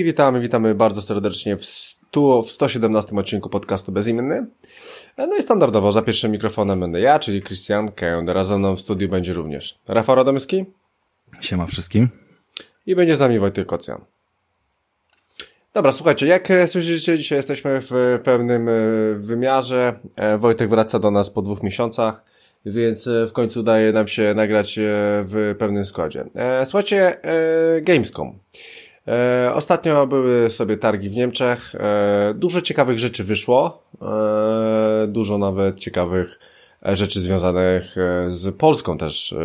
I witamy, witamy bardzo serdecznie w, stu, w 117 odcinku podcastu Bezimienny. No i standardowo za pierwszym mikrofonem będę ja, czyli Christian Kęder, a ze mną w studiu będzie również Rafał Radomski. Siema wszystkim. I będzie z nami Wojtek Kocjan. Dobra, słuchajcie, jak słyszycie, dzisiaj jesteśmy w pewnym e, wymiarze. E, Wojtek wraca do nas po dwóch miesiącach, więc e, w końcu udaje nam się nagrać w pewnym składzie. Słuchajcie, Gamescom. E, ostatnio były sobie targi w Niemczech. E, dużo ciekawych rzeczy wyszło. E, dużo nawet ciekawych e, rzeczy związanych e, z Polską też e,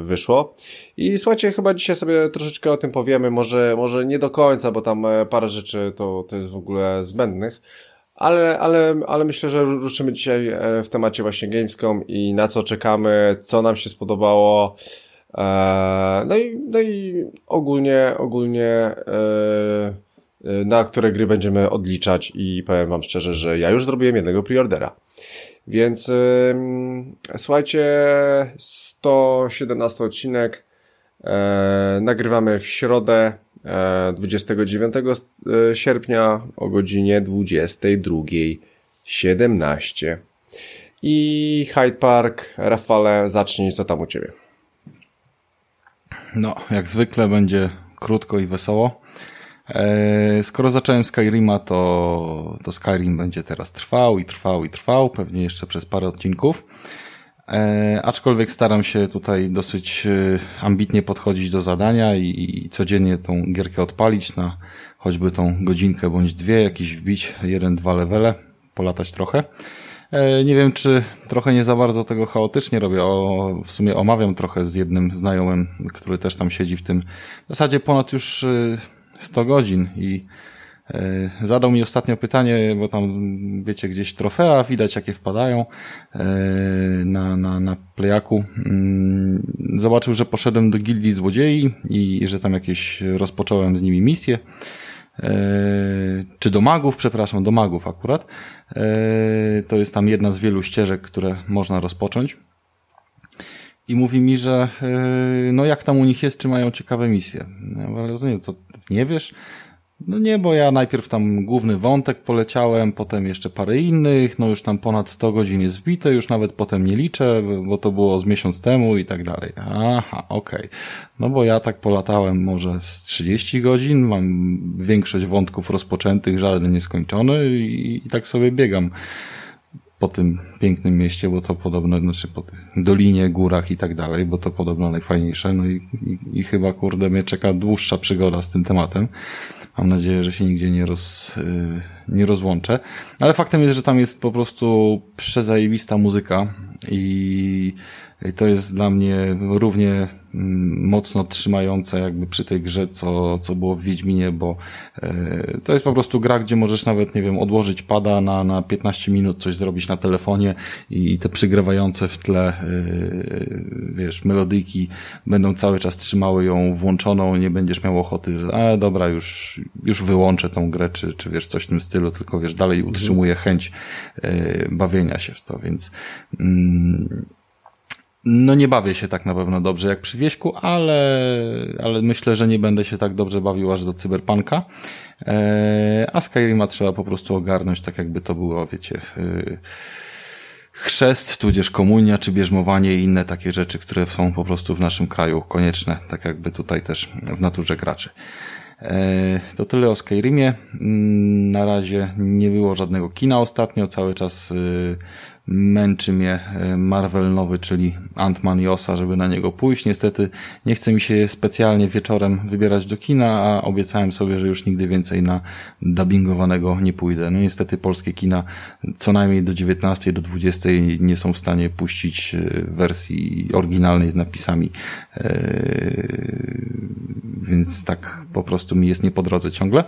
wyszło. I słuchajcie, chyba dzisiaj sobie troszeczkę o tym powiemy. Może, może nie do końca, bo tam parę rzeczy to, to jest w ogóle zbędnych. Ale, ale, ale myślę, że ruszymy dzisiaj w temacie właśnie Gamescom i na co czekamy, co nam się spodobało. E, no i, no i ogólnie, ogólnie e, e, na które gry będziemy odliczać i powiem wam szczerze, że ja już zrobiłem jednego preordera. Więc słuchajcie, 117 odcinek nagrywamy w środę 29 sierpnia o godzinie 22.17. I Hyde Park, Rafale, zacznij, co tam u Ciebie? No, jak zwykle będzie krótko i wesoło. E, skoro zacząłem Skyrima, to, to Skyrim będzie teraz trwał i trwał i trwał, pewnie jeszcze przez parę odcinków. E, aczkolwiek staram się tutaj dosyć e, ambitnie podchodzić do zadania i, i codziennie tą gierkę odpalić na choćby tą godzinkę bądź dwie, jakiś wbić jeden, dwa levele, polatać trochę. E, nie wiem, czy trochę nie za bardzo tego chaotycznie robię. O, w sumie omawiam trochę z jednym znajomym, który też tam siedzi w tym w zasadzie ponad już 100 e, godzin i e, zadał mi ostatnio pytanie, bo tam wiecie, gdzieś trofea widać, jakie wpadają na, na, na plejaku. Mm, zobaczył, że poszedłem do gildii złodziei i że tam jakieś rozpocząłem z nimi misję. E, czy do magów, przepraszam, do magów akurat. E, to jest tam jedna z wielu ścieżek, które można rozpocząć. I mówi mi, że e, no jak tam u nich jest, czy mają ciekawe misje. Ale to nie, to nie wiesz? No nie, bo ja najpierw tam główny wątek poleciałem, potem jeszcze parę innych, no już tam ponad 100 godzin jest wbite, już nawet potem nie liczę, bo to było z miesiąc temu i tak dalej. Aha, okej. Okay. No bo ja tak polatałem może z 30 godzin, mam większość wątków rozpoczętych, żaden nieskończony i, i tak sobie biegam po tym pięknym mieście, bo to podobno, znaczy po dolinie, górach i tak dalej, bo to podobno najfajniejsze, no i, i, i chyba kurde mnie czeka dłuższa przygoda z tym tematem. Mam nadzieję, że się nigdzie nie, roz, y, nie rozłączę. Ale faktem jest, że tam jest po prostu przezajebista muzyka i to jest dla mnie równie mocno trzymające jakby przy tej grze, co, co było w Wiedźminie, bo e, to jest po prostu gra, gdzie możesz nawet, nie wiem, odłożyć pada na, na 15 minut, coś zrobić na telefonie i te przygrywające w tle, e, wiesz, melodyjki będą cały czas trzymały ją włączoną, nie będziesz miał ochoty, a dobra, już, już wyłączę tą grę, czy, czy wiesz, coś w tym stylu, tylko wiesz, dalej utrzymuje chęć e, bawienia się w to, więc mm, no nie bawię się tak na pewno dobrze jak przy Wieśku, ale, ale myślę, że nie będę się tak dobrze bawił aż do Cyberpunka. E, a Skyrima trzeba po prostu ogarnąć tak jakby to było, wiecie, e, chrzest, tudzież komunia, czy bierzmowanie i inne takie rzeczy, które są po prostu w naszym kraju konieczne, tak jakby tutaj też w naturze graczy. E, to tyle o Skyrimie. Mm, na razie nie było żadnego kina ostatnio, cały czas y, męczy mnie e, Marvel nowy, czyli Ant-Man i Osa, żeby na niego pójść. Niestety nie chce mi się specjalnie wieczorem wybierać do kina, a obiecałem sobie, że już nigdy więcej na dubbingowanego nie pójdę. No niestety polskie kina co najmniej do 19, do 20 nie są w stanie puścić e, wersji oryginalnej z napisami. Eee, więc tak po prostu mi jest nie po drodze ciągle.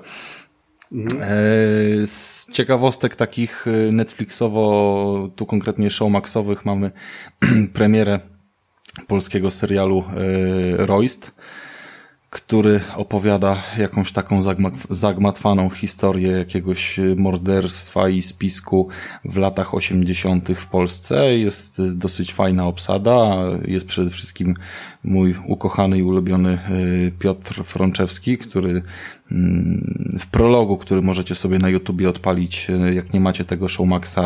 Mhm. Z ciekawostek takich e, Netflixowo, tu konkretnie Showmaxowych mamy premierę polskiego serialu Royst który opowiada jakąś taką zagmatwaną historię jakiegoś morderstwa i spisku w latach 80. w Polsce. Jest dosyć fajna obsada. Jest przede wszystkim mój ukochany i ulubiony Piotr Frączewski, który w prologu, który możecie sobie na YouTubie odpalić, y, jak nie macie tego Showmaxa,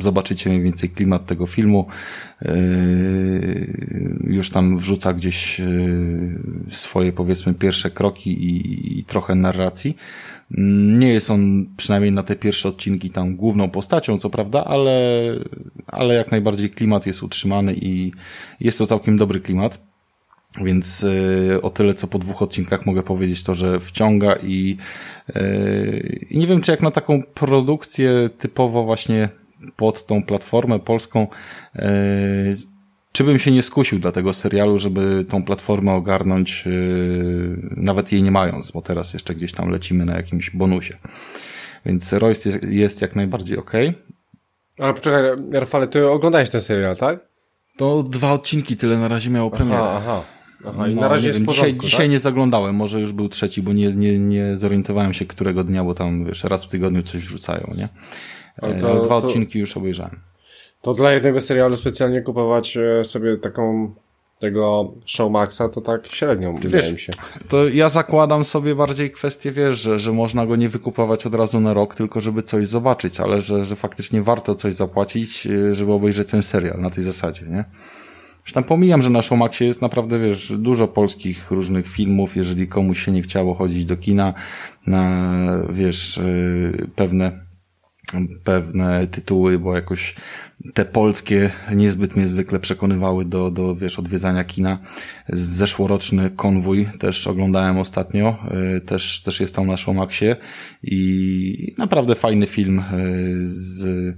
zobaczycie mniej więcej klimat tego filmu. Y, już tam wrzuca gdzieś swoje, powiedzmy, pierwsze kroki i, i trochę narracji. Mm, nie jest on przynajmniej na te pierwsze odcinki tam główną postacią, co prawda, ale, ale jak najbardziej klimat jest utrzymany i jest to całkiem dobry klimat. Więc y, o tyle, co po dwóch odcinkach mogę powiedzieć, to że wciąga i, y, i nie wiem, czy jak na taką produkcję typowo właśnie pod tą platformę polską, y, czy bym się nie skusił dla tego serialu, żeby tą platformę ogarnąć, nawet jej nie mając, bo teraz jeszcze gdzieś tam lecimy na jakimś bonusie. Więc Royce jest, jest jak najbardziej ok. Ale poczekaj, Rafale, ty oglądałeś ten serial, tak? To dwa odcinki tyle na razie miało premierę. Aha, aha. Aha, i na no, razie jest porządku, Dzisiaj, tak? dzisiaj nie zaglądałem, może już był trzeci, bo nie, nie, nie zorientowałem się którego dnia, bo tam wiesz, raz w tygodniu coś rzucają, nie? Ale, to, Ale dwa to, odcinki już obejrzałem. To dla jednego serialu specjalnie kupować e, sobie taką tego Showmaxa, to tak średnią, wiesz, wydaje mi się. To ja zakładam sobie bardziej kwestię, wiesz, że, że można go nie wykupować od razu na rok, tylko żeby coś zobaczyć, ale że, że faktycznie warto coś zapłacić, e, żeby obejrzeć ten serial na tej zasadzie, nie? Już tam pomijam, że na Showmaxie jest naprawdę, wiesz, dużo polskich różnych filmów, jeżeli komuś się nie chciało chodzić do kina na, wiesz, y, pewne, pewne tytuły, bo jakoś te polskie niezbyt mnie zwykle przekonywały do, do, wiesz, odwiedzania kina. Zeszłoroczny konwój też oglądałem ostatnio, y, też, też jest tam na Showmaxie i naprawdę fajny film y, z,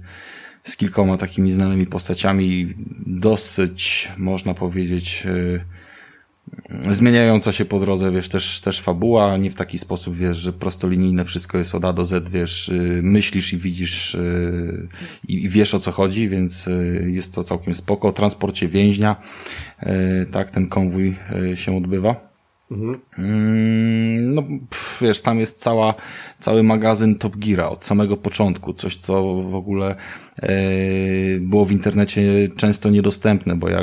z kilkoma takimi znanymi postaciami, dosyć, można powiedzieć, yy, zmieniająca się po drodze, wiesz, też, też fabuła, nie w taki sposób, wiesz, że prostolinijne wszystko jest od A do Z, wiesz, yy, myślisz i widzisz i wiesz o co chodzi, więc jest to całkiem spoko. O transporcie więźnia, tak, ten konwój się odbywa. Mhm. No, wiesz, tam jest cała, cały magazyn Top Geara od samego początku, coś co w ogóle e, było w internecie często niedostępne, bo ja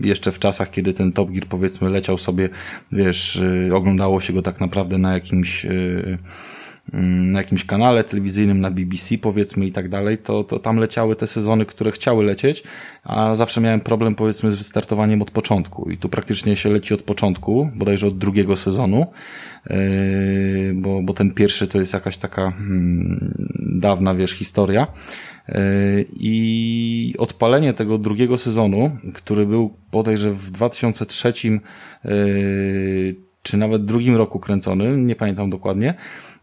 jeszcze w czasach, kiedy ten Top Gear powiedzmy leciał sobie, wiesz, e, oglądało się go tak naprawdę na jakimś e, na jakimś kanale telewizyjnym, na BBC powiedzmy i tak dalej, to, to tam leciały te sezony, które chciały lecieć, a zawsze miałem problem powiedzmy z wystartowaniem od początku i tu praktycznie się leci od początku, bodajże od drugiego sezonu, yy, bo, bo ten pierwszy to jest jakaś taka hmm, dawna, wiesz, historia. Yy, I odpalenie tego drugiego sezonu, który był bodajże w 2003 yy, czy nawet drugim roku kręcony, nie pamiętam dokładnie,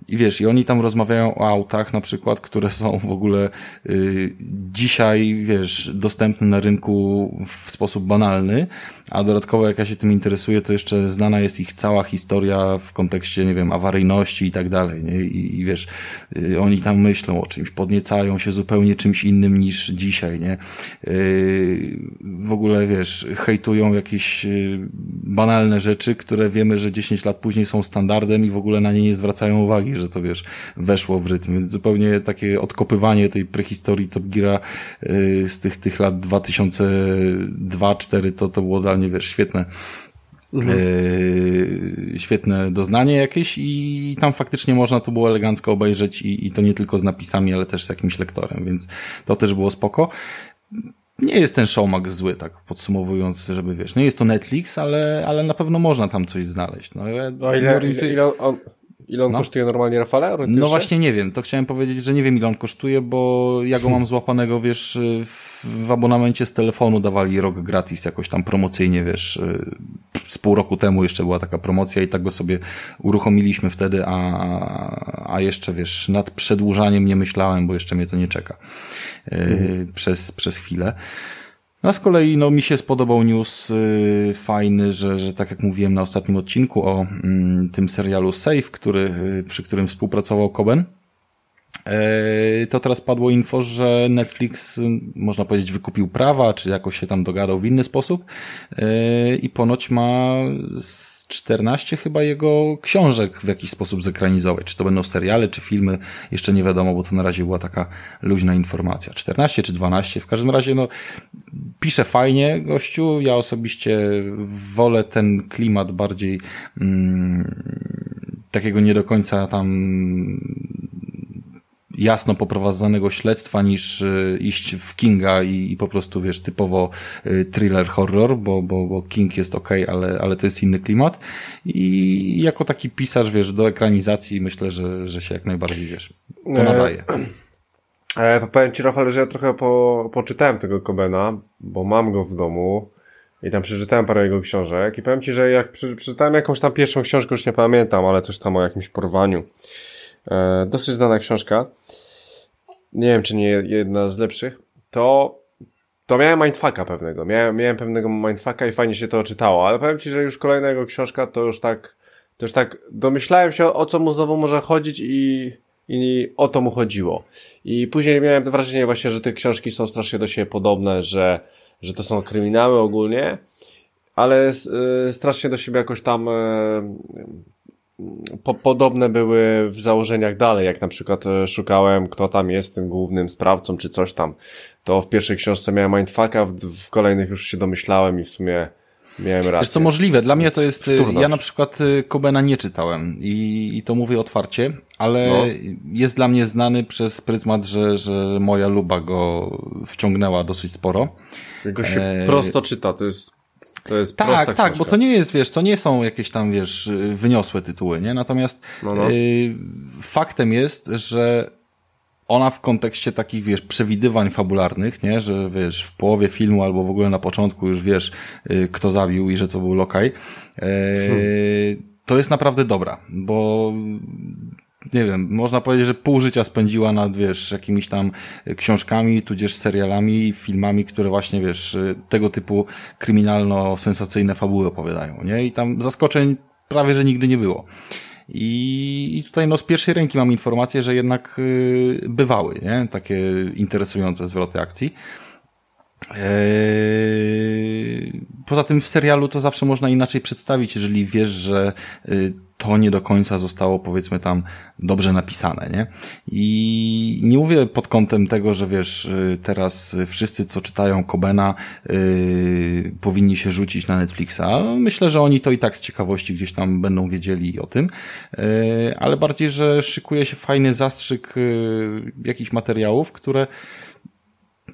i wiesz, i oni tam rozmawiają o autach na przykład, które są w ogóle y, dzisiaj, wiesz, dostępne na rynku w sposób banalny, a dodatkowo jak ja się tym interesuję, to jeszcze znana jest ich cała historia w kontekście, nie wiem, awaryjności i tak dalej, nie? I, i wiesz, y, oni tam myślą o czymś, podniecają się zupełnie czymś innym niż dzisiaj, nie? Y, w ogóle, wiesz, hejtują jakieś y, banalne rzeczy, które wiemy, że 10 lat później są standardem i w ogóle na nie nie zwracają uwagi, że to wiesz, weszło w rytm. Więc zupełnie takie odkopywanie tej prehistorii Top Geara yy, z tych, tych lat 2002-2004 to, to było dla mnie, wiesz, świetne. Mhm. Yy, świetne doznanie jakieś i tam faktycznie można to było elegancko obejrzeć i, i to nie tylko z napisami, ale też z jakimś lektorem, więc to też było spoko nie jest ten showmak zły, tak podsumowując, żeby wiesz, nie jest to Netflix, ale, ale na pewno można tam coś znaleźć. No, ja no ile, ile, ile, on, Ile on no. kosztuje normalnie, Rafale? No właśnie nie wiem. To chciałem powiedzieć, że nie wiem ile on kosztuje, bo ja go mam złapanego, wiesz, w, w abonamencie z telefonu dawali rok gratis jakoś tam promocyjnie, wiesz, z pół roku temu jeszcze była taka promocja i tak go sobie uruchomiliśmy wtedy, a, a jeszcze, wiesz, nad przedłużaniem nie myślałem, bo jeszcze mnie to nie czeka mhm. przez, przez chwilę. No z kolei no, mi się spodobał news yy, fajny, że, że tak jak mówiłem na ostatnim odcinku o mm, tym serialu Safe, który, yy, przy którym współpracował Coben, to teraz padło info, że Netflix, można powiedzieć, wykupił prawa, czy jakoś się tam dogadał w inny sposób e, i ponoć ma z 14 chyba jego książek w jakiś sposób zekranizować. Czy to będą seriale, czy filmy, jeszcze nie wiadomo, bo to na razie była taka luźna informacja. 14 czy 12, w każdym razie no, pisze fajnie gościu, ja osobiście wolę ten klimat bardziej mm, takiego nie do końca tam jasno poprowadzonego śledztwa niż y, iść w Kinga i, i po prostu, wiesz, typowo y, thriller horror, bo, bo, bo King jest ok, ale, ale to jest inny klimat. I jako taki pisarz, wiesz, do ekranizacji myślę, że, że się jak najbardziej, wiesz, to e, nadaje. E, powiem Ci, Rafał, że ja trochę po, poczytałem tego Kobena, bo mam go w domu i tam przeczytałem parę jego książek i powiem Ci, że jak przeczytałem jakąś tam pierwszą książkę, już nie pamiętam, ale coś tam o jakimś porwaniu. E, dosyć znana książka nie wiem czy nie jedna z lepszych, to, to miałem mindfucka pewnego. Miałem, miałem pewnego mindfucka i fajnie się to czytało, ale powiem Ci, że już kolejna jego książka to już tak, to już tak domyślałem się o co mu znowu może chodzić i, i o to mu chodziło. I później miałem wrażenie właśnie, że te książki są strasznie do siebie podobne, że, że to są kryminały ogólnie, ale y, strasznie do siebie jakoś tam y, po, podobne były w założeniach dalej, jak na przykład e, szukałem, kto tam jest tym głównym sprawcą, czy coś tam, to w pierwszej książce miałem mindfucka, w, w kolejnych już się domyślałem i w sumie miałem rację. Jest to możliwe, dla mnie to jest, ja na przykład Kobena nie czytałem i, i to mówię otwarcie, ale no. jest dla mnie znany przez pryzmat, że, że moja luba go wciągnęła dosyć sporo. Jego się e... prosto czyta, to jest to jest tak, tak, książka. bo to nie jest, wiesz, to nie są jakieś tam, wiesz, wyniosłe tytuły, nie? Natomiast no, no. Y, faktem jest, że ona w kontekście takich, wiesz, przewidywań fabularnych, nie, że wiesz, w połowie filmu albo w ogóle na początku już wiesz, y, kto zabił i że to był Lokaj, y, hmm. to jest naprawdę dobra, bo nie wiem, można powiedzieć, że pół życia spędziła nad, wiesz, jakimiś tam książkami, tudzież serialami, filmami, które właśnie, wiesz, tego typu kryminalno-sensacyjne fabuły opowiadają, nie? I tam zaskoczeń prawie, że nigdy nie było. I, I tutaj no z pierwszej ręki mam informację, że jednak y, bywały, nie? Takie interesujące zwroty akcji. Eee, poza tym w serialu to zawsze można inaczej przedstawić, jeżeli wiesz, że y, to nie do końca zostało powiedzmy tam dobrze napisane, nie? I nie mówię pod kątem tego, że wiesz, y, teraz wszyscy co czytają Kobena yy, powinni się rzucić na Netflixa. Myślę, że oni to i tak z ciekawości gdzieś tam będą wiedzieli o tym, yy, ale bardziej, że szykuje się fajny zastrzyk yy, jakichś materiałów, które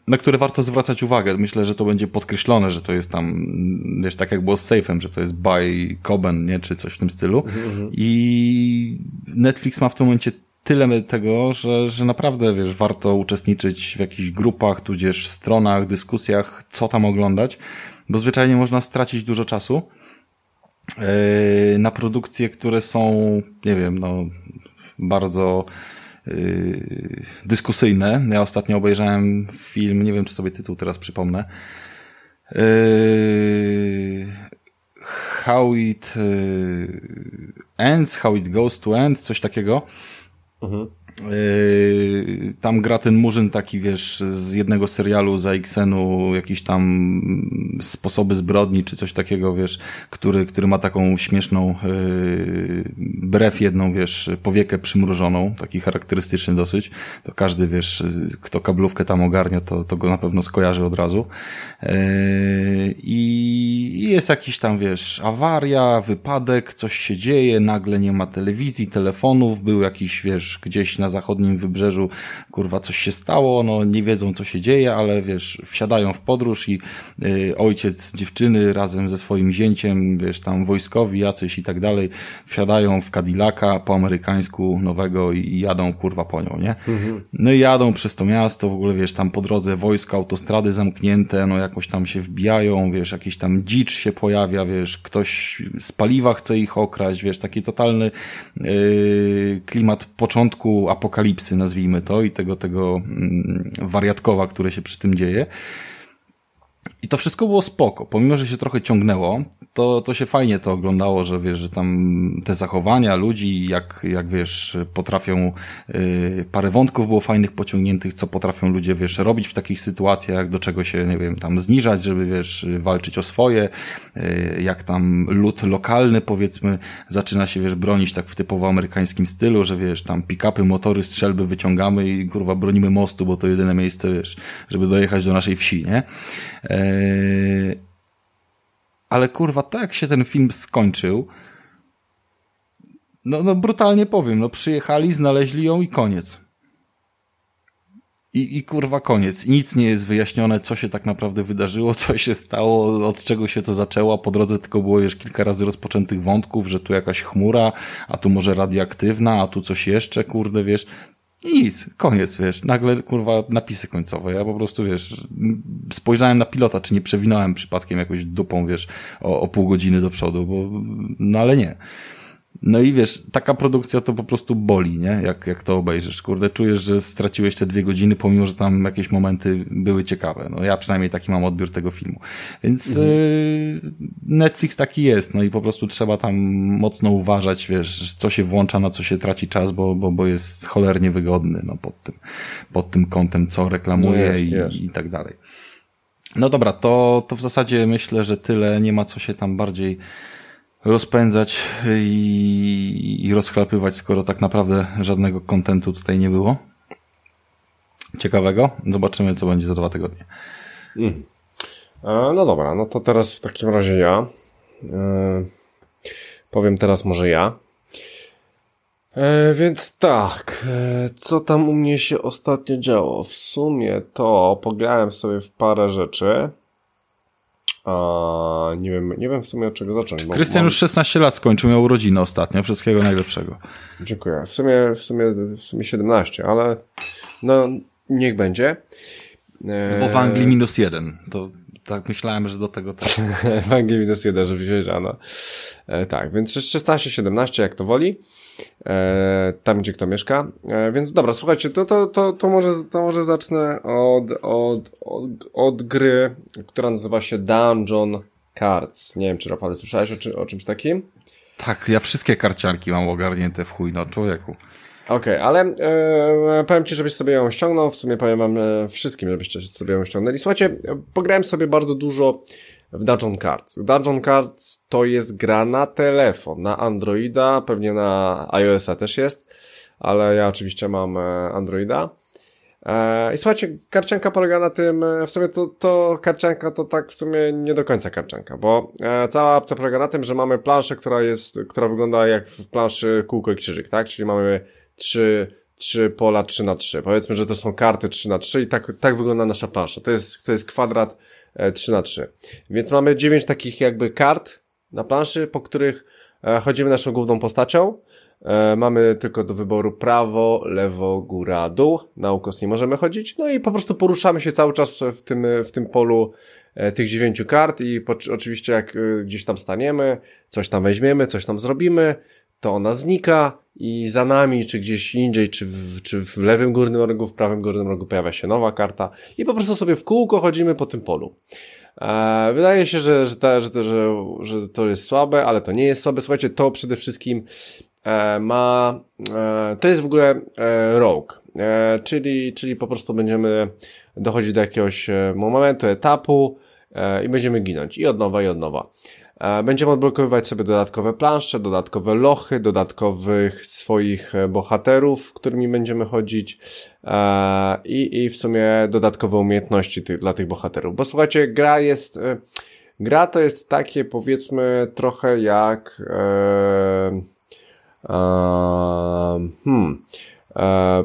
na które warto zwracać uwagę. Myślę, że to będzie podkreślone, że to jest tam, wiesz, tak jak było z Safe'em, że to jest by Coben, nie, czy coś w tym stylu. Mhm, mhm. I Netflix ma w tym momencie tyle tego, że, że naprawdę, wiesz, warto uczestniczyć w jakichś grupach, tudzież stronach, dyskusjach, co tam oglądać, bo zwyczajnie można stracić dużo czasu yy, na produkcje, które są, nie wiem, no, bardzo dyskusyjne. Ja ostatnio obejrzałem film, nie wiem czy sobie tytuł teraz przypomnę. Yy, how it yy, ends, how it goes to end, coś takiego. Mhm. Yy, tam gra ten murzyn taki, wiesz, z jednego serialu za XN-u, jakiś tam sposoby zbrodni, czy coś takiego, wiesz, który, który ma taką śmieszną yy, brew jedną, wiesz, powiekę przymrużoną, taki charakterystyczny dosyć. To każdy, wiesz, kto kablówkę tam ogarnia, to, to go na pewno skojarzy od razu. Yy, I jest jakiś tam, wiesz, awaria, wypadek, coś się dzieje, nagle nie ma telewizji, telefonów, był jakiś, wiesz, gdzieś na zachodnim wybrzeżu, kurwa, coś się stało, no nie wiedzą, co się dzieje, ale wiesz, wsiadają w podróż i y, ojciec dziewczyny razem ze swoim zięciem, wiesz, tam wojskowi jacyś i tak dalej, wsiadają w Cadillaca po amerykańsku nowego i, jadą, kurwa, po nią, nie? Mhm. No i jadą przez to miasto, w ogóle, wiesz, tam po drodze wojska, autostrady zamknięte, no jakoś tam się wbijają, wiesz, jakiś tam dzicz się pojawia, wiesz, ktoś z paliwa chce ich okraść, wiesz, taki totalny yy, klimat początku apokalipsy, nazwijmy to, i tego, tego mm, wariatkowa, które się przy tym dzieje. I to wszystko było spoko, pomimo, że się trochę ciągnęło, to, to się fajnie to oglądało, że wiesz, że tam te zachowania ludzi, jak, jak wiesz, potrafią, yy, parę wątków było fajnych pociągniętych, co potrafią ludzie, wiesz, robić w takich sytuacjach, do czego się, nie wiem, tam zniżać, żeby, wiesz, walczyć o swoje, yy, jak tam lud lokalny, powiedzmy, zaczyna się, wiesz, bronić tak w typowo amerykańskim stylu, że wiesz, tam pick-upy, motory, strzelby wyciągamy i kurwa bronimy mostu, bo to jedyne miejsce, wiesz, żeby dojechać do naszej wsi, nie? Yy, ale kurwa, to jak się ten film skończył, no, no brutalnie powiem, no przyjechali, znaleźli ją i koniec. I, I kurwa koniec. Nic nie jest wyjaśnione, co się tak naprawdę wydarzyło, co się stało, od czego się to zaczęło. Po drodze tylko było już kilka razy rozpoczętych wątków, że tu jakaś chmura, a tu może radioaktywna, a tu coś jeszcze, kurde, wiesz. Nic, koniec, wiesz, nagle, kurwa, napisy końcowe. Ja po prostu, wiesz, spojrzałem na pilota, czy nie przewinąłem przypadkiem jakąś dupą, wiesz, o, o pół godziny do przodu, bo, no ale nie. No i wiesz, taka produkcja to po prostu boli, nie? Jak, jak to obejrzysz. Kurde, czujesz, że straciłeś te dwie godziny, pomimo, że tam jakieś momenty były ciekawe. No ja przynajmniej taki mam odbiór tego filmu. Więc mhm. y, Netflix taki jest, no i po prostu trzeba tam mocno uważać, wiesz, co się włącza, na co się traci czas, bo, bo, bo jest cholernie wygodny, no pod tym, pod tym kątem, co reklamuje no jest, i, jest. i tak dalej. No dobra, to, to w zasadzie myślę, że tyle. Nie ma co się tam bardziej rozpędzać i, i rozchlapywać, skoro tak naprawdę żadnego kontentu tutaj nie było. Ciekawego. Zobaczymy, co będzie za dwa tygodnie. Mm. E, no dobra, no to teraz w takim razie ja. E, powiem teraz może ja. E, więc tak, e, co tam u mnie się ostatnio działo? W sumie to pograłem sobie w parę rzeczy. A, nie wiem, nie wiem w sumie od czego zacząć. Krystian mam... już 16 lat skończył, miał urodziny ostatnio. Wszystkiego najlepszego. Dziękuję. W sumie, w sumie, w sumie 17, ale no niech będzie. E... Bo w Anglii minus jeden. To tak myślałem, że do tego też. w Anglii minus jeden, żeby się wiedziano. E, tak, więc 16-17 jak to woli. E, tam, gdzie kto mieszka. E, więc dobra, słuchajcie, to, to, to, to, może, to może zacznę od, od, od, od gry, która nazywa się Dungeon Cards. Nie wiem, czy Rafale słyszałeś o, czy, o czymś takim? Tak, ja wszystkie karcianki mam ogarnięte w chuj, no człowieku. Okej, okay, ale e, powiem Ci, żebyś sobie ją ściągnął, w sumie powiem Wam e, wszystkim, żebyście sobie ją ściągnęli. Słuchajcie, pograłem sobie bardzo dużo w Dungeon Cards. Dungeon Cards to jest gra na telefon, na Androida, pewnie na iOS-a też jest, ale ja oczywiście mam e, Androida. E, I słuchajcie, karcianka polega na tym, e, w sumie to, to karcianka to tak w sumie nie do końca karcianka, bo cała opcja polega na tym, że mamy planszę, która jest, która wygląda jak w planszy kółko i krzyżyk, tak? Czyli mamy trzy, trzy pola 3 na 3 Powiedzmy, że to są karty 3 na 3 i tak, tak wygląda nasza plansza. To jest, to jest kwadrat 3 e, na 3 Więc mamy 9 takich jakby kart na planszy, po których e, chodzimy naszą główną postacią. E, mamy tylko do wyboru prawo, lewo, góra, dół. Na ukos nie możemy chodzić. No i po prostu poruszamy się cały czas w tym, w tym polu tych dziewięciu kart i po, oczywiście jak gdzieś tam staniemy, coś tam weźmiemy, coś tam zrobimy, to ona znika i za nami, czy gdzieś indziej, czy w, czy w lewym górnym rogu, w prawym górnym rogu pojawia się nowa karta i po prostu sobie w kółko chodzimy po tym polu. E, wydaje się, że, że, ta, że, to, że, że to jest słabe, ale to nie jest słabe. Słuchajcie, to przede wszystkim e, ma, e, to jest w ogóle e, rogue, e, czyli, czyli po prostu będziemy dochodzić do jakiegoś e, momentu, etapu e, i będziemy ginąć i od nowa, i od nowa. E, będziemy odblokowywać sobie dodatkowe plansze, dodatkowe lochy, dodatkowych swoich e, bohaterów, którymi będziemy chodzić e, i, i w sumie dodatkowe umiejętności dla tych bohaterów. Bo słuchajcie, gra jest... Gra to jest takie powiedzmy trochę jak... E, e, hmm, e,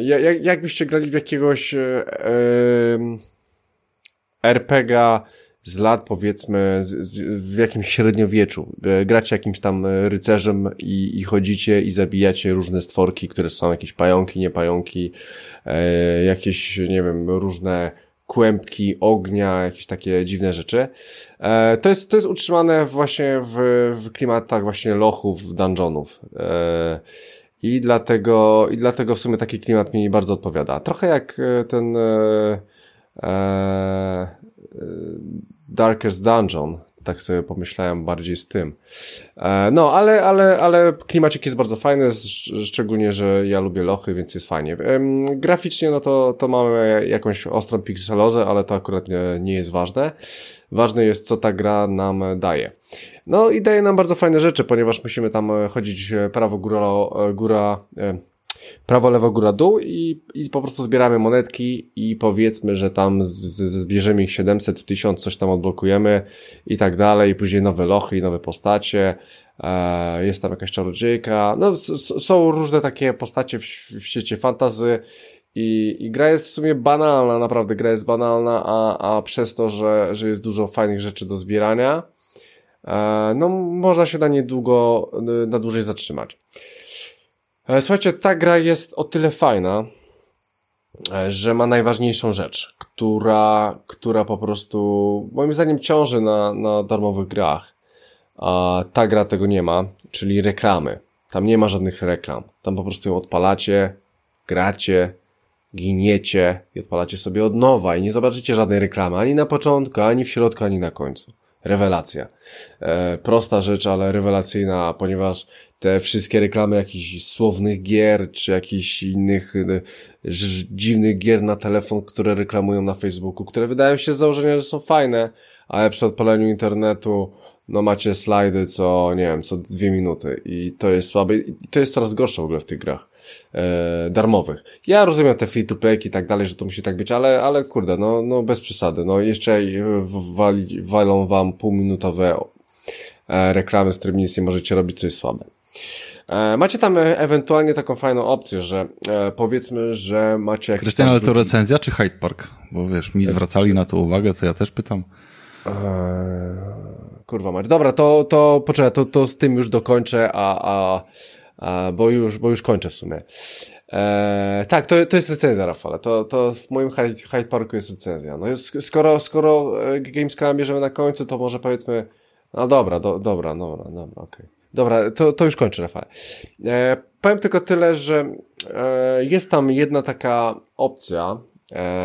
jak, jakbyście grali w jakiegoś e, RPGa z lat powiedzmy z, z, w jakimś średniowieczu. E, gracie jakimś tam e, rycerzem i, i chodzicie i zabijacie różne stworki, które są jakieś pająki, niepająki, e, jakieś, nie wiem, różne kłębki ognia, jakieś takie dziwne rzeczy. E, to, jest, to jest utrzymane właśnie w, w klimatach właśnie lochów, dungeonów. E, i dlatego, I dlatego w sumie taki klimat mi bardzo odpowiada. Trochę jak ten e, Darkest Dungeon. Tak sobie pomyślałem bardziej z tym. E, no, ale, ale, ale klimacik jest bardzo fajny, szczególnie, że ja lubię lochy, więc jest fajnie. Graficznie, no to, to mamy jakąś ostrą pikselozę, ale to akurat nie, nie jest ważne. Ważne jest, co ta gra nam daje. No i daje nam bardzo fajne rzeczy, ponieważ musimy tam chodzić prawo, góra, góra prawo, lewo, góra, dół i, i po prostu zbieramy monetki i powiedzmy, że tam zbierzemy ich 700, 1000, coś tam odblokujemy i tak dalej, później nowe lochy i nowe postacie, e, jest tam jakaś czarodziejka, no są różne takie postacie w, w świecie fantazy i, I gra jest w sumie banalna, naprawdę gra jest banalna, a, a przez to, że, że jest dużo fajnych rzeczy do zbierania, e, no można się na niedługo, na dłużej zatrzymać. E, słuchajcie, ta gra jest o tyle fajna, e, że ma najważniejszą rzecz, która, która po prostu moim zdaniem ciąży na, na darmowych grach. A ta gra tego nie ma, czyli reklamy. Tam nie ma żadnych reklam. Tam po prostu ją odpalacie, gracie, giniecie i odpalacie sobie od nowa i nie zobaczycie żadnej reklamy ani na początku, ani w środku, ani na końcu. Rewelacja. E, prosta rzecz, ale rewelacyjna, ponieważ te wszystkie reklamy jakichś słownych gier, czy jakichś innych e, dziwnych gier na telefon, które reklamują na Facebooku, które wydają się z założenia, że są fajne, ale przy odpaleniu internetu no macie slajdy co, nie wiem, co dwie minuty i to jest słabe i to jest coraz gorsze w ogóle w tych grach e, darmowych. Ja rozumiem te free to play i tak dalej, że to musi tak być, ale, ale kurde, no, no bez przesady, no jeszcze wali, walą wam półminutowe e, reklamy, z którymi nic nie możecie robić, co jest słabe. E, macie tam ewentualnie taką fajną opcję, że e, powiedzmy, że macie... Krystian, ale to recenzja czy Hyde Park? Bo wiesz, mi zwracali na to uwagę, to ja też pytam. Eee, kurwa mać. Dobra, to, to poczekaj, to, to z tym już dokończę, a, a, a bo już, bo już kończę w sumie. Eee, tak, to, to jest recenzja, Rafale. To, to w moim Hyde Parku jest recenzja. No jest, skoro, skoro e, Gamescom bierzemy na końcu, to może powiedzmy, no dobra, do, dobra, dobra, dobra, okej. Okay. Dobra, to, to już kończę, Rafale. Eee, powiem tylko tyle, że e, jest tam jedna taka opcja,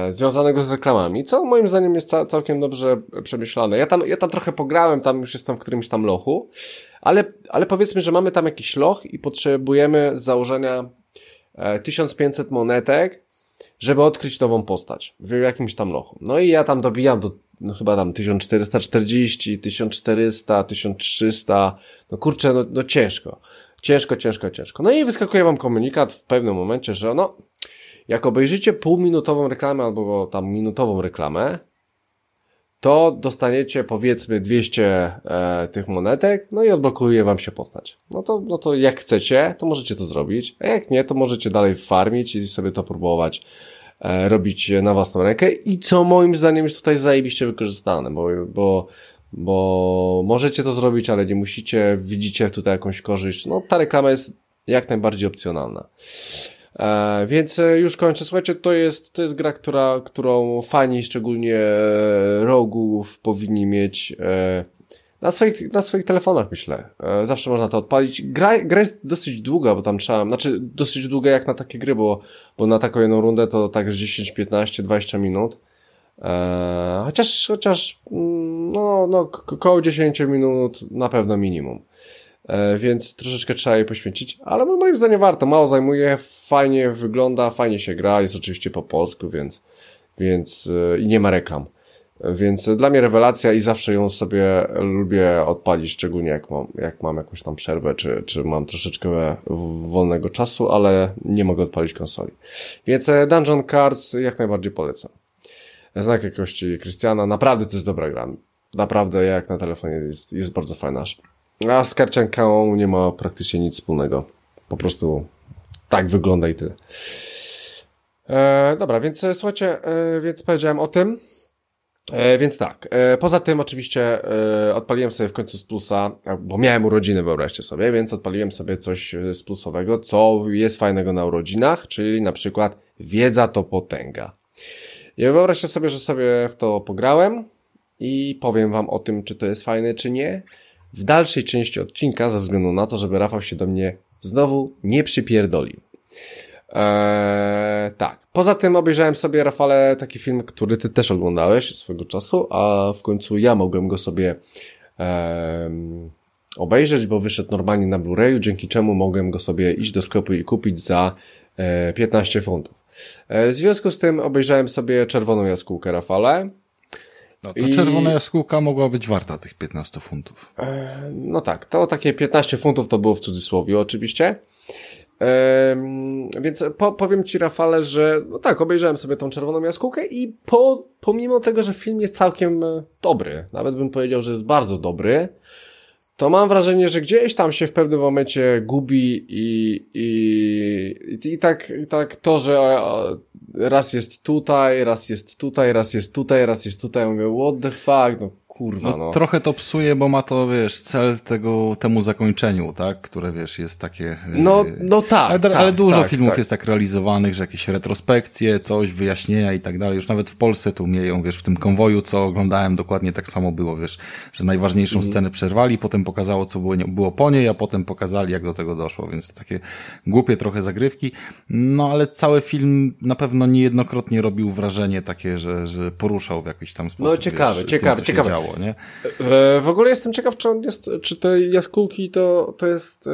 związanego z reklamami, co moim zdaniem jest ca całkiem dobrze przemyślane. Ja tam, ja tam trochę pograłem, tam już jestem w którymś tam lochu, ale, ale powiedzmy, że mamy tam jakiś loch i potrzebujemy z założenia e, 1500 monetek, żeby odkryć nową postać w jakimś tam lochu. No i ja tam dobijam do no chyba tam 1440, 1400, 1300, no kurczę, no, no ciężko. Ciężko, ciężko, ciężko. No i wyskakuje wam komunikat w pewnym momencie, że no, jak obejrzycie półminutową reklamę albo tam minutową reklamę, to dostaniecie powiedzmy 200 e, tych monetek, no i odblokuje wam się postać. No to, no to jak chcecie, to możecie to zrobić, a jak nie, to możecie dalej farmić i sobie to próbować e, robić na własną rękę i co moim zdaniem jest tutaj zajebiście wykorzystane, bo, bo, bo możecie to zrobić, ale nie musicie, widzicie tutaj jakąś korzyść. No ta reklama jest jak najbardziej opcjonalna. E, więc e, już kończę. Słuchajcie, to jest, to jest gra, która, którą fani, szczególnie e, rogów, powinni mieć e, na swoich, na swoich telefonach, myślę. E, zawsze można to odpalić. Gra, gra jest dosyć długa, bo tam trzeba, znaczy dosyć długa jak na takie gry, bo, bo na taką jedną rundę to tak 10, 15, 20 minut. E, chociaż, chociaż, mm, no, no, około 10 minut na pewno minimum. E, więc troszeczkę trzeba jej poświęcić, ale moim zdaniem warto, mało zajmuje, fajnie wygląda, fajnie się gra, jest oczywiście po polsku, więc, więc e, i nie ma reklam. Więc dla mnie rewelacja i zawsze ją sobie lubię odpalić, szczególnie jak mam, jak mam jakąś tam przerwę, czy, czy mam troszeczkę wolnego czasu, ale nie mogę odpalić konsoli. Więc e, Dungeon Cards jak najbardziej polecam. Znak jakości Krystiana, naprawdę to jest dobra gra. Naprawdę jak na telefonie jest, jest bardzo fajna. A z karcianką nie ma praktycznie nic wspólnego. Po prostu tak wygląda i tyle. E, dobra, więc e, słuchajcie, e, więc powiedziałem o tym. E, więc tak, e, poza tym oczywiście e, odpaliłem sobie w końcu z plusa, bo miałem urodziny, wyobraźcie sobie, więc odpaliłem sobie coś z plusowego, co jest fajnego na urodzinach, czyli na przykład wiedza to potęga. I wyobraźcie sobie, że sobie w to pograłem i powiem wam o tym, czy to jest fajne, czy nie w dalszej części odcinka, ze względu na to, żeby Rafał się do mnie znowu nie przypierdolił. Eee, tak. Poza tym obejrzałem sobie, Rafale, taki film, który ty też oglądałeś swego czasu, a w końcu ja mogłem go sobie eee, obejrzeć, bo wyszedł normalnie na Blu-rayu, dzięki czemu mogłem go sobie iść do sklepu i kupić za e, 15 funtów. E, w związku z tym obejrzałem sobie Czerwoną Jaskółkę, Rafale. No to I... czerwona jaskółka mogła być warta tych 15 funtów. E, no tak, to takie 15 funtów to było w cudzysłowie oczywiście. więc po, powiem Ci, Rafale, że no tak, obejrzałem sobie tą czerwoną jaskółkę i po, pomimo tego, że film jest całkiem e, dobry, nawet bym powiedział, że jest bardzo dobry, to mam wrażenie, że gdzieś tam się w pewnym momencie gubi i, i, i, tak, i tak to, że raz jest tutaj, raz jest tutaj, raz jest tutaj, raz jest tutaj, mówię, what the fuck, no kurwa, no, no. Trochę to psuje, bo ma to, wiesz, cel tego, temu zakończeniu, tak? Które, wiesz, jest takie... E, no, no tak. Ale, tak, ale dużo tak, filmów tak. jest tak realizowanych, że jakieś retrospekcje, coś, wyjaśnienia i tak dalej. Już nawet w Polsce to umieją, wiesz, w tym konwoju, co oglądałem, dokładnie tak samo było, wiesz, że najważniejszą mm. scenę przerwali, potem pokazało, co było, było po niej, a potem pokazali, jak do tego doszło, więc takie głupie trochę zagrywki. No, ale cały film na pewno niejednokrotnie robił wrażenie takie, że, że poruszał w jakiś tam sposób. No, ciekawe, wiesz, ciekawe, tym, ciekawe. Działo, nie? W ogóle jestem ciekaw, czy on jest, czy te jaskółki to, to jest e,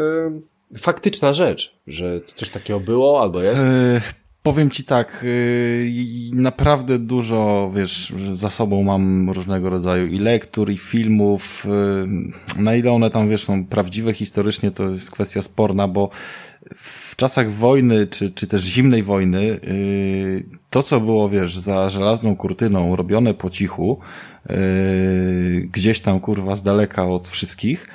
faktyczna rzecz, że coś takiego było albo jest? E, powiem ci tak, e, naprawdę dużo, wiesz, za sobą mam różnego rodzaju i lektur, i filmów. E, na ile one tam, wiesz, są prawdziwe historycznie, to jest kwestia sporna, bo w czasach wojny, czy, czy też zimnej wojny, to co było, wiesz, za żelazną kurtyną robione po cichu, Yy, gdzieś tam kurwa z daleka od wszystkich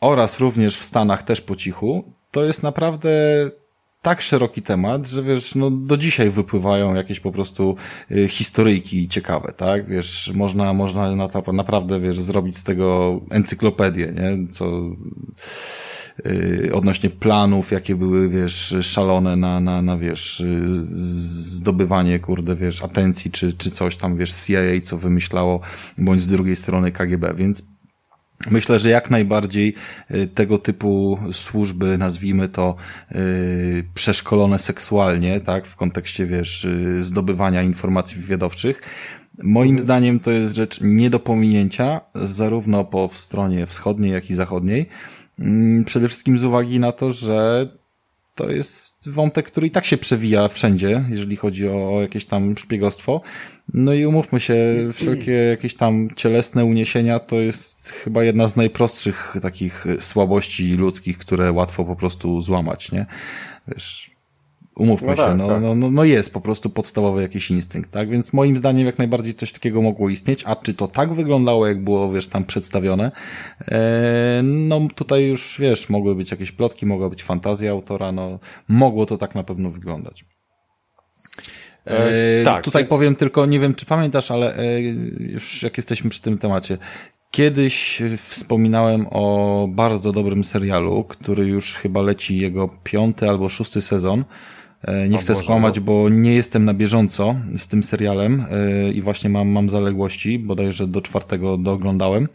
oraz również w Stanach też po cichu, to jest naprawdę tak szeroki temat, że wiesz, no do dzisiaj wypływają jakieś po prostu y, historyjki ciekawe, tak? Wiesz, można, można na naprawdę, wiesz, zrobić z tego encyklopedię, nie? Co, odnośnie planów, jakie były, wiesz, szalone na, na, na wiesz, zdobywanie, kurde, wiesz, atencji, czy, czy coś tam, wiesz, CIA, co wymyślało, bądź z drugiej strony KGB, więc Myślę, że jak najbardziej y, tego typu służby, nazwijmy to, yy, przeszkolone seksualnie, tak, w kontekście, wiesz, zdobywania informacji wywiadowczych. Moim zdaniem to jest rzecz nie do pominięcia, zarówno po stronie wschodniej, jak i zachodniej. Yy, przede wszystkim z uwagi na to, że to jest wątek, który i tak się przewija wszędzie, jeżeli chodzi o jakieś tam szpiegostwo. No i umówmy się, wszelkie jakieś tam cielesne uniesienia to jest chyba jedna z najprostszych takich słabości ludzkich, które łatwo po prostu złamać, nie? Wiesz, Umówmy no się, tak, no, tak. No, no, no jest po prostu podstawowy jakiś instynkt, tak? Więc moim zdaniem jak najbardziej coś takiego mogło istnieć, a czy to tak wyglądało, jak było, wiesz, tam przedstawione, e, no tutaj już, wiesz, mogły być jakieś plotki, mogła być fantazja autora, no mogło to tak na pewno wyglądać. E, e tak, tutaj więc... powiem tylko, nie wiem czy pamiętasz, ale e, już jak jesteśmy przy tym temacie, Kiedyś wspominałem o bardzo dobrym serialu, który już chyba leci jego piąty albo szósty sezon. E, nie chcę Boże, skłamać, no. bo nie jestem na bieżąco z tym serialem e, i właśnie mam, mam zaległości, bodajże do czwartego dooglądałem.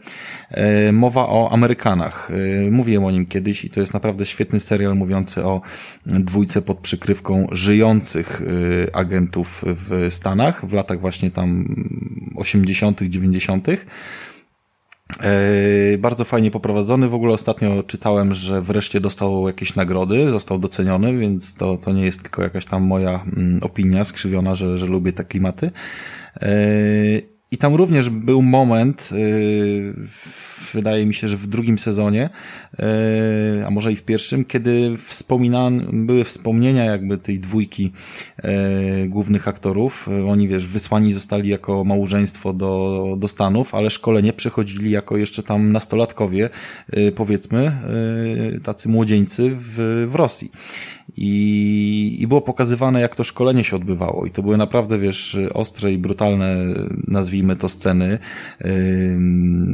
E, mowa o Amerykanach. Mówiłem o nim kiedyś i to jest naprawdę świetny serial mówiący o dwójce pod przykrywką żyjących agentów w Stanach w latach właśnie tam 80., 90. E, bardzo fajnie poprowadzony. W ogóle ostatnio czytałem, że wreszcie dostał jakieś nagrody, został doceniony, więc to, to nie jest tylko jakaś tam moja mm, opinia skrzywiona, że, że lubię te klimaty. I tam również był moment, yy, wydaje mi się, że w drugim sezonie, yy, a może i w pierwszym, kiedy były wspomnienia jakby tej dwójki yy, głównych aktorów. Oni, wiesz, wysłani zostali jako małżeństwo do, do Stanów, ale szkolenie przechodzili jako jeszcze tam nastolatkowie, powiedzmy, tacy młodzieńcy w, w Rosji i, i było pokazywane, jak to szkolenie się odbywało. I to były naprawdę, wiesz, ostre i brutalne, nazwijmy to, sceny. Yy,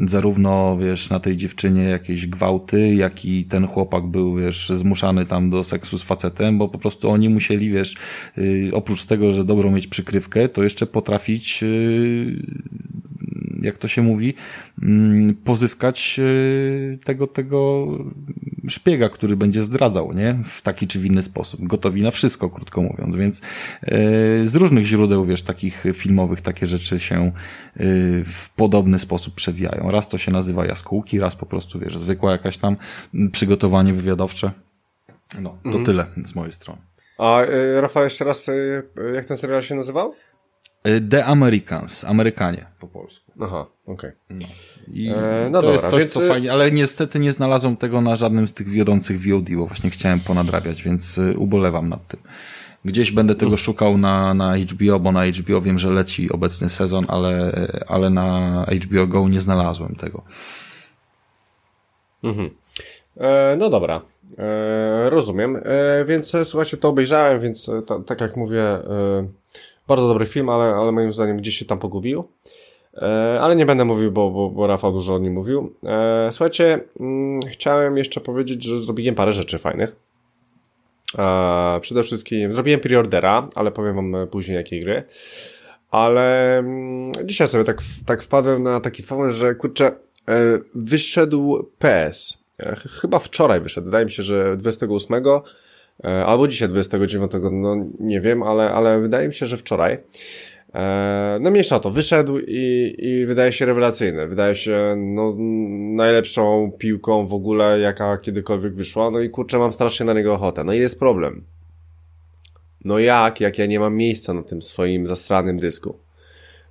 zarówno, wiesz, na tej dziewczynie jakieś gwałty, jak i ten chłopak był, wiesz, zmuszany tam do seksu z facetem, bo po prostu oni musieli, wiesz, yy, oprócz tego, że dobrą mieć przykrywkę, to jeszcze potrafić yy, jak to się mówi, pozyskać tego, tego szpiega, który będzie zdradzał, nie? W taki czy w inny sposób. Gotowi na wszystko, krótko mówiąc, więc yy, z różnych źródeł, wiesz, takich filmowych takie rzeczy się yy, w podobny sposób przewijają. Raz to się nazywa jaskółki, raz po prostu, wiesz, zwykła jakaś tam przygotowanie wywiadowcze. No, to mhm. tyle z mojej strony. A y, Rafał, jeszcze raz, y, jak ten serial się nazywał? The Americans, Amerykanie po polsku. Aha, okej. Okay. No. I e, no to dobra, jest coś, więc... co fajnie, ale niestety nie znalazłem tego na żadnym z tych wiodących VOD, bo właśnie chciałem ponadrabiać, więc ubolewam nad tym. Gdzieś będę tego szukał na, na HBO, bo na HBO wiem, że leci obecny sezon, ale, ale na HBO Go nie znalazłem tego. Mhm. E, no dobra, e, rozumiem. E, więc e, słuchajcie, to obejrzałem, więc e, tak jak mówię, e, bardzo dobry film, ale, ale moim zdaniem gdzieś się tam pogubił. E, ale nie będę mówił, bo, bo, bo Rafał dużo o nim mówił. E, słuchajcie, mm, chciałem jeszcze powiedzieć, że zrobiłem parę rzeczy fajnych. E, przede wszystkim zrobiłem preordera, ale powiem wam później jakiej gry. Ale mm, dzisiaj sobie tak, tak wpadłem na taki pomysł, że kurczę, wyszedł PS. Chyba wczoraj wyszedł. Wydaje mi się, że 28 albo dzisiaj 29, no nie wiem, ale, ale wydaje mi się, że wczoraj. E, no mniejsza to, wyszedł i, i wydaje się rewelacyjny. Wydaje się no, najlepszą piłką w ogóle, jaka kiedykolwiek wyszła. No i kurczę, mam strasznie na niego ochotę. No i jest problem. No jak, jak ja nie mam miejsca na tym swoim zastranym dysku.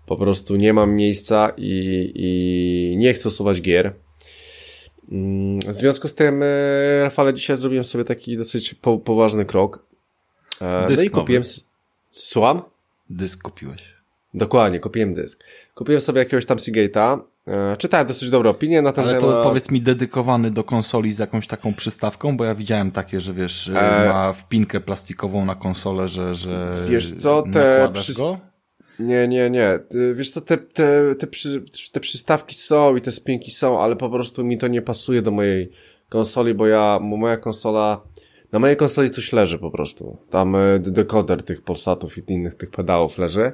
Po prostu nie mam miejsca i, i nie chcę usuwać gier. Mm, w związku z tym, e, Rafale, dzisiaj zrobiłem sobie taki dosyć po, poważny krok. E, Dysk no i kupiłem. Słucham? Dysk kupiłeś. Dokładnie, kupiłem dysk. Kupiłem sobie jakiegoś tam Seagate'a. E, czytałem dosyć dobre opinie na ten Ale temat. Ale to powiedz mi dedykowany do konsoli z jakąś taką przystawką, bo ja widziałem takie, że wiesz, e... ma wpinkę plastikową na konsolę, że, że Wiesz co, te przy... go? Nie, nie, nie. Wiesz co, te, te, te, przy, te przystawki są i te spinki są, ale po prostu mi to nie pasuje do mojej konsoli, bo ja, moja konsola na mojej konsoli coś leży po prostu. Tam e, dekoder tych Polsatów i innych tych pedałów leży.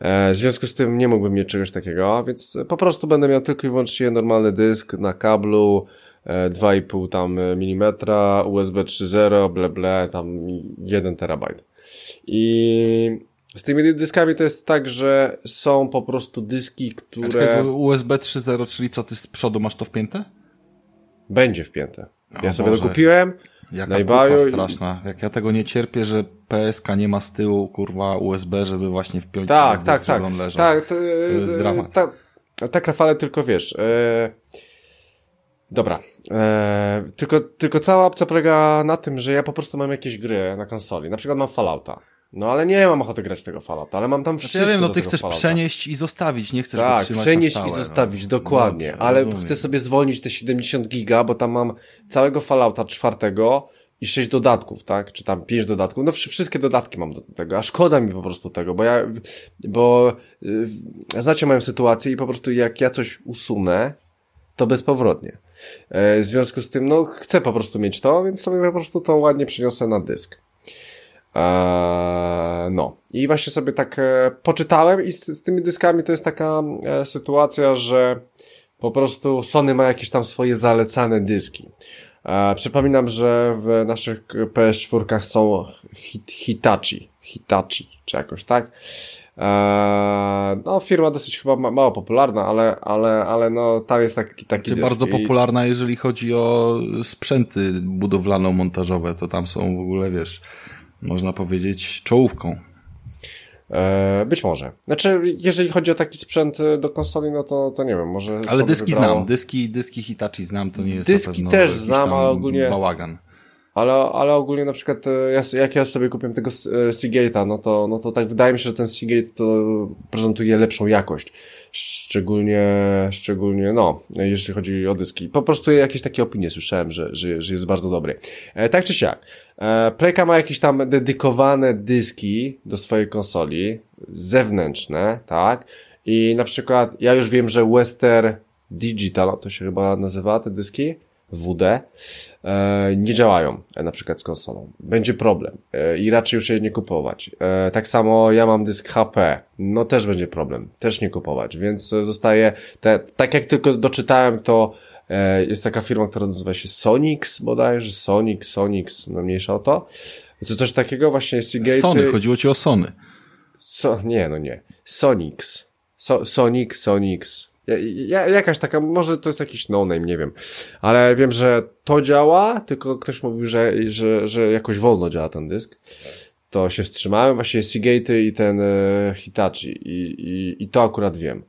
E, w związku z tym nie mógłbym mieć czegoś takiego, więc po prostu będę miał tylko i wyłącznie normalny dysk na kablu, 2,5 e, tam milimetra, USB 3.0, ble ble, tam 1 terabajt. I z tymi dyskami to jest tak, że są po prostu dyski, które... Czekaj, USB 3.0, czyli co, ty z przodu masz to wpięte? Będzie wpięte. Ja o sobie Boże. to kupiłem, Jaka Najbaju... straszna. Jak ja tego nie cierpię, że PSK nie ma z tyłu, kurwa, USB, żeby właśnie wpiąć tak, tak, tak, leżał. Tak, to, to jest dramat. Tak, tak Rafale, tylko wiesz... E... Dobra. E... Tylko, tylko cała opcja polega na tym, że ja po prostu mam jakieś gry na konsoli. Na przykład mam Fallouta. No ale nie mam ochoty grać tego Fallouta, ale mam tam wszystko znaczy, Ja wiem, no ty chcesz Fallouta. przenieść i zostawić, nie chcesz tak, go trzymać przenieść stałe, i no. zostawić, no. dokładnie, ale rozumiem. chcę sobie zwolnić te 70 giga, bo tam mam całego Fallouta czwartego i 6 dodatków, tak, czy tam 5 dodatków, no wszystkie dodatki mam do tego, a szkoda mi po prostu tego, bo ja, bo yy, znacie moją sytuację i po prostu jak ja coś usunę, to bezpowrotnie. E, w związku z tym, no chcę po prostu mieć to, więc sobie po prostu to ładnie przeniosę na dysk. Eee, no. I właśnie sobie tak e, poczytałem i z, z, tymi dyskami to jest taka e, sytuacja, że po prostu Sony ma jakieś tam swoje zalecane dyski. E, przypominam, że w naszych PS4 są hit, Hitachi, Hitachi, czy jakoś tak. E, no, firma dosyć chyba ma, mało popularna, ale, ale, ale no, tam jest taki, taki dysk. Bardzo popularna, jeżeli chodzi o sprzęty budowlano-montażowe, to tam są w ogóle, wiesz, można powiedzieć, czołówką. E, być może. Znaczy, jeżeli chodzi o taki sprzęt e, do konsoli, no to, to nie wiem, może. Ale dyski wybrało... znam, dyski, dyski Hitachi znam, to nie jest Dyski też znam, ale ogólnie. Bałagan. Ale, ale ogólnie na przykład, e, jak ja sobie kupiłem tego Seagate'a, no to, no to tak wydaje mi się, że ten Seagate to prezentuje lepszą jakość. Szczególnie, szczególnie, no, jeśli chodzi o dyski. Po prostu jakieś takie opinie słyszałem, że, że, że jest bardzo dobry. E, tak czy siak. E, Playka ma jakieś tam dedykowane dyski do swojej konsoli, zewnętrzne, tak? I na przykład, ja już wiem, że Western Digital, to się chyba nazywa, te dyski, WD, e, nie działają e, na przykład z konsolą. Będzie problem e, i raczej już je nie kupować. Tak samo ja mam dysk HP, no też będzie problem, też nie kupować, więc zostaje, te, tak jak tylko doczytałem to jest taka firma, która nazywa się Sonix bodajże, Sonic, Sonix, no mniejsza o to. Czy coś takiego właśnie Seagate... Sony, chodziło ci o Sony. So, nie, no nie. Sonix. So, Sonic, Sonix. Ja, jakaś taka, może to jest jakiś no-name, nie wiem. Ale wiem, że to działa, tylko ktoś mówił, że, że, że jakoś wolno działa ten dysk. To się wstrzymałem, właśnie Seagate i ten e, Hitachi i, i, i to akurat wiem.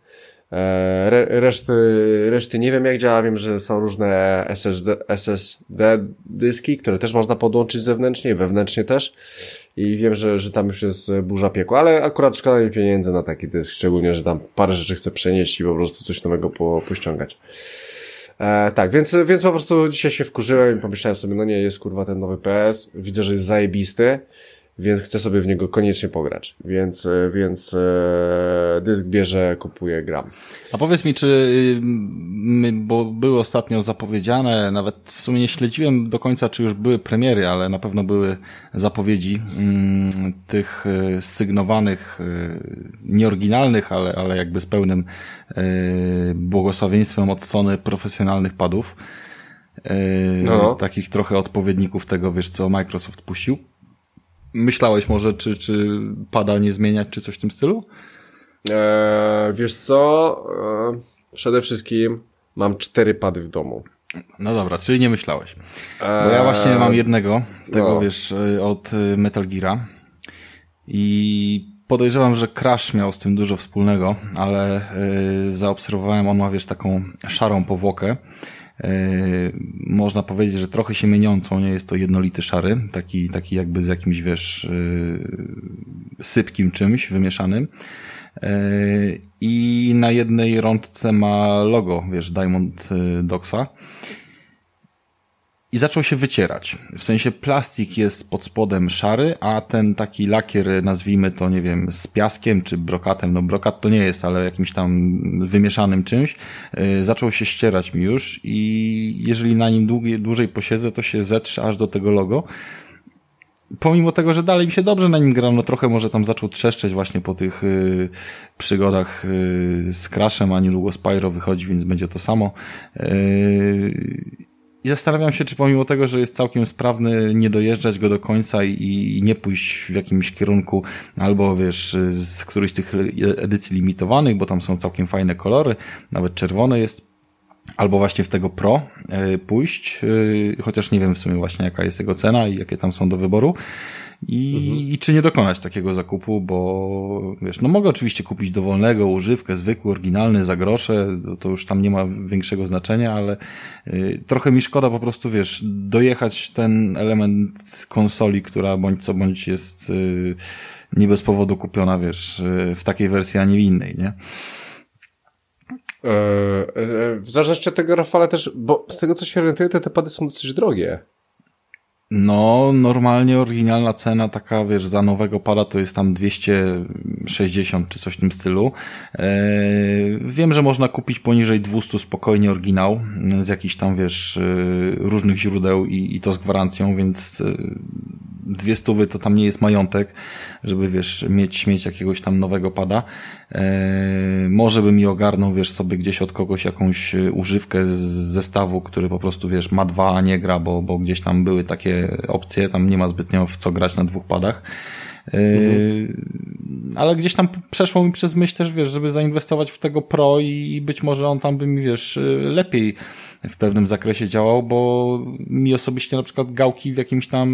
E, re, reszty, reszty nie wiem jak działa, wiem, że są różne SSD, SSD dyski, które też można podłączyć zewnętrznie wewnętrznie też i wiem, że, że tam już jest burza piekła, ale akurat szkoda mi pieniędzy na taki dysk, szczególnie, że tam parę rzeczy chcę przenieść i po prostu coś nowego po, pościągać. E, tak, więc, więc po prostu dzisiaj się wkurzyłem i pomyślałem sobie, no nie, jest kurwa ten nowy PS, widzę, że jest zajebisty, więc chcę sobie w niego koniecznie pograć. Więc, e, więc e, dysk bierze, kupuję, gram. A powiedz mi, czy y, bo były ostatnio zapowiedziane, nawet w sumie nie śledziłem do końca, czy już były premiery, ale na pewno były zapowiedzi mm, tych y, sygnowanych, y, nieoryginalnych, ale, ale jakby z pełnym y, błogosławieństwem od strony profesjonalnych padów. Y, no. Takich trochę odpowiedników tego, wiesz, co Microsoft puścił. Myślałeś może, czy, czy pada nie zmieniać, czy coś w tym stylu? Eee, wiesz co? Eee, przede wszystkim mam cztery pady w domu. No dobra, czyli nie myślałeś. Bo ja właśnie mam jednego, tego no. wiesz, od Metal Geara. I podejrzewam, że Crash miał z tym dużo wspólnego, ale yy, zaobserwowałem, on ma wiesz taką szarą powłokę E, można powiedzieć, że trochę się mieniącą, nie jest to jednolity szary, taki, taki jakby z jakimś, wiesz, e, sypkim czymś wymieszanym. E, I na jednej rączce ma logo, wiesz, Diamond Doxa i zaczął się wycierać. W sensie plastik jest pod spodem szary, a ten taki lakier, nazwijmy to, nie wiem, z piaskiem czy brokatem, no brokat to nie jest, ale jakimś tam wymieszanym czymś, yy, zaczął się ścierać mi już i jeżeli na nim długie, dłużej posiedzę, to się zetrze aż do tego logo. Pomimo tego, że dalej mi się dobrze na nim gram, no trochę może tam zaczął trzeszczeć właśnie po tych yy, przygodach yy, z Crashem, a niedługo Spyro wychodzi, więc będzie to samo. Yy, i zastanawiam się, czy pomimo tego, że jest całkiem sprawny, nie dojeżdżać go do końca i, nie pójść w jakimś kierunku, albo wiesz, z którychś tych edycji limitowanych, bo tam są całkiem fajne kolory, nawet czerwone jest, albo właśnie w tego Pro y, pójść, y, chociaż nie wiem w sumie właśnie jaka jest jego cena i jakie tam są do wyboru i, mhm. i czy nie dokonać takiego zakupu, bo wiesz, no mogę oczywiście kupić dowolnego używkę, zwykły, oryginalny za grosze, to, to już tam nie ma większego znaczenia, ale y, trochę mi szkoda po prostu, wiesz, dojechać ten element konsoli, która bądź co bądź jest y, nie bez powodu kupiona, wiesz, y, w takiej wersji, a nie w innej, nie? E, e, w zależności od tego, Rafale, też, bo z tego co się orientuję, to te pady są dosyć drogie. No, normalnie oryginalna cena taka, wiesz, za nowego pada to jest tam 260 czy coś w tym stylu. Eee, wiem, że można kupić poniżej 200 spokojnie oryginał z jakichś tam, wiesz, e, różnych źródeł i, i to z gwarancją, więc e, dwie stówy to tam nie jest majątek, żeby wiesz, mieć, mieć jakiegoś tam nowego pada. E, może by mi ogarnął, wiesz, sobie gdzieś od kogoś jakąś używkę z zestawu, który po prostu, wiesz, ma dwa, a nie gra, bo, bo gdzieś tam były takie opcje, tam nie ma zbytnio w co grać na dwóch padach. E, mhm. Ale gdzieś tam przeszło mi przez myśl też, wiesz, żeby zainwestować w tego Pro i być może on tam by mi, wiesz, lepiej w pewnym zakresie działał, bo mi osobiście na przykład gałki w jakimś tam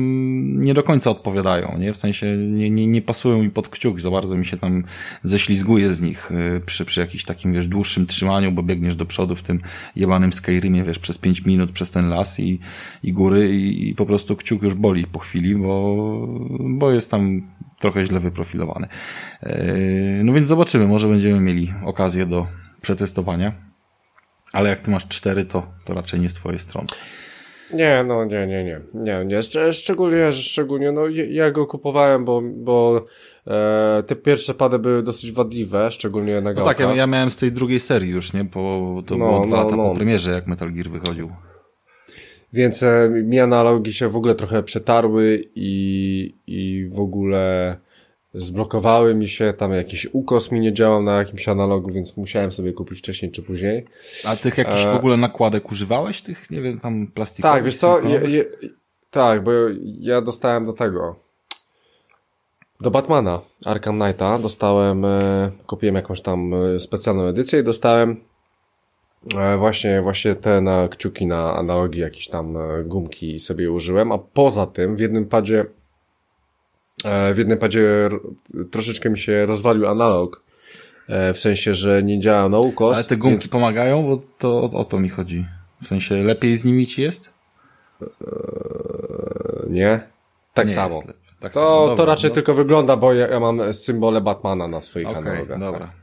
nie do końca odpowiadają, nie? W sensie nie, nie, nie pasują mi pod kciuk, za bardzo mi się tam ześlizguje z nich y, przy, przy jakimś takim, wiesz, dłuższym trzymaniu, bo biegniesz do przodu w tym jebanym Skyrimie, wiesz, przez pięć minut przez ten las i, i góry i, i po prostu kciuk już boli po chwili, bo, bo jest tam trochę źle wyprofilowany. Y, no więc zobaczymy, może będziemy mieli okazję do przetestowania. Ale jak ty masz cztery, to, to raczej nie z twojej strony. Nie, no nie, nie, nie, nie, nie. Szczególnie, szczególnie, no ja go kupowałem, bo, bo e, te pierwsze pady były dosyć wadliwe, szczególnie na No tak, ja, miałem z tej drugiej serii już, nie, bo to no, było dwa no, lata no. po premierze, jak Metal Gear wychodził. Więc e, mi analogi się w ogóle trochę przetarły i, i w ogóle zblokowały mi się, tam jakiś ukos mi nie działał na jakimś analogu, więc musiałem sobie kupić wcześniej czy później. A tych jakichś w ogóle nakładek używałeś? Tych, nie wiem, tam plastikowych? Tak, wiesz co, je, je, tak, bo ja dostałem do tego, do Batmana Arkham Knighta dostałem, e, kupiłem jakąś tam e, specjalną edycję i dostałem e, właśnie, właśnie te na kciuki na analogii, jakieś tam gumki sobie użyłem, a poza tym w jednym padzie w jednym padzie troszeczkę mi się rozwalił analog, w sensie, że nie działa ukos. Ale te gumki więc... pomagają, bo to o, o, to mi chodzi. W sensie lepiej z nimi ci jest? Nie. Tak nie samo. Jest tak to, samo. Dobra, to raczej no. tylko wygląda, bo ja, ja, mam symbole Batmana na swoich okay, analogach. dobra. Tak.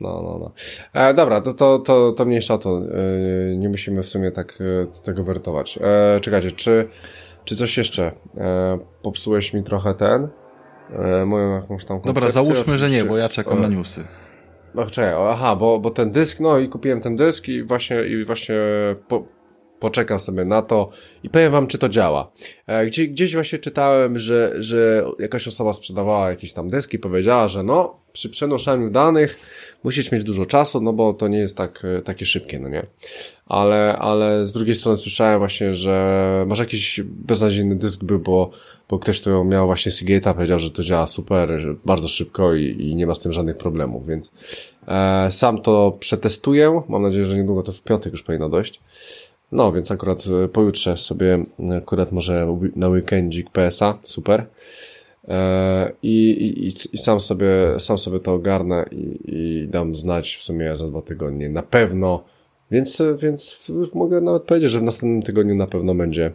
No, no, no. E, dobra, to, to, to, to mniejsza to. E, nie musimy w sumie tak e, tego wertować. E, czekajcie, czy, czy coś jeszcze? E, popsułeś mi trochę ten? E, moją jakąś tam Dobra, załóżmy, że nie, bo ja czekam na newsy. No, czekaj, aha, bo, bo ten dysk, no i kupiłem ten dysk i właśnie, i właśnie po, poczekam sobie na to i powiem wam, czy to działa. E, gdzie, gdzieś właśnie czytałem, że, że jakaś osoba sprzedawała jakieś tam deski, powiedziała, że no, przy przenoszeniu danych musisz mieć dużo czasu, no bo to nie jest tak, e, takie szybkie, no nie? Ale, ale z drugiej strony słyszałem właśnie, że masz jakiś beznadziejny dysk był, bo, bo ktoś, kto miał właśnie Seagate'a powiedział, że to działa super, bardzo szybko i, i nie ma z tym żadnych problemów, więc e, sam to przetestuję. Mam nadzieję, że niedługo to w piątek już powinno dojść. No, więc akurat e, pojutrze sobie, e, akurat może na weekendzik PSA, super. E, I, i, i, sam, sobie, sam sobie to ogarnę i, i dam znać w sumie za dwa tygodnie. Na pewno, więc, więc mogę nawet powiedzieć, że w następnym tygodniu na pewno będzie,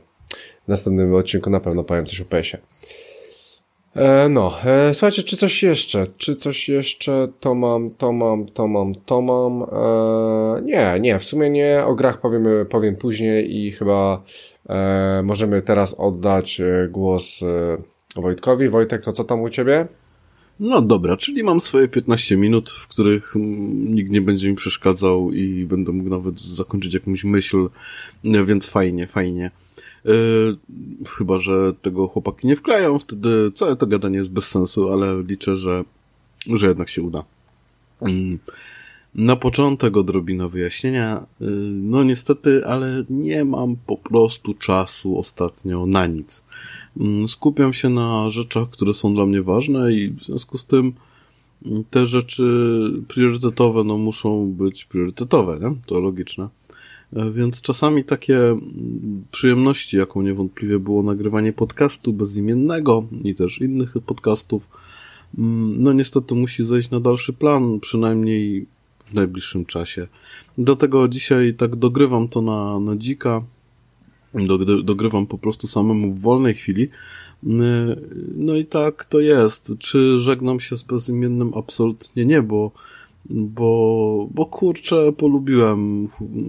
w następnym odcinku na pewno powiem coś o PSie. E, no, e, słuchajcie, czy coś jeszcze? Czy coś jeszcze? To mam, to mam, to mam, to mam. E, nie, nie, w sumie nie. O grach powiem później i chyba możemy teraz oddać głos Wojtkowi. Wojtek, to co tam u ciebie? No dobra, czyli mam swoje 15 minut, w których nikt nie będzie mi przeszkadzał i będę mógł nawet zakończyć jakąś myśl, więc fajnie, fajnie. Yy, chyba, że tego chłopaki nie wkleją, wtedy całe to gadanie jest bez sensu, ale liczę, że, że jednak się uda. Yy, na początek odrobina wyjaśnienia. Yy, no niestety, ale nie mam po prostu czasu ostatnio na nic. Yy, skupiam się na rzeczach, które są dla mnie ważne i w związku z tym te rzeczy priorytetowe no muszą być priorytetowe, nie? To logiczne. E, więc czasami takie mm, przyjemności, jaką niewątpliwie było nagrywanie podcastu bezimiennego i też innych podcastów, mm, no niestety musi zejść na dalszy plan, przynajmniej w najbliższym czasie. Do tego dzisiaj tak dogrywam to na, na dzika, dogrywam po prostu samemu w wolnej chwili. E, no i tak to jest. Czy żegnam się z bezimiennym? Absolutnie nie, bo bo, bo kurczę, polubiłem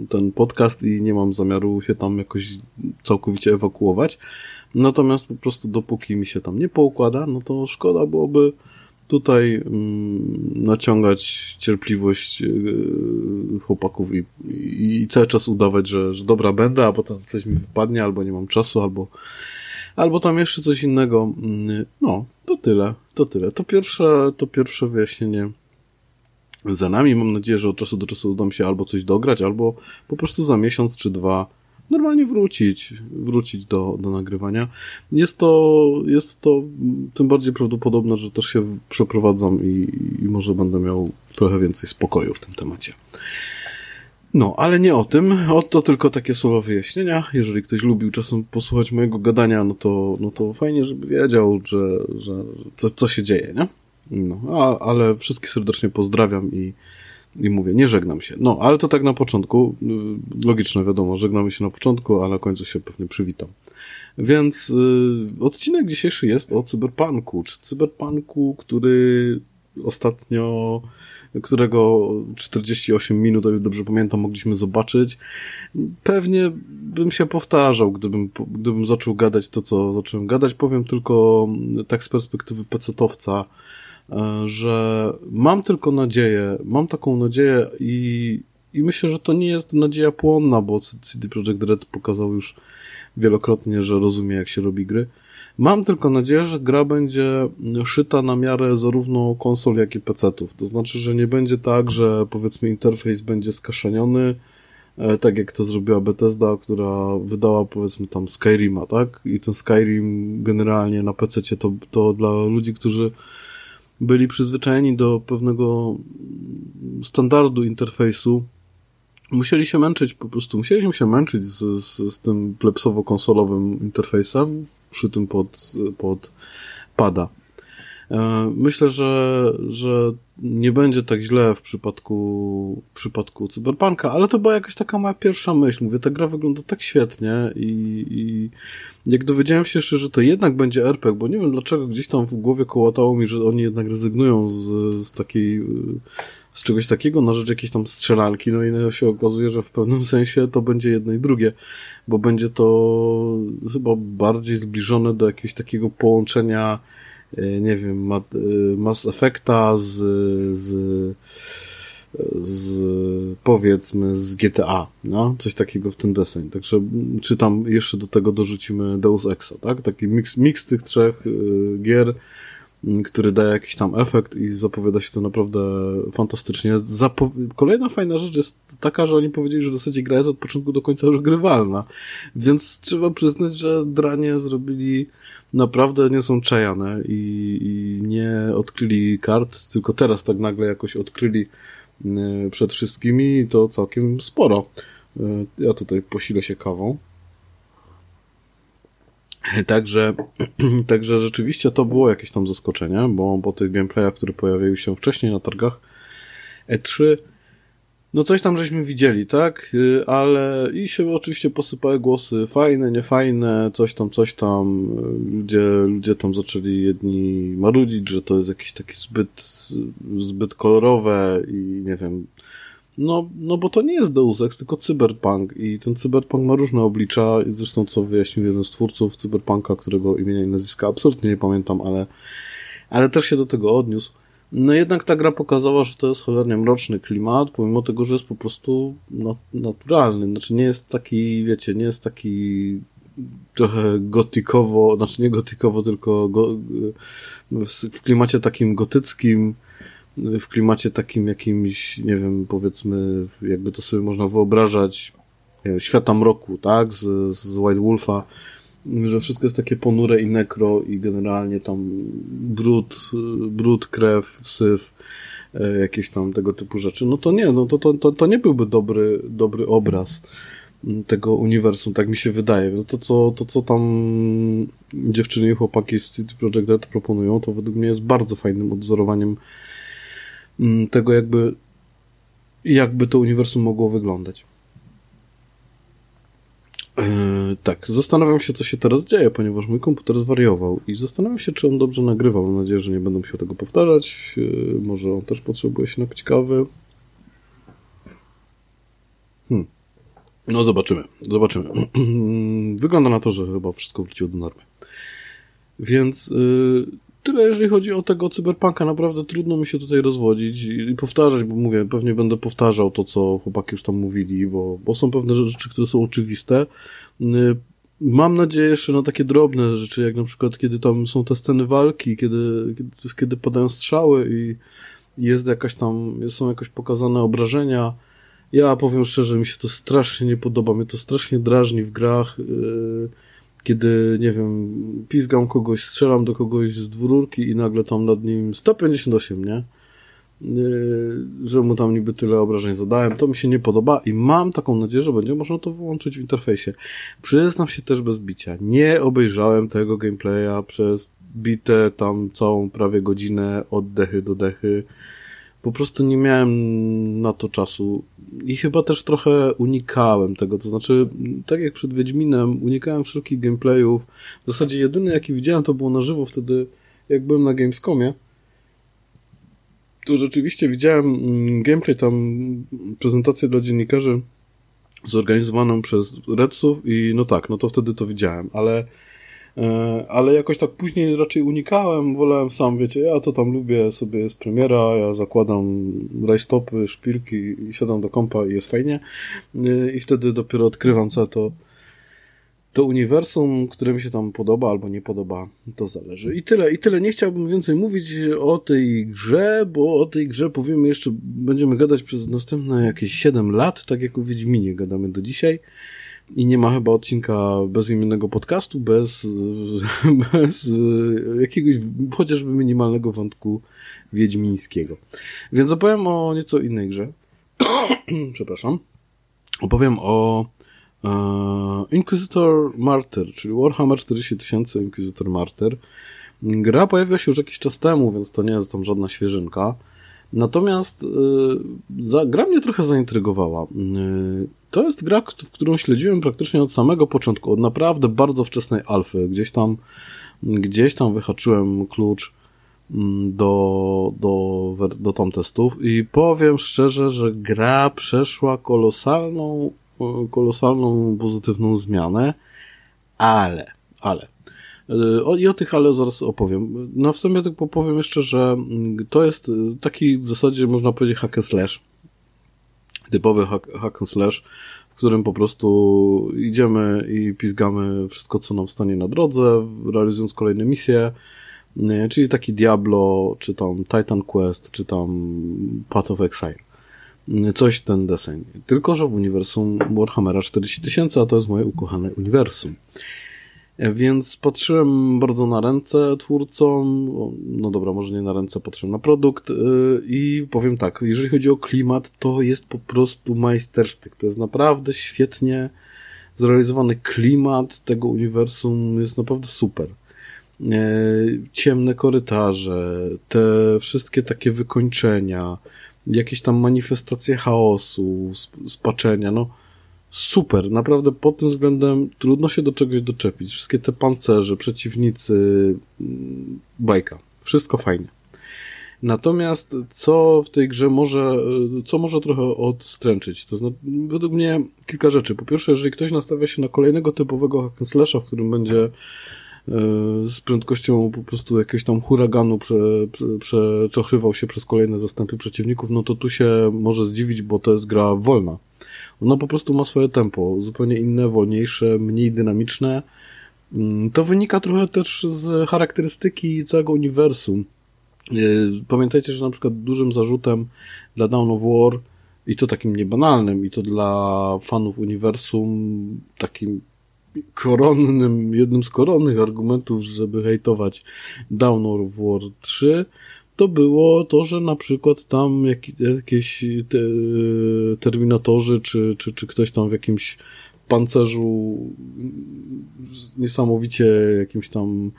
ten podcast i nie mam zamiaru się tam jakoś całkowicie ewakuować. Natomiast po prostu dopóki mi się tam nie poukłada, no to szkoda byłoby tutaj mm, naciągać cierpliwość yy, chłopaków i, i, cały czas udawać, że, że dobra będę, a potem coś mi wypadnie, albo nie mam czasu, albo, albo tam jeszcze coś innego. Mm, no, to tyle, to tyle. To pierwsze, to pierwsze wyjaśnienie za nami. Mam nadzieję, że od czasu do czasu uda mi się albo coś dograć, albo po prostu za miesiąc czy dwa normalnie wrócić, wrócić do, do nagrywania. Jest to, jest to tym bardziej prawdopodobne, że też się przeprowadzam i, i może będę miał trochę więcej spokoju w tym temacie. No, ale nie o tym. O to tylko takie słowa wyjaśnienia. Jeżeli ktoś lubił czasem posłuchać mojego gadania, no to, no to fajnie, żeby wiedział, że, że co, co się dzieje, nie? No, a, ale wszystkich serdecznie pozdrawiam i, i mówię, nie żegnam się. No, ale to tak na początku. Y, logiczne, wiadomo, żegnamy się na początku, a na końcu się pewnie przywitam. Więc y, odcinek dzisiejszy jest o cyberpunku. Czy cyberpunku, który ostatnio, którego 48 minut, o ile dobrze pamiętam, mogliśmy zobaczyć. Pewnie bym się powtarzał, gdybym, gdybym zaczął gadać to, co zacząłem gadać. Powiem tylko tak z perspektywy pecetowca, że mam tylko nadzieję, mam taką nadzieję i, i myślę, że to nie jest nadzieja płonna, bo CD Projekt Red pokazał już wielokrotnie, że rozumie jak się robi gry. Mam tylko nadzieję, że gra będzie szyta na miarę zarówno konsol, jak i PC-ów. To znaczy, że nie będzie tak, że powiedzmy interfejs będzie skaszeniony, e, tak jak to zrobiła Bethesda, która wydała powiedzmy tam Skyrima, tak? I ten Skyrim generalnie na PC to, to dla ludzi, którzy byli przyzwyczajeni do pewnego standardu interfejsu, musieli się męczyć, po prostu musieliśmy się męczyć z, z, z tym plepsowo-konsolowym interfejsem, przy tym pod, pod pada. E, myślę, że, że nie będzie tak źle w przypadku, w przypadku Cyberpunka, ale to była jakaś taka moja pierwsza myśl. Mówię, ta gra wygląda tak świetnie i, i jak dowiedziałem się jeszcze, że to jednak będzie RPG, bo nie wiem dlaczego gdzieś tam w głowie kołatało mi, że oni jednak rezygnują z, z takiej z czegoś takiego na rzecz jakiejś tam strzelanki, no i się okazuje, że w pewnym sensie to będzie jedno i drugie, bo będzie to chyba bardziej zbliżone do jakiegoś takiego połączenia, e, nie wiem, e, Mass Effecta z, z, z powiedzmy z GTA, no? Coś takiego w ten deseń. Także czy tam jeszcze do tego dorzucimy Deus Exa, tak? Taki miks, miks tych trzech e, gier, który daje jakiś tam efekt i zapowiada się to naprawdę fantastycznie. Zapo Kolejna fajna rzecz jest taka, że oni powiedzieli, że w zasadzie gra jest od początku do końca już grywalna, więc trzeba przyznać, że dranie zrobili naprawdę nie są czajane i, i nie odkryli kart, tylko teraz tak nagle jakoś odkryli y, przed wszystkimi to całkiem sporo. Y, ja tutaj posilę się kawą. Także, także rzeczywiście to było jakieś tam zaskoczenie, bo po tych gameplayach, które pojawiały się wcześniej na targach E3, no coś tam żeśmy widzieli, tak? Y, ale i się oczywiście posypały głosy fajne, niefajne, coś tam, coś tam. Ludzie, ludzie tam zaczęli jedni marudzić, że to jest jakieś takie zbyt, zbyt kolorowe i nie wiem, no, no bo to nie jest Deus Ex, tylko cyberpunk i ten cyberpunk ma różne oblicza, zresztą co wyjaśnił jeden z twórców cyberpunka, którego imienia i nazwiska absolutnie nie pamiętam, ale, ale też się do tego odniósł. No jednak ta gra pokazała, że to jest cholernie mroczny klimat, pomimo tego, że jest po prostu naturalny. Znaczy nie jest taki, wiecie, nie jest taki trochę gotykowo, znaczy nie gotykowo, tylko go, w, klimacie takim gotyckim, w klimacie takim jakimś, nie wiem, powiedzmy, jakby to sobie można wyobrażać, świata mroku, tak, z, z White Wolfa, że wszystko jest takie ponure i nekro i generalnie tam brud, brud, krew, syf, e, jakieś tam tego typu rzeczy, no to nie, no to, to, to, to nie byłby dobry, dobry obraz tego uniwersum, tak mi się wydaje. To, co, to, co tam dziewczyny i chłopaki z City Project Red proponują, to według mnie jest bardzo fajnym odzorowaniem Mm, tego jakby jakby to uniwersum mogło wyglądać. Yy, tak, zastanawiam się, co się teraz dzieje, ponieważ mój komputer zwariował i zastanawiam się, czy on dobrze nagrywał. Mam nadzieję, że nie będę musiał tego powtarzać. Yy, może on też potrzebuje się napić kawy. Hmm. No, zobaczymy. Zobaczymy. Wygląda na to, że chyba wszystko wróciło do normy. Więc yy, tyle, jeżeli chodzi o tego cyberpunka. Naprawdę trudno mi się tutaj rozwodzić i powtarzać, bo mówię, pewnie będę powtarzał to, co chłopaki już tam mówili, bo, bo są pewne rzeczy, które są oczywiste. Y, mam nadzieję jeszcze na takie drobne rzeczy, jak na przykład kiedy tam są te sceny walki, kiedy, kiedy, kiedy padają strzały i jest jakaś tam, są jakoś pokazane obrażenia. Ja powiem szczerze, mi się to strasznie nie podoba, mnie to strasznie drażni w grach. Yy, kiedy, nie wiem, pizgam kogoś, strzelam do kogoś z dwururki i nagle tam nad nim 158, nie? Yy, że mu tam niby tyle obrażeń zadałem, to mi się nie podoba i mam taką nadzieję, że będzie można to wyłączyć w interfejsie. Przyznam się też bez bicia, nie obejrzałem tego gameplaya przez bite tam całą prawie godzinę od dechy do dechy po prostu nie miałem na to czasu i chyba też trochę unikałem tego, to znaczy, tak jak przed Wiedźminem, unikałem wszelkich gameplayów. W zasadzie jedyny, jaki widziałem, to było na żywo wtedy, jak byłem na Gamescomie. Tu rzeczywiście widziałem mm, gameplay, tam prezentację dla dziennikarzy zorganizowaną przez Redsów i no tak, no to wtedy to widziałem, ale ale jakoś tak później raczej unikałem, wolałem sam, wiecie, ja to tam lubię, sobie jest premiera, ja zakładam rajstopy, szpilki i siadam do kompa i jest fajnie e, i wtedy dopiero odkrywam co to to uniwersum, które mi się tam podoba albo nie podoba, to zależy. I tyle, i tyle. Nie chciałbym więcej mówić o tej grze, bo o tej grze powiemy jeszcze, będziemy gadać przez następne jakieś 7 lat, tak jak o Wiedźminie gadamy do dzisiaj. I nie ma chyba odcinka bezimiennego podcastu bez, bez jakiegoś chociażby minimalnego wątku wiedźmińskiego. Więc opowiem o nieco innej grze. Przepraszam. Opowiem o e, Inquisitor Martyr, czyli Warhammer 40 tysięcy Inquisitor Martyr. Gra pojawiła się już jakiś czas temu, więc to nie jest tam żadna świeżynka. Natomiast y, za, gra mnie trochę zaintrygowała. Y, to jest gra, którą śledziłem praktycznie od samego początku, od naprawdę bardzo wczesnej alfy. Gdzieś tam, gdzieś tam wyhaczyłem klucz mm, do, do, do tom testów i powiem szczerze, że gra przeszła kolosalną, kolosalną pozytywną zmianę, ale, ale o, I o tych ale zaraz opowiem. Na wstępie tylko powiem jeszcze, że mm, to jest taki w zasadzie można powiedzieć hack slash. Typowy hack, hack and slash, w którym po prostu idziemy i pizgamy wszystko, co nam stanie na drodze, realizując kolejne misje, czyli taki Diablo, czy tam Titan Quest, czy tam Path of Exile. Coś ten deseń. Tylko, że w uniwersum Warhammera 40 tysięcy, a to jest moje ukochane uniwersum. Więc patrzyłem bardzo na ręce twórcom, no dobra, może nie na ręce, patrzyłem na produkt yy, i powiem tak, jeżeli chodzi o klimat, to jest po prostu majstersztyk. To jest naprawdę świetnie zrealizowany klimat tego uniwersum, jest naprawdę super. Yy, ciemne korytarze, te wszystkie takie wykończenia, jakieś tam manifestacje chaosu, spaczenia, no super, naprawdę pod tym względem trudno się do czegoś doczepić. Wszystkie te pancerze, przeciwnicy, mm, bajka. Wszystko fajnie. Natomiast co w tej grze może, co może trochę odstręczyć? To znaczy, według mnie kilka rzeczy. Po pierwsze, jeżeli ktoś nastawia się na kolejnego typowego hack slasha, w którym będzie e, z prędkością po prostu jakiegoś tam huraganu prze, prze, przeczochywał się przez kolejne zastępy przeciwników, no to tu się może zdziwić, bo to jest gra wolna ona po prostu ma swoje tempo, zupełnie inne, wolniejsze, mniej dynamiczne. Mm, to wynika trochę też z charakterystyki całego uniwersum. E, pamiętajcie, że na przykład dużym zarzutem dla Dawn of War i to takim niebanalnym, i to dla fanów uniwersum takim koronnym, jednym z koronnych argumentów, żeby hejtować Dawn of War 3 to było to, że na przykład tam jak, jakieś te, terminatorzy, czy, czy, czy ktoś tam w jakimś pancerzu niesamowicie jakimś tam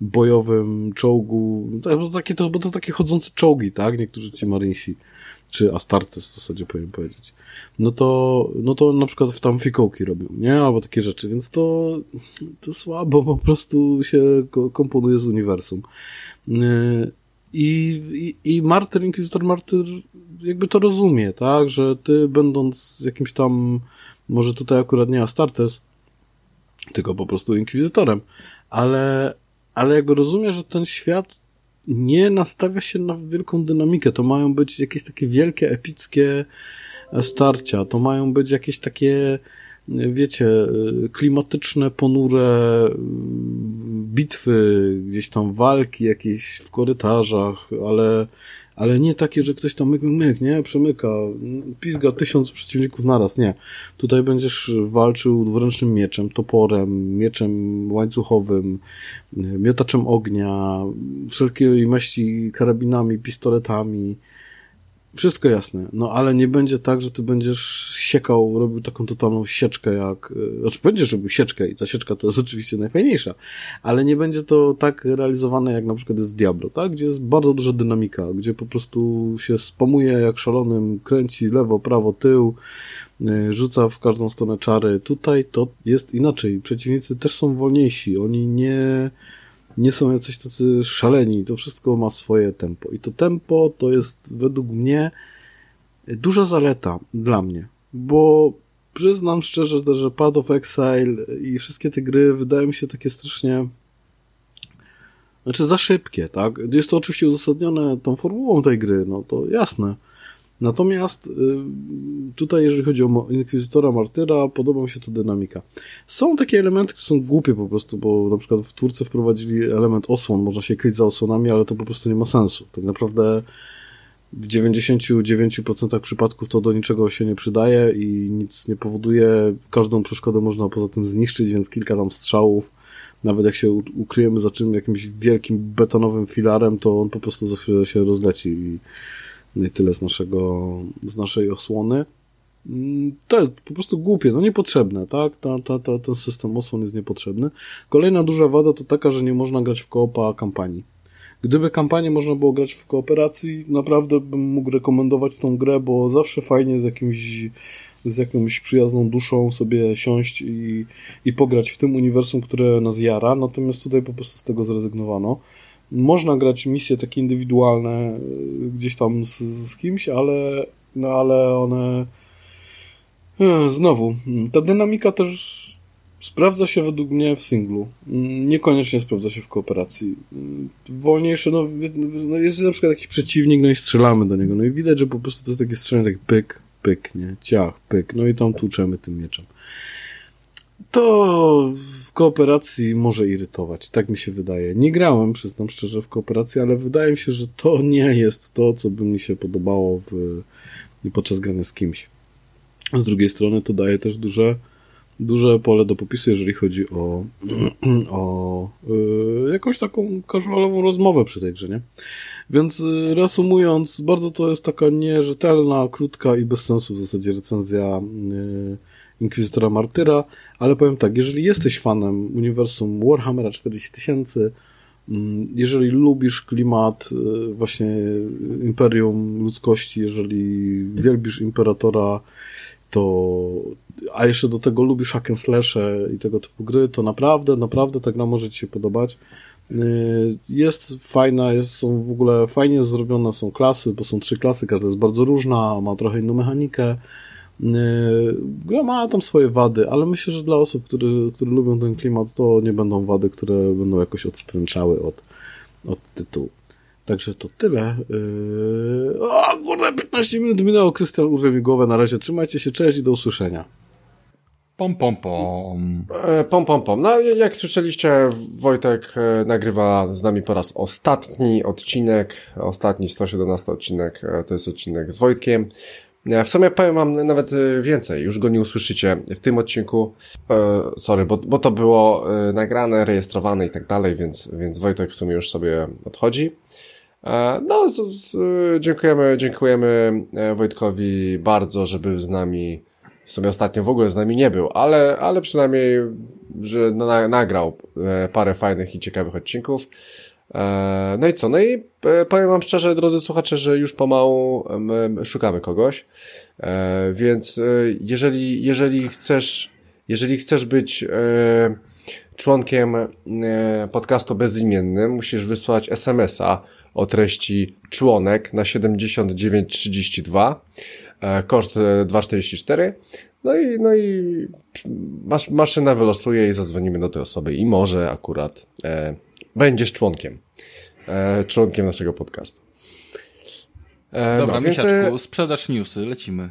bojowym czołgu, tak, bo, takie, to, bo to takie chodzące czołgi, tak? Niektórzy ci Marinsi, czy Astartes w zasadzie powinien powiedzieć. No to, no to na przykład w tam fikołki robią, nie? Albo takie rzeczy, więc to, to słabo po prostu się komponuje z uniwersum. I, i, i Martyr, Inquisitor Martyr jakby to rozumie, tak, że ty będąc jakimś tam, może tutaj akurat nie Astartes, tylko po prostu Inkwizytorem, ale, ale jakby rozumie, że ten świat nie nastawia się na wielką dynamikę, to mają być jakieś takie wielkie, epickie starcia, to mają być jakieś takie wiecie, klimatyczne, ponure bitwy, gdzieś tam walki jakieś w korytarzach, ale, ale nie takie, że ktoś tam myk, myk, nie? Przemyka, pizga tysiąc przeciwników naraz, nie. Tutaj będziesz walczył dwuręcznym mieczem, toporem, mieczem łańcuchowym, miotaczem ognia, wszelkiej maści karabinami, pistoletami, wszystko jasne, no ale nie będzie tak, że ty będziesz siekał, robił taką totalną sieczkę jak, e, znaczy będziesz robił sieczkę i ta sieczka to jest oczywiście najfajniejsza, ale nie będzie to tak realizowane jak na przykład jest w Diablo, tak, gdzie jest bardzo duża dynamika, gdzie po prostu się spamuje jak szalonym, kręci lewo, prawo, tył, e, rzuca w każdą stronę czary. Tutaj to jest inaczej. Przeciwnicy też są wolniejsi. Oni nie, nie są jacyś tacy szaleni, to wszystko ma swoje tempo. I to tempo to jest według mnie duża zaleta dla mnie, bo przyznam szczerze, że Path of Exile i wszystkie te gry wydają mi się takie strasznie znaczy za szybkie, tak? Jest to oczywiście uzasadnione tą formułą tej gry, no to jasne. Natomiast y, tutaj, jeżeli chodzi o Inkwizytora Martyra, podoba mi się to dynamika. Są takie elementy, które są głupie po prostu, bo na przykład w twórcy wprowadzili element osłon, można się kryć za osłonami, ale to po prostu nie ma sensu. Tak naprawdę w 99% przypadków to do niczego się nie przydaje i nic nie powoduje. Każdą przeszkodę można poza tym zniszczyć, więc kilka tam strzałów, nawet jak się ukryjemy za czym jakimś wielkim betonowym filarem, to on po prostu za chwilę się rozleci i tyle z naszego, z naszej osłony. Mm, to jest po prostu głupie, no niepotrzebne, tak? Ta, ta, ta, ten system osłon jest niepotrzebny. Kolejna duża wada to taka, że nie można grać w koopa kampanii. Gdyby kampanię można było grać w kooperacji, naprawdę bym mógł rekomendować tą grę, bo zawsze fajnie z jakimś z jakąś przyjazną duszą sobie siąść i, i pograć w tym uniwersum, które nas jara, natomiast tutaj po prostu z tego zrezygnowano. Można grać misje takie indywidualne y, gdzieś tam z, z kimś, ale, no ale one e, znowu, ta dynamika też sprawdza się według mnie w singlu. Niekoniecznie sprawdza się w kooperacji. Wolniejsze, no, no jest na przykład jakiś przeciwnik, no i strzelamy do niego. No i widać, że po prostu to jest takie strzelanie, tak pyk, pyk, nie? Ciach, pyk. No i tam tłuczemy tym mieczem. To w kooperacji może irytować, tak mi się wydaje. Nie grałem, przyznam szczerze, w kooperacji, ale wydaje mi się, że to nie jest to, co by mi się podobało w, podczas grania z kimś. Z drugiej strony to daje też duże, duże pole do popisu, jeżeli chodzi o, o yy, jakąś taką casualową rozmowę przy tej grze, nie? Więc y, reasumując, bardzo to jest taka nierzetelna, krótka i bez sensu w zasadzie recenzja y, Inkwizytora Martyra, ale powiem tak, jeżeli jesteś fanem uniwersum Warhammera 40 tysięcy, mm, jeżeli lubisz klimat y, właśnie Imperium Ludzkości, jeżeli wielbisz Imperatora, to a jeszcze do tego lubisz hack and slashe i tego typu gry, to naprawdę, naprawdę ta gra może Ci się podobać. Y, jest fajna, jest, są w ogóle fajnie zrobione są klasy, bo są trzy klasy, każda jest bardzo różna, ma trochę inną mechanikę. Y, gra ma tam swoje wady, ale myślę, że dla osób, które, które lubią ten klimat, to nie będą wady, które będą jakoś odstręczały od, od tytułu. Także to tyle. Yy... O, kurde, 15 minut minęło. Krystian urwie mi głowę. Na razie trzymajcie się, cześć i do usłyszenia. Pom, pom, pom. E, pom, pom, pom. No, jak słyszeliście, Wojtek e, nagrywa z nami po raz ostatni odcinek, ostatni 117 odcinek, e, to jest odcinek z Wojtkiem. W sumie powiem wam nawet więcej, już go nie usłyszycie w tym odcinku. sorry, bo, bo to było nagrane, rejestrowane i tak dalej, więc, więc Wojtek w sumie już sobie odchodzi. no, dziękujemy, dziękujemy Wojtkowi bardzo, że był z nami w sumie ostatnio w ogóle z nami nie był, ale, ale przynajmniej, że na, nagrał e, parę fajnych i ciekawych odcinków. E, no i co? No i e, powiem wam szczerze, drodzy słuchacze, że już pomału szukamy kogoś. Więc jeżeli, jeżeli chcesz, jeżeli chcesz być członkiem podcastu bezimiennym, musisz wysłać SMS-a o treści członek na 7932 E, koszt 2,44. E, no i, no i masz, maszyna wylosuje i zadzwonimy do tej osoby i może akurat e, będziesz członkiem. E, członkiem naszego podcastu. E, Dobra, no, Misiaczku, e, sprzedaż newsy, lecimy.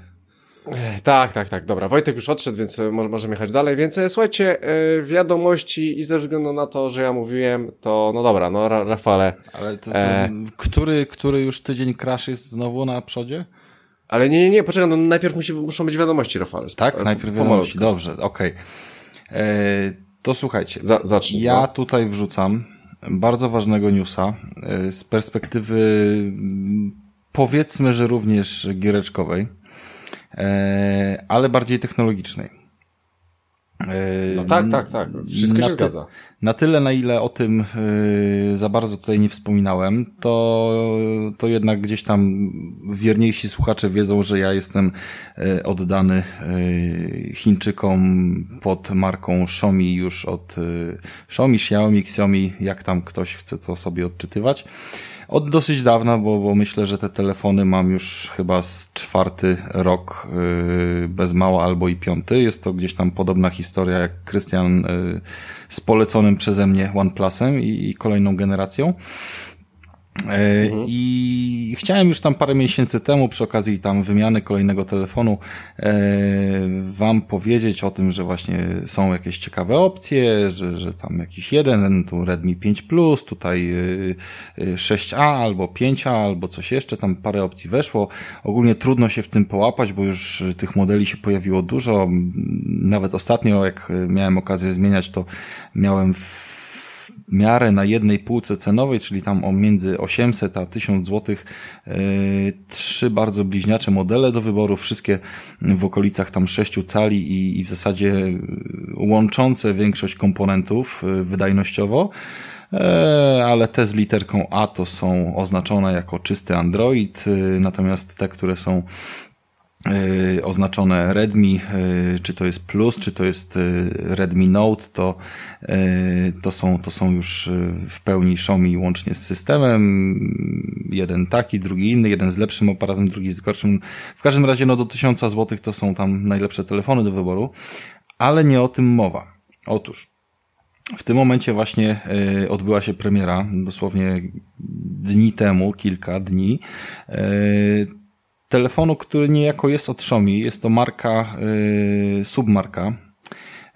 Tak, tak, tak. Dobra, Wojtek już odszedł, więc możemy jechać dalej. Więc słuchajcie, wiadomości i ze względu na to, że ja mówiłem, to no dobra, no Rafale. Ale to, to e... który, który już tydzień crash jest znowu na przodzie? Ale nie, nie, nie, poczekaj, no najpierw musi, muszą być wiadomości, Rafał. Tak, najpierw wiadomości, dobrze, okej. Okay. E, to słuchajcie, Za, zacznij, ja no. tutaj wrzucam bardzo ważnego newsa e, z perspektywy powiedzmy, że również giereczkowej, e, ale bardziej technologicznej. No tak, tak, tak. Wszystko się zgadza. Na tyle, na ile o tym yy, za bardzo tutaj nie wspominałem, to, to jednak gdzieś tam wierniejsi słuchacze wiedzą, że ja jestem yy, oddany yy, Chińczykom pod marką Xiaomi już od Xiaomi, Xiaomi, Xiaomi, jak tam ktoś chce to sobie odczytywać. Od dosyć dawna, bo, bo myślę, że te telefony mam już chyba z czwarty rok yy, bez mała albo i piąty. Jest to gdzieś tam podobna historia jak Krystian yy, z poleconym przeze mnie OnePlusem i, i kolejną generacją. Mhm. I chciałem już tam parę miesięcy temu, przy okazji tam wymiany kolejnego telefonu, e, wam powiedzieć o tym, że właśnie są jakieś ciekawe opcje, że, że tam jakiś jeden, tu Redmi 5 Plus, tutaj 6A albo 5A albo coś jeszcze, tam parę opcji weszło. Ogólnie trudno się w tym połapać, bo już tych modeli się pojawiło dużo. Nawet ostatnio, jak miałem okazję zmieniać, to miałem w miarę na jednej półce cenowej, czyli tam o między 800 a 1000 zł, trzy bardzo bliźniacze modele do wyboru, wszystkie w okolicach tam 6 cali i, i w zasadzie łączące większość komponentów e, wydajnościowo. E, ale te z literką A to są oznaczone jako czysty Android, e, natomiast te, które są oznaczone Redmi, y, czy to jest Plus, czy to jest y, Redmi Note, to, to, są, to są już w pełni Xiaomi łącznie z systemem. Jeden taki, drugi inny, jeden z lepszym aparatem, drugi z gorszym. W każdym razie no do 1000 zł to są tam najlepsze telefony do wyboru, ale nie o tym mowa. Otóż w tym momencie właśnie odbyła się premiera, dosłownie dni temu, kilka dni telefonu, który niejako jest od Xiaomi. Jest to marka, yy, submarka,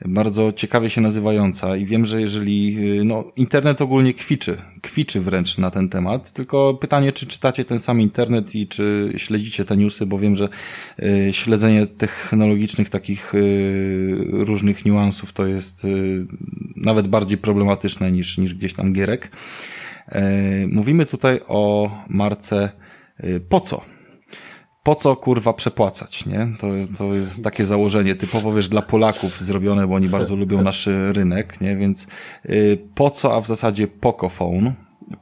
bardzo ciekawie się nazywająca i wiem, że jeżeli, yy, no, internet ogólnie kwiczy, kwiczy wręcz na ten temat, tylko pytanie, czy czytacie ten sam internet i czy śledzicie te newsy, bo wiem, że yy, śledzenie technologicznych takich yy, różnych niuansów to jest yy, nawet bardziej problematyczne niż, niż gdzieś tam gierek. Yy, mówimy tutaj o marce yy, po co? Po co kurwa przepłacać, nie? To, to jest takie założenie typowo, wiesz, dla Polaków zrobione, bo oni bardzo lubią nasz rynek, nie? Więc y, po co, a w zasadzie Pocophone.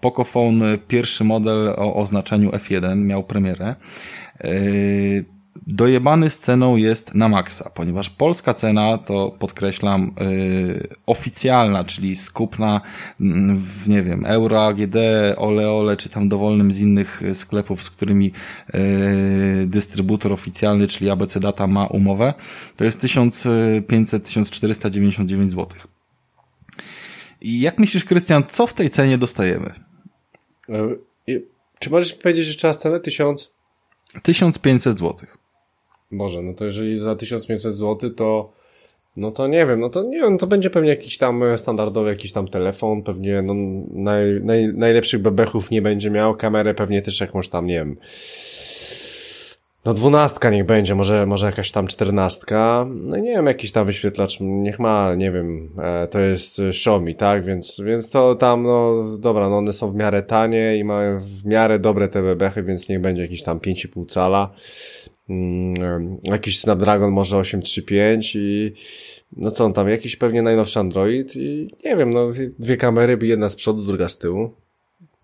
Pocophone, pierwszy model o oznaczeniu F1 miał premierę. Y, dojebany z ceną jest na maksa, ponieważ polska cena to podkreślam yy, oficjalna, czyli skupna mm, w nie wiem, euro, AGD, ole ole, czy tam dowolnym z innych sklepów, z którymi yy, dystrybutor oficjalny, czyli ABC Data ma umowę, to jest 1500-1499 zł. I jak myślisz, Krystian, co w tej cenie dostajemy? Yy, czy możesz powiedzieć jeszcze raz cenę? 1000? 1500 złotych. Boże, no to jeżeli za 1500 zł, to no to nie wiem, no to nie wiem, to będzie pewnie jakiś tam standardowy jakiś tam telefon, pewnie no naj, naj, najlepszych bebechów nie będzie miał, kamerę pewnie też jakąś tam, nie wiem, no dwunastka niech będzie, może, może jakaś tam czternastka, no nie wiem, jakiś tam wyświetlacz, niech ma, nie wiem, e, to jest Xiaomi, tak, więc, więc to tam, no dobra, no one są w miarę tanie i mają w miarę dobre te bebechy, więc niech będzie jakiś tam 5,5 cala, jakiś Snapdragon może 835 i no co on tam, jakiś pewnie najnowszy Android i nie wiem, no dwie kamery, by jedna z przodu, druga z tyłu.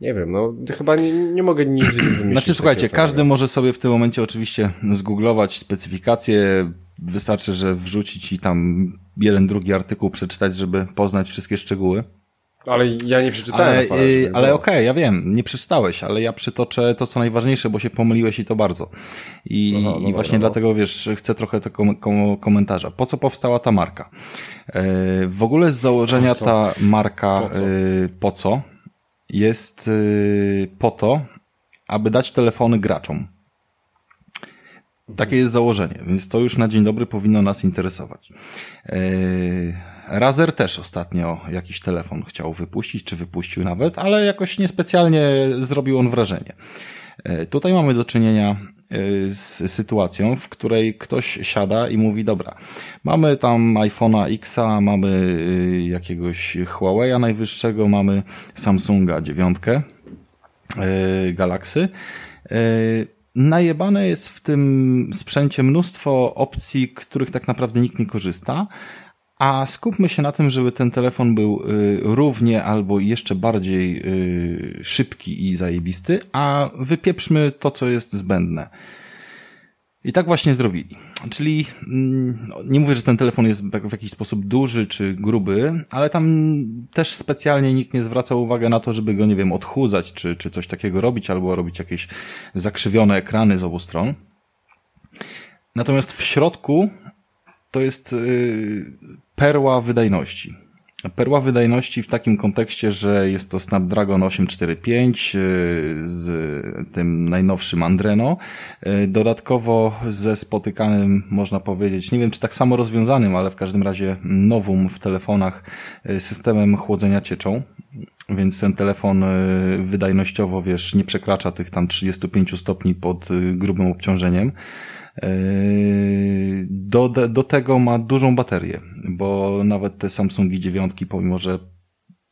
Nie wiem, no chyba nie, nie mogę nic wymyślić. Znaczy słuchajcie, każdy może sobie w tym momencie oczywiście zgooglować specyfikacje, wystarczy, że wrzucić i tam jeden, drugi artykuł przeczytać, żeby poznać wszystkie szczegóły. Ale ja nie przeczytałem. Ale, yy, ale okej, okay, ja wiem, nie przeczytałeś, ale ja przytoczę to, co najważniejsze, bo się pomyliłeś i to bardzo. I, no, no, i właśnie no, dlatego, wiesz, chcę trochę tego kom komentarza. Po co powstała ta marka? Yy, w ogóle z założenia ta marka po co, yy, po co jest yy, po to, aby dać telefony graczom. Takie jest założenie, więc to już na dzień dobry powinno nas interesować. Razer też ostatnio jakiś telefon chciał wypuścić, czy wypuścił nawet, ale jakoś niespecjalnie zrobił on wrażenie. E, tutaj mamy do czynienia e, z sytuacją, w której ktoś siada i mówi, dobra, mamy tam iPhone'a Xa, mamy e, jakiegoś Huawei'a najwyższego, mamy Samsunga dziewiątkę, Galaxy. Najebane jest w tym sprzęcie mnóstwo opcji, których tak naprawdę nikt nie korzysta, a skupmy się na tym, żeby ten telefon był y, równie albo jeszcze bardziej y, szybki i zajebisty, a wypieprzmy to, co jest zbędne. I tak właśnie zrobili. Czyli mm, nie mówię, że ten telefon jest w jakiś sposób duży czy gruby, ale tam też specjalnie nikt nie zwraca uwagi na to, żeby go, nie wiem, odchudzać czy, czy coś takiego robić, albo robić jakieś zakrzywione ekrany z obu stron. Natomiast w środku to jest y, perła wydajności. Perła wydajności w takim kontekście, że jest to Snapdragon 845 z tym najnowszym Andreno. Dodatkowo ze spotykanym, można powiedzieć, nie wiem czy tak samo rozwiązanym, ale w każdym razie nowym w telefonach systemem chłodzenia cieczą więc ten telefon wydajnościowo, wiesz, nie przekracza tych tam 35 stopni pod grubym obciążeniem. Yy, do, do tego ma dużą baterię, bo nawet te Samsungi dziewiątki, pomimo że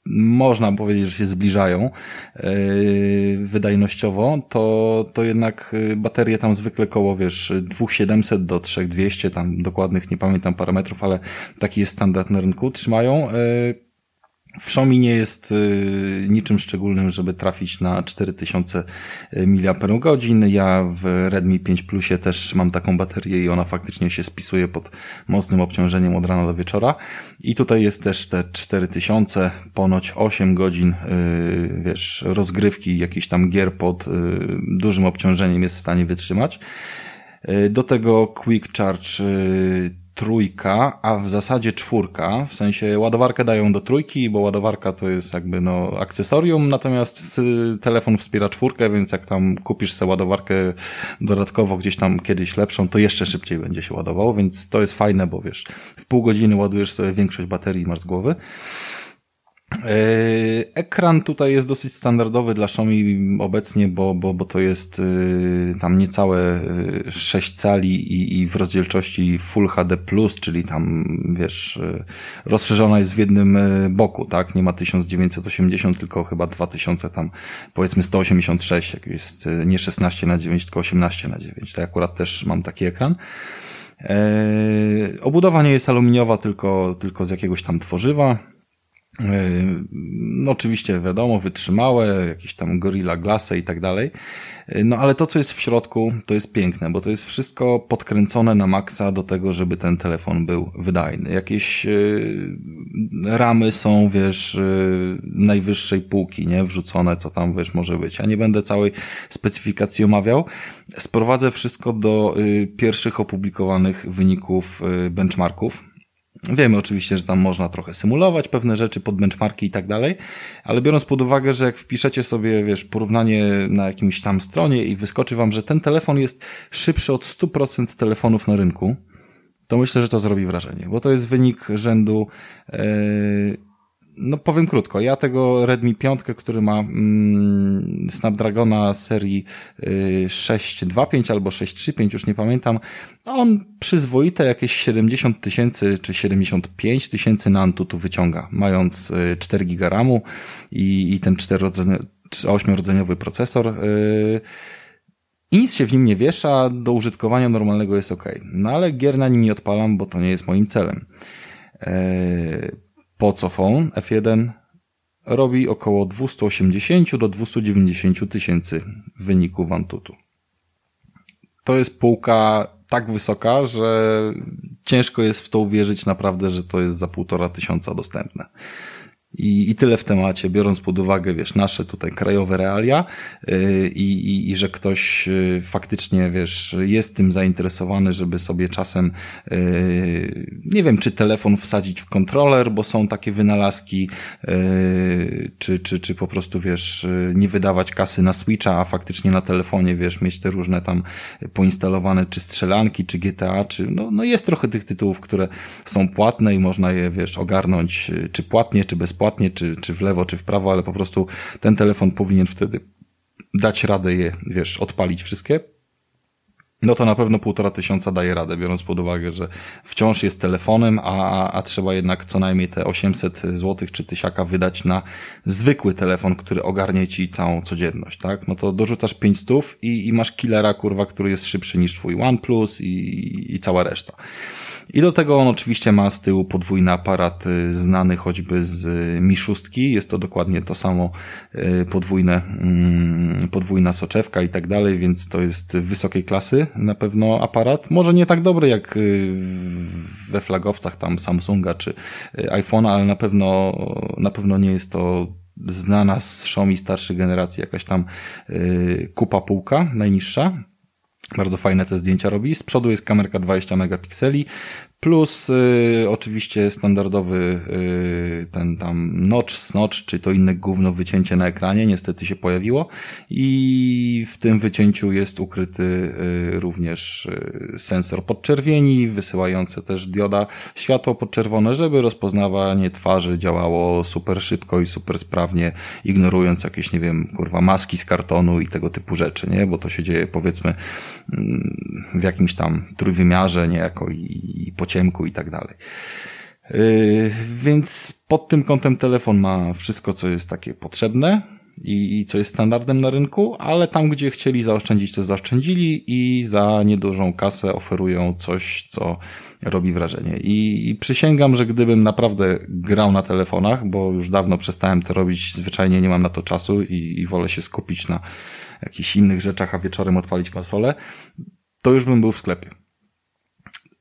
można powiedzieć, że się zbliżają yy, wydajnościowo, to, to jednak yy, baterie tam zwykle koło, wiesz, 2700 do 3200, tam dokładnych nie pamiętam parametrów, ale taki jest standard na rynku, trzymają. W Xiaomi nie jest y, niczym szczególnym, żeby trafić na 4000 mAh. Ja w Redmi 5 Plusie też mam taką baterię i ona faktycznie się spisuje pod mocnym obciążeniem od rana do wieczora. I tutaj jest też te 4000, ponoć 8 godzin, y, wiesz, rozgrywki, jakiś tam gier pod y, dużym obciążeniem jest w stanie wytrzymać. Do tego Quick Charge trójka, a w zasadzie czwórka, w sensie ładowarkę dają do trójki, bo ładowarka to jest jakby no akcesorium, natomiast telefon wspiera czwórkę, więc jak tam kupisz sobie ładowarkę dodatkowo gdzieś tam kiedyś lepszą, to jeszcze szybciej będzie się ładował, więc to jest fajne, bo wiesz, w pół godziny ładujesz sobie większość baterii i masz z głowy. Yy, ekran tutaj jest dosyć standardowy dla Xiaomi obecnie, bo, bo, bo to jest yy, tam niecałe 6 yy, cali i, i w rozdzielczości Full HD+, czyli tam, wiesz, rozszerzona jest w jednym boku, tak? Nie ma 1980, tylko chyba 2000 tam, powiedzmy 186, jak jest nie 16 na 9, tylko 18 na 9. To akurat też mam taki ekran. Obudowa nie jest aluminiowa, tylko, tylko z jakiegoś tam tworzywa. No oczywiście wiadomo, wytrzymałe, jakieś tam Gorilla Glassy i tak dalej. No ale to, co jest w środku, to jest piękne, bo to jest wszystko podkręcone na maksa do tego, żeby ten telefon był wydajny. Jakieś yy, ramy są, wiesz, yy, najwyższej półki, nie? Wrzucone, co tam, wiesz, może być. Ja nie będę całej specyfikacji omawiał. Sprowadzę wszystko do yy, pierwszych opublikowanych wyników benchmarków Wiemy oczywiście, że tam można trochę symulować pewne rzeczy pod benchmarki i tak dalej, ale biorąc pod uwagę, że jak wpiszecie sobie, wiesz, porównanie na jakimś tam stronie i wyskoczy wam, że ten telefon jest szybszy od 100% telefonów na rynku, to myślę, że to zrobi wrażenie, bo to jest wynik rzędu yy, no powiem krótko, ja tego Redmi 5, który ma mm, Snapdragona serii y, 625 albo 635, już nie pamiętam, on przyzwoite jakieś 70 tysięcy czy 75 tysięcy na Antutu wyciąga, mając y, 4 giga RAMu i, i ten 8-rdzeniowy procesor. Y, i nic się w nim nie wiesza, do użytkowania normalnego jest ok. No ale gier na nim nie odpalam, bo to nie jest moim celem. Y, Phone F1 robi około 280 do 290 tysięcy wyników Antutu. To jest półka tak wysoka, że ciężko jest w to uwierzyć naprawdę, że to jest za półtora tysiąca dostępne. I, I tyle w temacie, biorąc pod uwagę, wiesz, nasze tutaj krajowe realia yy, i, i że ktoś yy, faktycznie, wiesz, jest tym zainteresowany, żeby sobie czasem, yy, nie wiem, czy telefon wsadzić w kontroler, bo są takie wynalazki, yy, czy, czy, czy po prostu, wiesz, nie wydawać kasy na Switcha, a faktycznie na telefonie, wiesz, mieć te różne tam poinstalowane, czy strzelanki, czy GTA, czy, no, no jest trochę tych tytułów, które są płatne i można je, wiesz, ogarnąć, czy płatnie, czy bezpłatnie bezpłatnie, czy, czy w lewo, czy w prawo, ale po prostu ten telefon powinien wtedy dać radę je, wiesz, odpalić wszystkie. No to na pewno półtora tysiąca daje radę, biorąc pod uwagę, że wciąż jest telefonem, a, a trzeba jednak co najmniej te 800 zł czy tysiaka wydać na zwykły telefon, który ogarnie ci całą codzienność, tak? No to dorzucasz 500 i, i masz killera, kurwa, który jest szybszy niż twój OnePlus i, i cała reszta. I do tego on oczywiście ma z tyłu podwójny aparat y, znany choćby z y, Mi szóstki. Jest to dokładnie to samo y, podwójne, mm, podwójna soczewka i tak dalej, więc to jest wysokiej klasy na pewno aparat. Może nie tak dobry jak we flagowcach tam Samsunga czy iPhone'a, ale na pewno, na pewno nie jest to znana z Xiaomi starszej generacji jakaś tam kupa półka najniższa. Bardzo fajne te zdjęcia robi. Z przodu jest kamerka 20 megapikseli. Plus y, oczywiście standardowy y, ten tam notch, snotch, czy to inne gówno wycięcie na ekranie niestety się pojawiło i w tym wycięciu jest ukryty y, również y, sensor podczerwieni, wysyłający też dioda światło podczerwone, żeby rozpoznawanie twarzy działało super szybko i super sprawnie, ignorując jakieś, nie wiem, kurwa, maski z kartonu i tego typu rzeczy, nie? Bo to się dzieje powiedzmy mm, w jakimś tam trójwymiarze niejako i, i po ciemku i tak dalej. Yy, więc pod tym kątem telefon ma wszystko, co jest takie potrzebne i, i co jest standardem na rynku, ale tam, gdzie chcieli zaoszczędzić, to zaoszczędzili i za niedużą kasę oferują coś, co robi wrażenie. I, I przysięgam, że gdybym naprawdę grał na telefonach, bo już dawno przestałem to robić, zwyczajnie nie mam na to czasu i, i wolę się skupić na jakichś innych rzeczach, a wieczorem odpalić konsolę, to już bym był w sklepie.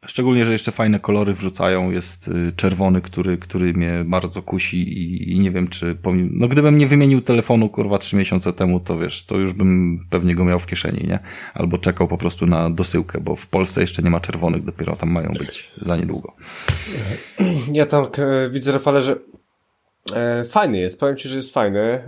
Szczególnie, że jeszcze fajne kolory wrzucają. Jest y, czerwony, który, który mnie bardzo kusi i, i nie wiem, czy pomimo... No gdybym nie wymienił telefonu, kurwa, trzy miesiące temu, to wiesz, to już bym pewnie go miał w kieszeni, nie? Albo czekał po prostu na dosyłkę, bo w Polsce jeszcze nie ma czerwonych, dopiero tam mają być za niedługo. Ja tam e, widzę, Rafale, że e, fajny jest. Powiem Ci, że jest fajny. E,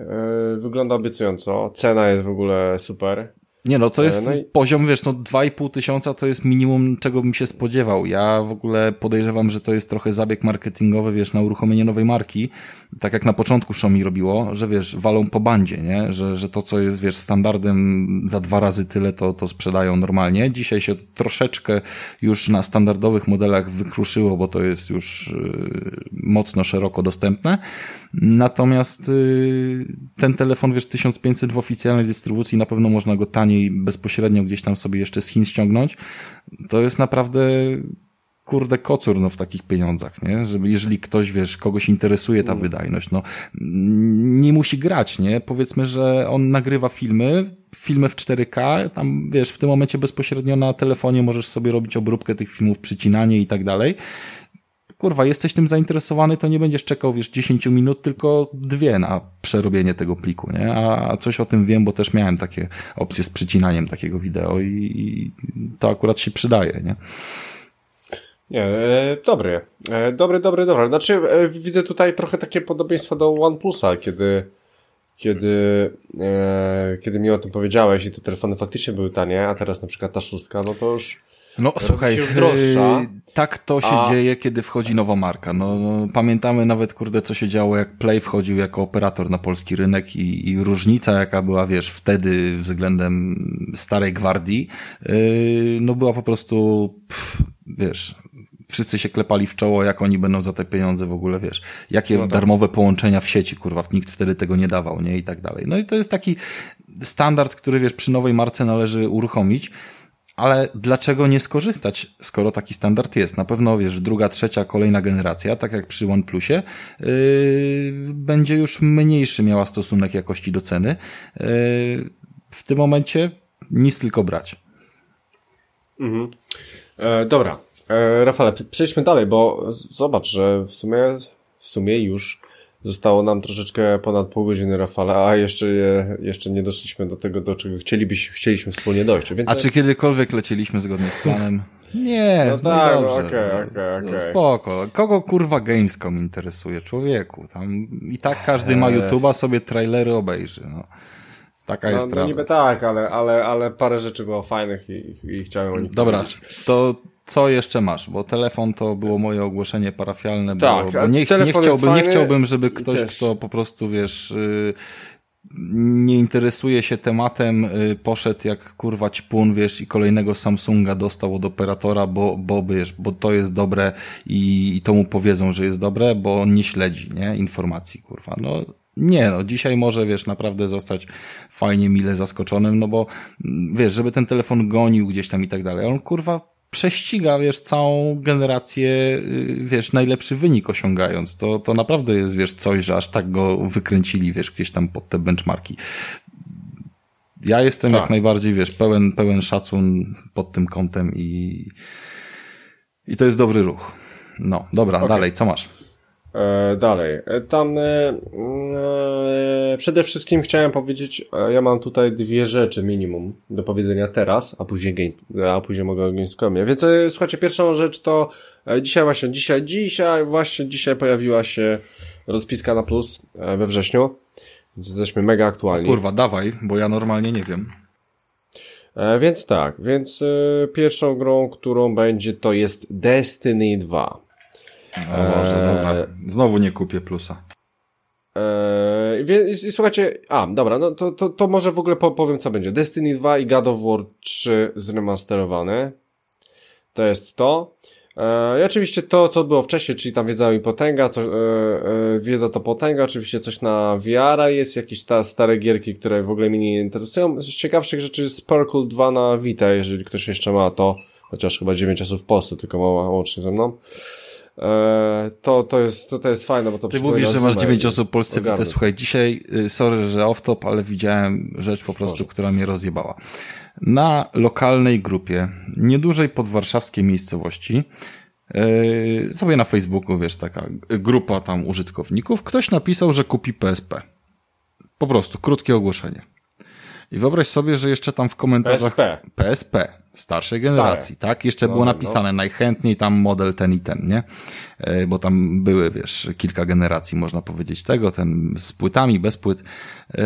wygląda obiecująco. Cena jest w ogóle super. Nie no, to jest no i... poziom, wiesz, no 2,5 tysiąca to jest minimum, czego bym się spodziewał. Ja w ogóle podejrzewam, że to jest trochę zabieg marketingowy, wiesz, na uruchomienie nowej marki, tak jak na początku Xiaomi robiło, że wiesz, walą po bandzie, nie? Że, że to, co jest, wiesz, standardem za dwa razy tyle, to, to sprzedają normalnie. Dzisiaj się troszeczkę już na standardowych modelach wykruszyło, bo to jest już yy, mocno szeroko dostępne. Natomiast yy, ten telefon, wiesz, 1500 w oficjalnej dystrybucji, na pewno można go taniej, bezpośrednio gdzieś tam sobie jeszcze z Chin ściągnąć. To jest naprawdę kurde kocur no, w takich pieniądzach, nie? Żeby jeżeli ktoś, wiesz, kogoś interesuje ta mm. wydajność, no nie musi grać, nie? Powiedzmy, że on nagrywa filmy, filmy w 4K, tam wiesz, w tym momencie bezpośrednio na telefonie możesz sobie robić obróbkę tych filmów, przycinanie i tak dalej. Kurwa, jesteś tym zainteresowany, to nie będziesz czekał, wiesz, 10 minut, tylko dwie na przerobienie tego pliku, nie? A coś o tym wiem, bo też miałem takie opcje z przycinaniem takiego wideo i, i to akurat się przydaje, nie? Nie, e, dobry. E, dobry, dobry, dobry. Znaczy, e, widzę tutaj trochę takie podobieństwo do OnePlusa, kiedy, kiedy, e, kiedy mi o tym powiedziałeś i te telefony faktycznie były tanie, a teraz na przykład ta szóstka, no to już no słuchaj, droższa, tak to się a... dzieje, kiedy wchodzi nowa marka. No, no, pamiętamy nawet, kurde, co się działo, jak Play wchodził jako operator na polski rynek i, i różnica, jaka była, wiesz, wtedy względem starej gwardii, yy, no była po prostu, pff, wiesz, wszyscy się klepali w czoło, jak oni będą za te pieniądze w ogóle, wiesz, jakie no tak. darmowe połączenia w sieci, kurwa, nikt wtedy tego nie dawał, nie, i tak dalej. No i to jest taki standard, który, wiesz, przy nowej marce należy uruchomić, ale dlaczego nie skorzystać, skoro taki standard jest? Na pewno, wiesz, druga, trzecia, kolejna generacja, tak jak przy OnePlusie, yy, będzie już mniejszy miała stosunek jakości do ceny. Yy, w tym momencie nic tylko brać. Mhm. E, dobra, E, Rafale, przejdźmy dalej, bo zobacz, że w sumie, w sumie już zostało nam troszeczkę ponad pół godziny, Rafale, a jeszcze, jeszcze nie doszliśmy do tego, do czego chcielibyś, chcieliśmy wspólnie dojść. Więc... A czy kiedykolwiek leciliśmy zgodnie z planem? Nie, no, no tak, dobrze. Okay, okay, okay. No, spoko. Kogo kurwa Gamescom interesuje? Człowieku. Tam i tak każdy ma YouTube'a, sobie trailery obejrzy. No. Taka no, jest no, prawda. No niby tak, ale, ale, ale parę rzeczy było fajnych i, i chciałem o nich Dobra, powiedzieć. to co jeszcze masz? Bo telefon to było moje ogłoszenie parafialne, tak, bo, bo nie, nie, chciałbym, nie chciałbym, żeby ktoś, kto po prostu, wiesz, y, nie interesuje się tematem, y, poszedł jak kurwa ćpun, wiesz, i kolejnego Samsunga dostał od operatora, bo, bo wiesz, bo to jest dobre i, i to mu powiedzą, że jest dobre, bo on nie śledzi, nie, informacji, kurwa, no. Nie, no, dzisiaj może, wiesz, naprawdę zostać fajnie, mile zaskoczonym, no bo, wiesz, żeby ten telefon gonił gdzieś tam i tak dalej. On, kurwa, prześciga, wiesz, całą generację, y, wiesz, najlepszy wynik osiągając. To, to naprawdę jest, wiesz, coś, że aż tak go wykręcili, wiesz, gdzieś tam pod te benchmarki. Ja jestem tak. jak najbardziej, wiesz, pełen, pełen szacun pod tym kątem i, i to jest dobry ruch. No, dobra, okay. dalej, co masz? E, dalej. E, tam e, e, przede wszystkim chciałem powiedzieć, ja mam tutaj dwie rzeczy minimum do powiedzenia teraz, a później, game, a później mogę o Gamescomie. Więc słuchajcie, pierwszą rzecz to dzisiaj właśnie, dzisiaj, dzisiaj, właśnie dzisiaj pojawiła się rozpiska na plus we wrześniu. Więc jesteśmy mega aktualni. Kurwa, dawaj, bo ja normalnie nie wiem. Więc tak, więc pierwszą grą, którą będzie to jest Destiny 2. No może, Eee. dobra. Znowu nie kupię plusa. Eee, więc, i, słuchajcie, a dobra, no to, to, to może w ogóle po, powiem co będzie. Destiny 2 i God of War 3 zremasterowane. To jest to. Eee, I oczywiście to, co było wcześniej, czyli tam wiedza i potęga, co, e, e, wiedza to potęga, oczywiście coś na VR jest, jakieś ta, stare gierki, które w ogóle mnie nie interesują. Z ciekawszych rzeczy Sparkle 2 na Vita, jeżeli ktoś jeszcze ma to, chociaż chyba 9 osób w Polsce, tylko ma łącznie ze mną. Eee, to, to, jest, to, to jest fajne, bo to Ty mówisz, że masz Zooma 9 i- osób w Polsce. Słuchaj, dzisiaj, y, sorry, że off-top, ale widziałem rzecz po prostu, która mnie rozjebała. Na lokalnej grupie, niedużej podwarszawskiej miejscowości, yy, sobie na Facebooku, wiesz, taka grupa tam użytkowników, ktoś napisał, że kupi PSP. Po prostu, krótkie ogłoszenie. I wyobraź sobie, że jeszcze tam w komentarzach... PSP. PSP, starszej generacji, tak? Jeszcze było no. napisane najchętniej tam model ten i ten, nie? E, Bo tam były, wiesz, kilka generacji, można powiedzieć, tego, ten z płytami, bez płyt. E,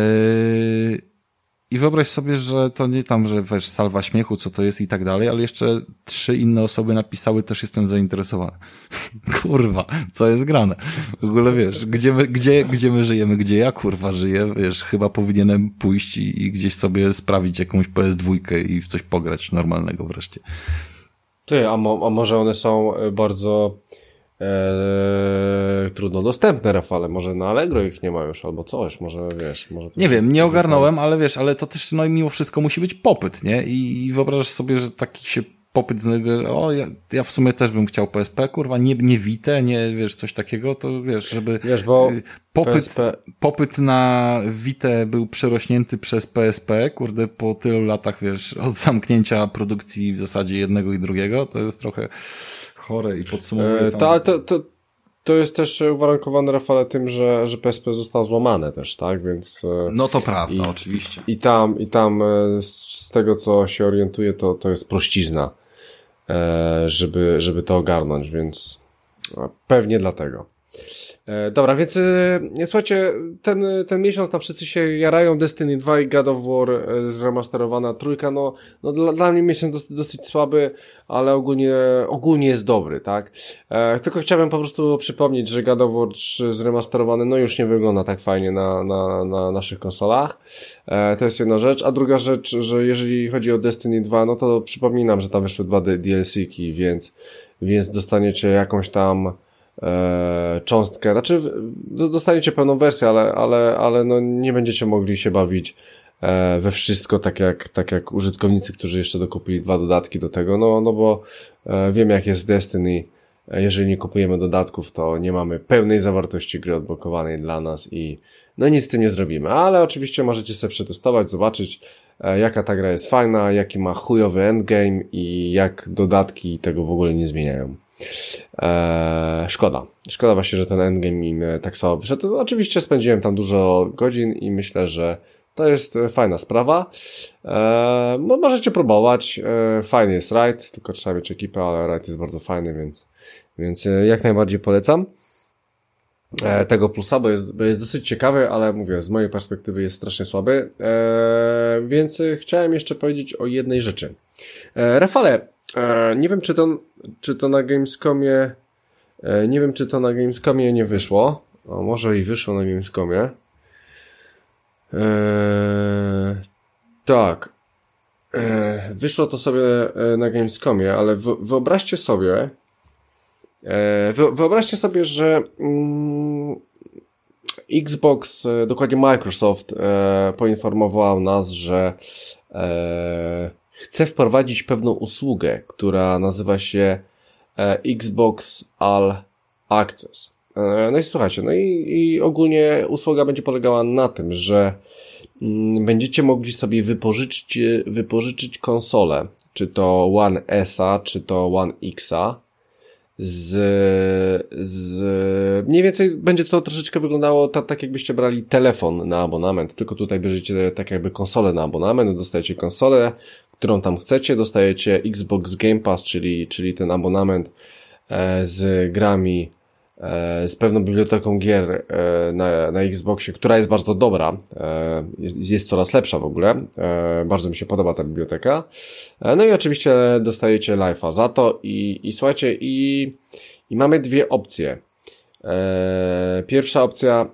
I wyobraź sobie, że to nie tam, że wiesz, salwa śmiechu, co to jest i tak dalej, ale jeszcze trzy inne osoby napisały, też jestem zainteresowany. kurwa, co jest grane? W ogóle wiesz, gdzie my, gdzie, gdzie my żyjemy, gdzie ja kurwa żyję, wiesz, chyba powinienem pójść i, i gdzieś sobie sprawić jakąś PS2 i w coś pograć normalnego wreszcie. Ty, a, mo, a może one są e, bardzo e, trudno dostępne, Rafale? Może na Allegro ich nie ma już, albo coś, może wiesz, może... Nie wiem, nie ogarnąłem, ale wiesz, ale to też no i mimo wszystko musi być popyt, nie? I, i wyobrażasz sobie, że taki się popyt znajduje, o ja, ja w sumie też bym chciał PSP, kurwa, nie, nie Vita, nie wiesz, coś takiego, to wiesz, żeby Wiesz, bo y, popyt, PSP popyt na Vita był przerośnięty przez PSP, kurde, po tylu latach, wiesz, od zamknięcia produkcji w zasadzie jednego i drugiego, to jest trochę chore i podsumowuje całą- to, ale to, to, to jest też uwarunkowane, Rafale, tym, że, że PSP zostało złamane też, tak? Więc... E, No to prawda, I- oczywiście. I tam, i tam e, z, tego, co się orientuję, to, to jest prościzna, e, żeby, żeby to ogarnąć, więc pewnie dlatego. E, dobra, więc e, słuchajcie, ten, ten miesiąc tam wszyscy się jarają, Destiny 2 i God of War e, zremasterowana trójka, no, no dla, dla mnie miesiąc dosyć, dosyć słaby, ale ogólnie, ogólnie jest dobry, tak? E, tylko chciałbym po prostu przypomnieć, że God of War 3 zremasterowany, no już nie wygląda tak fajnie na, na, na naszych konsolach. E, to jest jedna rzecz. A druga rzecz, że jeżeli chodzi o Destiny 2, no to przypominam, że tam wyszły dwa DLC-ki, więc, więc dostaniecie jakąś tam e, cząstkę, znaczy dostaniecie pełną wersję, ale, ale, ale no nie będziecie mogli się bawić e, we wszystko, tak jak, tak jak użytkownicy, którzy jeszcze dokupili dwa dodatki do tego, no, no bo e, wiem jak jest Destiny, jeżeli nie kupujemy dodatków, to nie mamy pełnej zawartości gry odblokowanej dla nas i no nic z tym nie zrobimy, ale oczywiście możecie sobie przetestować, zobaczyć jaka ta gra jest fajna, jaki ma chujowy endgame i jak dodatki tego w ogóle nie zmieniają. Eee, szkoda. Szkoda właśnie, że ten endgame im e, tak słabo wyszedł. Oczywiście spędziłem tam dużo godzin i myślę, że to jest e, fajna sprawa. Eee, no, możecie próbować. Eee, fajny jest raid, tylko trzeba mieć ekipę, ale raid jest bardzo fajny, więc, więc e, jak najbardziej polecam tego plusa, bo jest, bo jest dosyć ciekawy, ale mówię, z mojej perspektywy jest strasznie słaby. E, więc chciałem jeszcze powiedzieć o jednej rzeczy. E, Rafale, nie wiem, czy to, czy to na Gamescomie, e, nie wiem, czy to na Gamescomie nie wyszło. O, może i wyszło na Gamescomie. E, tak. E, wyszło to sobie e, na Gamescomie, ale wyobraźcie sobie, e, wy, wyobraźcie sobie, że mm, Xbox, e, dokładnie Microsoft, e, poinformował nas, że e, chce wprowadzić pewną usługę, która nazywa się e, Xbox All Access. E, no i słuchajcie, no i, i ogólnie usługa będzie polegała na tym, że mm, będziecie mogli sobie wypożyczyć, wypożyczyć konsolę, czy to One S, czy to One X, z, z mniej więcej będzie to troszeczkę wyglądało tak, tak jakbyście brali telefon na abonament, tylko tutaj bierzecie tak jakby konsolę na abonament, dostajecie konsolę, którą tam chcecie, dostajecie Xbox Game Pass, czyli, czyli ten abonament e, z grami E, z pewną biblioteką gier e, na, na Xboxie, która jest bardzo dobra, jest, jest coraz lepsza w ogóle, bardzo mi się podoba ta biblioteka. No i oczywiście dostajecie live'a za to i, i słuchajcie, i, i mamy dwie opcje. Pierwsza opcja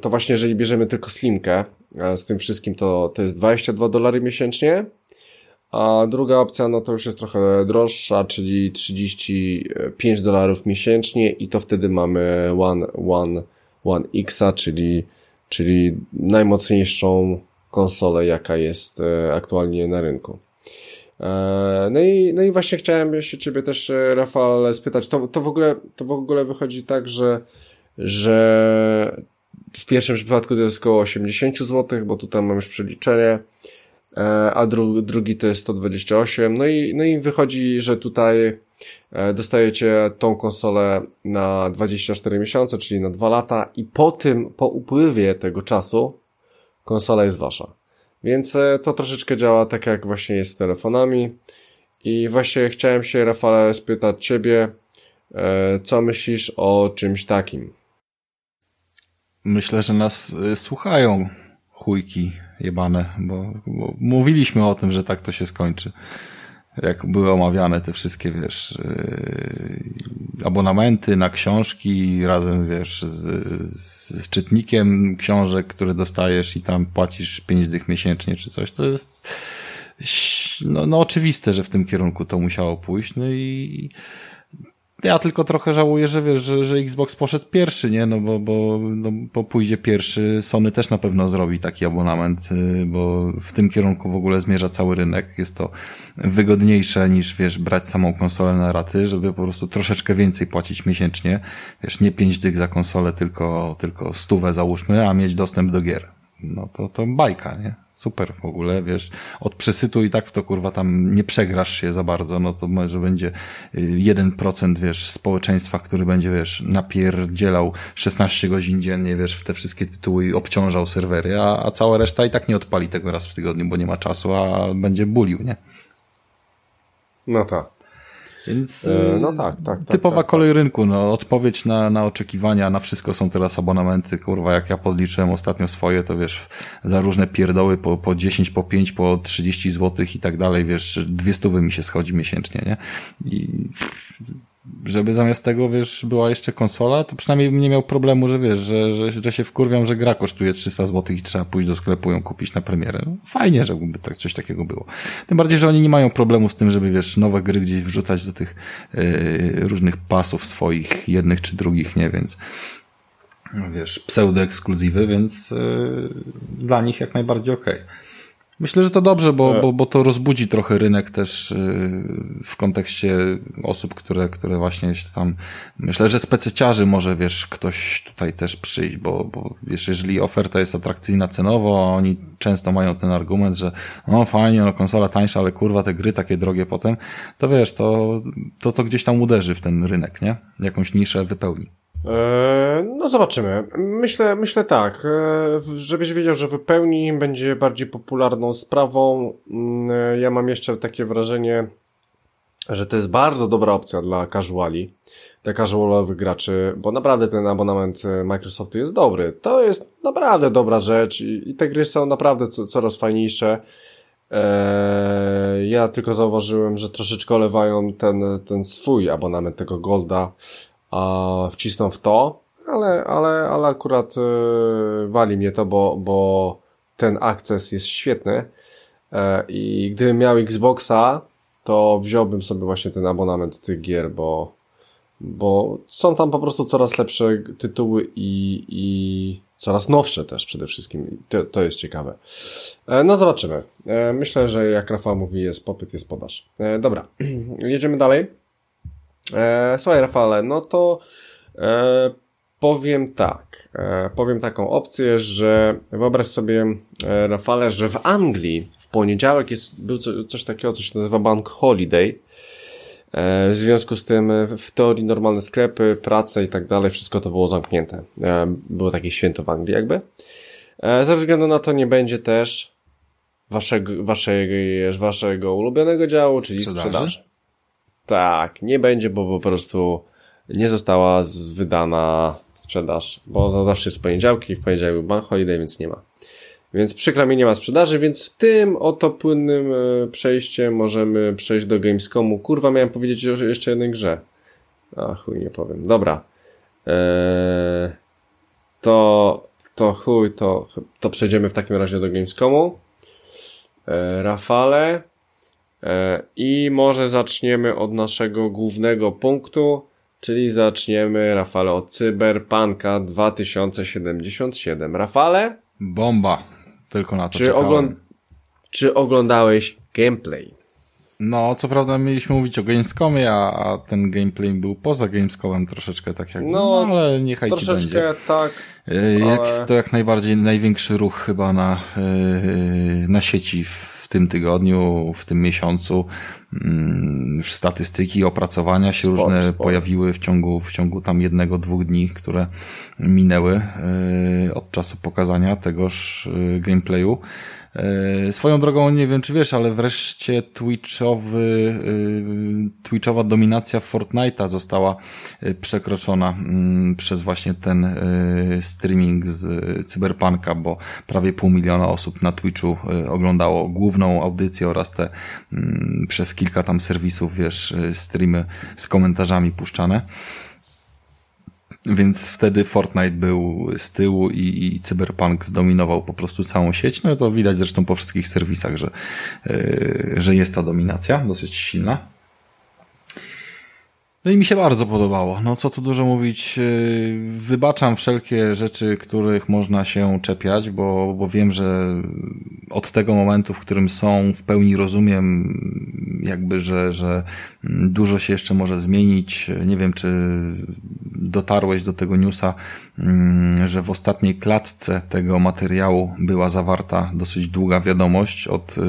to właśnie, jeżeli bierzemy tylko slimkę z tym wszystkim, to, to jest 22 dolary miesięcznie. A druga opcja, no to już jest trochę droższa, czyli 35 dolarów miesięcznie i to wtedy mamy One, One, One Xa, czyli, czyli najmocniejszą konsolę, jaka jest e, aktualnie na rynku. E, no i, no i właśnie chciałem się ciebie też, e, Rafał, spytać, to, to, w ogóle, to w ogóle wychodzi tak, że, że w pierwszym przypadku to jest około 80 zł, bo tutaj mam już przeliczenie, a dru, drugi to jest 128. No i, no i wychodzi, że tutaj e, dostajecie tą konsolę na 24 miesiące, czyli na 2 lata i po tym, po upływie tego czasu konsola jest wasza. Więc e, to troszeczkę działa tak jak właśnie jest z telefonami. I właśnie chciałem się, Rafale, spytać ciebie, co myślisz o czymś takim? Myślę, że nas słuchają chujki jebane, bo, bo mówiliśmy o tym, że tak to się skończy. Jak były omawiane te wszystkie, wiesz, yy, abonamenty na książki razem, wiesz, z, z, czytnikiem książek, które dostajesz i tam płacisz pięć dych miesięcznie czy coś, to jest no, no oczywiste, że w tym kierunku to musiało pójść, no i ja tylko trochę żałuję, że wiesz, że, że Xbox poszedł pierwszy, nie? No bo, bo, no, bo pójdzie pierwszy. Sony też na pewno zrobi taki abonament, y, bo w tym kierunku w ogóle zmierza cały rynek. Jest to wygodniejsze niż, wiesz, brać samą konsolę na raty, żeby po prostu troszeczkę więcej płacić miesięcznie. Wiesz, nie pięć dych za konsolę, tylko, tylko stówę załóżmy, a mieć dostęp do gier no to, to bajka, nie? Super w ogóle, wiesz, od przesytu i tak w to kurwa tam nie przegrasz się za bardzo, no to może będzie 1% y, wiesz, społeczeństwa, który będzie, wiesz, napierdzielał 16 godzin dziennie, wiesz, w te wszystkie tytuły i obciążał serwery, a, a cała reszta i tak nie odpali tego raz w tygodniu, bo nie ma czasu, a będzie bulił, nie? No tak. Więc e, no tak, tak, tak typowa tak, kolej tak. rynku, no odpowiedź na, na oczekiwania, na wszystko są teraz abonamenty, kurwa, jak ja podliczyłem ostatnio swoje, to wiesz, za różne pierdoły po, po 10, po 5, po 30 zł i tak dalej, wiesz, dwie stówy mi się schodzi miesięcznie, nie? I żeby zamiast tego, wiesz, była jeszcze konsola, to przynajmniej bym nie miał problemu, że wiesz, że, że, że się wkurwiam, że gra kosztuje 300 zł i trzeba pójść do sklepu ją kupić na premierę. No, fajnie, żeby tak, coś takiego było. Tym bardziej, że oni nie mają problemu z tym, żeby, wiesz, nowe gry gdzieś wrzucać do tych yy, różnych pasów swoich, jednych czy drugich, nie, więc wiesz, pseudo-ekskluzywy, więc yy, dla nich jak najbardziej okej. Okay. Myślę, że to dobrze, bo, bo, bo to rozbudzi trochę rynek też y, w kontekście osób, które, które właśnie się tam. Myślę, że spececiarzy może wiesz, ktoś tutaj też przyjść, bo, bo wiesz, jeżeli oferta jest atrakcyjna cenowo, a oni często mają ten argument, że no fajnie, no konsola tańsza, ale kurwa te gry takie drogie potem, to wiesz, to, to, to gdzieś tam uderzy w ten rynek, nie? Jakąś niszę wypełni. E, no zobaczymy. Myślę, myślę tak, e, żebyś wiedział, że wypełni będzie bardziej popularną sprawą. Mm, e, ja mam jeszcze takie wrażenie, że to jest bardzo dobra opcja dla casuali, dla casualowych graczy, bo naprawdę ten abonament Microsoftu jest dobry. To jest naprawdę dobra rzecz i, i te gry są naprawdę co, coraz fajniejsze. Ja tylko zauważyłem, że troszeczkę olewają ten, ten swój abonament tego Golda a wcisną w to, ale, ale, ale akurat yy, wali mnie to, bo, bo ten akces jest świetny e, i gdybym miał Xboxa, to wziąłbym sobie właśnie ten abonament tych gier, bo, bo są tam po prostu coraz lepsze tytuły i, i coraz nowsze też przede wszystkim. To, to jest ciekawe. E, no zobaczymy. E, myślę, że jak Rafał mówi, jest popyt, jest podaż. Dobra, jedziemy dalej. E, słuchaj, Rafale, no to e, powiem tak. E, powiem taką opcję, że wyobraź sobie, e, Rafale, że w Anglii w poniedziałek jest, był co, coś takiego, co się nazywa Bank Holiday. E, w związku z tym w teorii normalne sklepy, prace i tak dalej, wszystko to było zamknięte. E, było takie święto w Anglii jakby. E, ze względu na to nie będzie też waszego, waszego, waszego ulubionego działu, czyli sprzedaży. sprzedaży. Tak, nie będzie, bo po prostu nie została wydana sprzedaż, bo zawsze jest w poniedziałki, w poniedziałek bank holiday, więc nie ma. Więc przykro mi nie ma sprzedaży, więc w tym oto płynnym e, przejściem możemy przejść do Gamescomu. Kurwa, miałem powiedzieć o jeszcze jednej grze. A chuj, nie powiem. Dobra. Eee, to, to chuj, to, to przejdziemy w takim razie do Gamescomu. Eee, Rafale. Eee, I może zaczniemy od naszego głównego punktu, czyli zaczniemy, Rafale, od Cyberpunka 2077. Rafale? Bomba. Tylko na to czy, ogląd czy oglądałeś gameplay? No, co prawda mieliśmy mówić o Gamescomie, a, a ten gameplay był poza Gamescomem troszeczkę tak jak, no, no ale niechaj troszeczkę ci będzie. tak. E, jak ale... to jak najbardziej największy ruch chyba na, e, na sieci w tym tygodniu, w tym miesiącu. Mm, już statystyki, opracowania się różne sport. pojawiły w ciągu, w ciągu tam jednego, dwóch dni, które minęły e, od czasu pokazania tegoż gameplayu. E, swoją drogą, nie wiem czy wiesz, ale wreszcie Twitchowy, e, Twitchowa dominacja Fortnite'a została e, przekroczona mm, przez właśnie ten streaming z Cyberpunka, bo prawie pół miliona osób na Twitchu oglądało główną audycję oraz te mm, przez kilka tam serwisów, wiesz, streamy z komentarzami puszczane. Więc wtedy Fortnite był z tyłu i, i Cyberpunk zdominował po prostu całą sieć. No to widać zresztą po wszystkich serwisach, że, yy, że jest ta dominacja dosyć silna. No i mi się bardzo podobało. No co tu dużo mówić, yy, wybaczam wszelkie rzeczy, których można się czepiać, bo, bo wiem, że od tego momentu, w którym są, w pełni rozumiem, jakby, że, że dużo się jeszcze może zmienić. Nie wiem, czy dotarłeś do tego newsa, mm, że w ostatniej klatce tego materiału była zawarta dosyć długa wiadomość od y,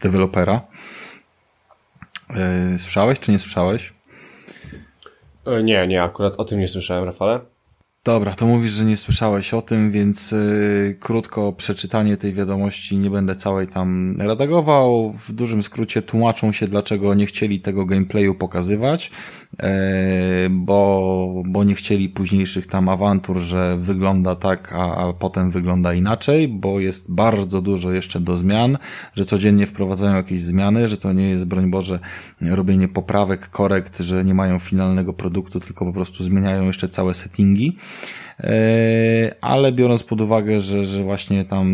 dewelopera. Y, słyszałeś, czy nie słyszałeś? E, nie, nie, akurat o tym nie słyszałem, Rafale. Dobra, to mówisz, że nie słyszałeś o tym, więc y, krótko przeczytanie tej wiadomości nie będę całej tam redagował. W dużym skrócie tłumaczą się, dlaczego nie chcieli tego gameplayu pokazywać. E, bo, bo nie chcieli późniejszych tam awantur, że wygląda tak, a, a potem wygląda inaczej, bo jest bardzo dużo jeszcze do zmian, że codziennie wprowadzają jakieś zmiany, że to nie jest, broń Boże, robienie poprawek, korekt, że nie mają finalnego produktu, tylko po prostu zmieniają jeszcze całe settingi. E, ale biorąc pod uwagę, że, że właśnie tam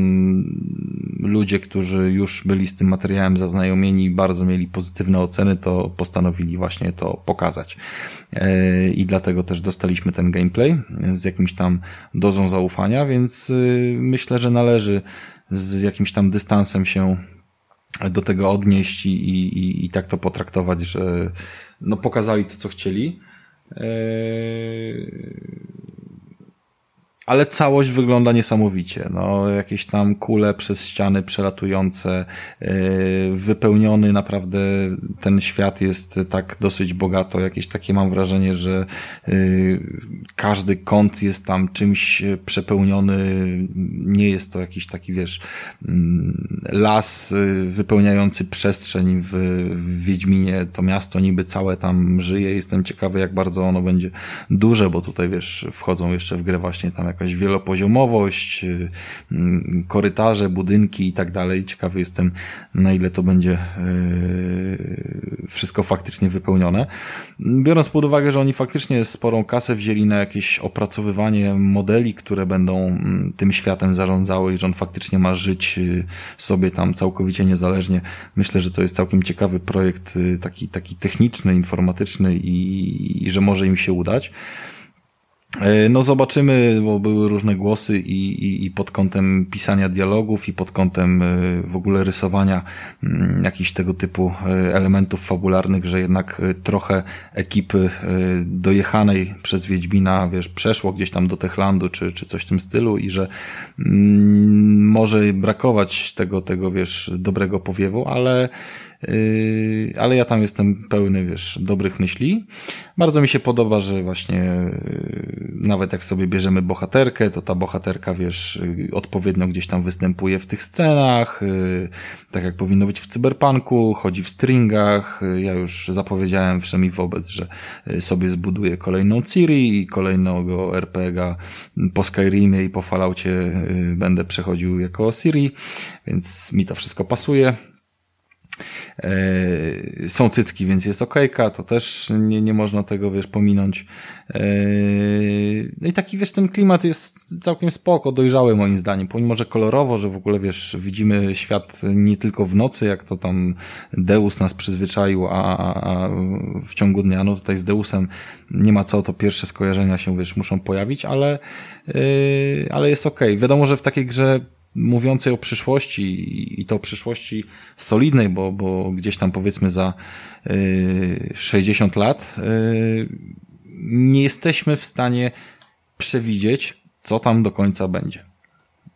ludzie, którzy już byli z tym materiałem zaznajomieni, bardzo mieli pozytywne oceny, to postanowili właśnie to pokazać. E, I dlatego też dostaliśmy ten gameplay z jakimś tam dozą zaufania, więc y, myślę, że należy z jakimś tam dystansem się do tego odnieść i, i, i tak to potraktować, że no pokazali to, co chcieli. Ale całość wygląda niesamowicie. No, jakieś tam kule przez ściany przelatujące, yy, wypełniony naprawdę ten świat jest tak dosyć bogato. Jakieś takie mam wrażenie, że yy, każdy kąt jest tam czymś przepełniony. Nie jest to jakiś taki, wiesz, yy, las yy, wypełniający przestrzeń w, w Wiedźminie. To miasto niby całe tam żyje. Jestem ciekawy, jak bardzo ono będzie duże, bo tutaj, wiesz, wchodzą jeszcze w grę właśnie tam jakaś wielopoziomowość, y, mm, korytarze, budynki i tak dalej. Ciekawy jestem, na ile to będzie y, wszystko faktycznie wypełnione. Biorąc pod uwagę, że oni faktycznie sporą kasę wzięli na jakieś opracowywanie modeli, które będą mm, tym światem zarządzały i że on faktycznie ma żyć y, sobie tam całkowicie niezależnie. Myślę, że to jest całkiem ciekawy projekt, taki, taki techniczny, informatyczny i, i że może im się udać. E, no zobaczymy, bo były różne głosy i, i, i pod kątem pisania dialogów i pod kątem e, w ogóle rysowania mm, jakichś tego typu e, elementów fabularnych, że jednak trochę ekipy dojechanej przez Wiedźmina, wiesz, przeszło gdzieś tam do Techlandu czy, czy coś w tym stylu i że mm, może brakować tego, tego, wiesz, dobrego powiewu, ale ale ja tam jestem pełny, wiesz, dobrych myśli. Bardzo mi się podoba, że właśnie yy, nawet jak sobie bierzemy bohaterkę, to ta bohaterka, wiesz, yy, odpowiednio gdzieś tam występuje w tych scenach, tak jak powinno być w cyberpunku, chodzi w stringach. Ja już zapowiedziałem wszemi wobec, że sobie zbuduję kolejną Ciri i kolejnego RPGa po Skyrimie i po Falloutie będę przechodził jako Siri, więc mi to wszystko pasuje. E, są cycki, więc jest okejka, to też nie, nie można tego, wiesz, pominąć. E, no i taki, wiesz, ten klimat jest całkiem spoko, dojrzały moim zdaniem, pomimo, że kolorowo, że w ogóle, wiesz, widzimy świat nie tylko w nocy, jak to tam Deus nas przyzwyczaił, a, a, w ciągu dnia, no tutaj z Deusem nie ma co, to pierwsze skojarzenia się, wiesz, muszą pojawić, ale, yy, ale jest okej. Okay. Wiadomo, że w takiej grze mówiącej o przyszłości i to o przyszłości solidnej, bo, bo gdzieś tam powiedzmy za y, 60 lat y, nie jesteśmy w stanie przewidzieć, co tam do końca będzie.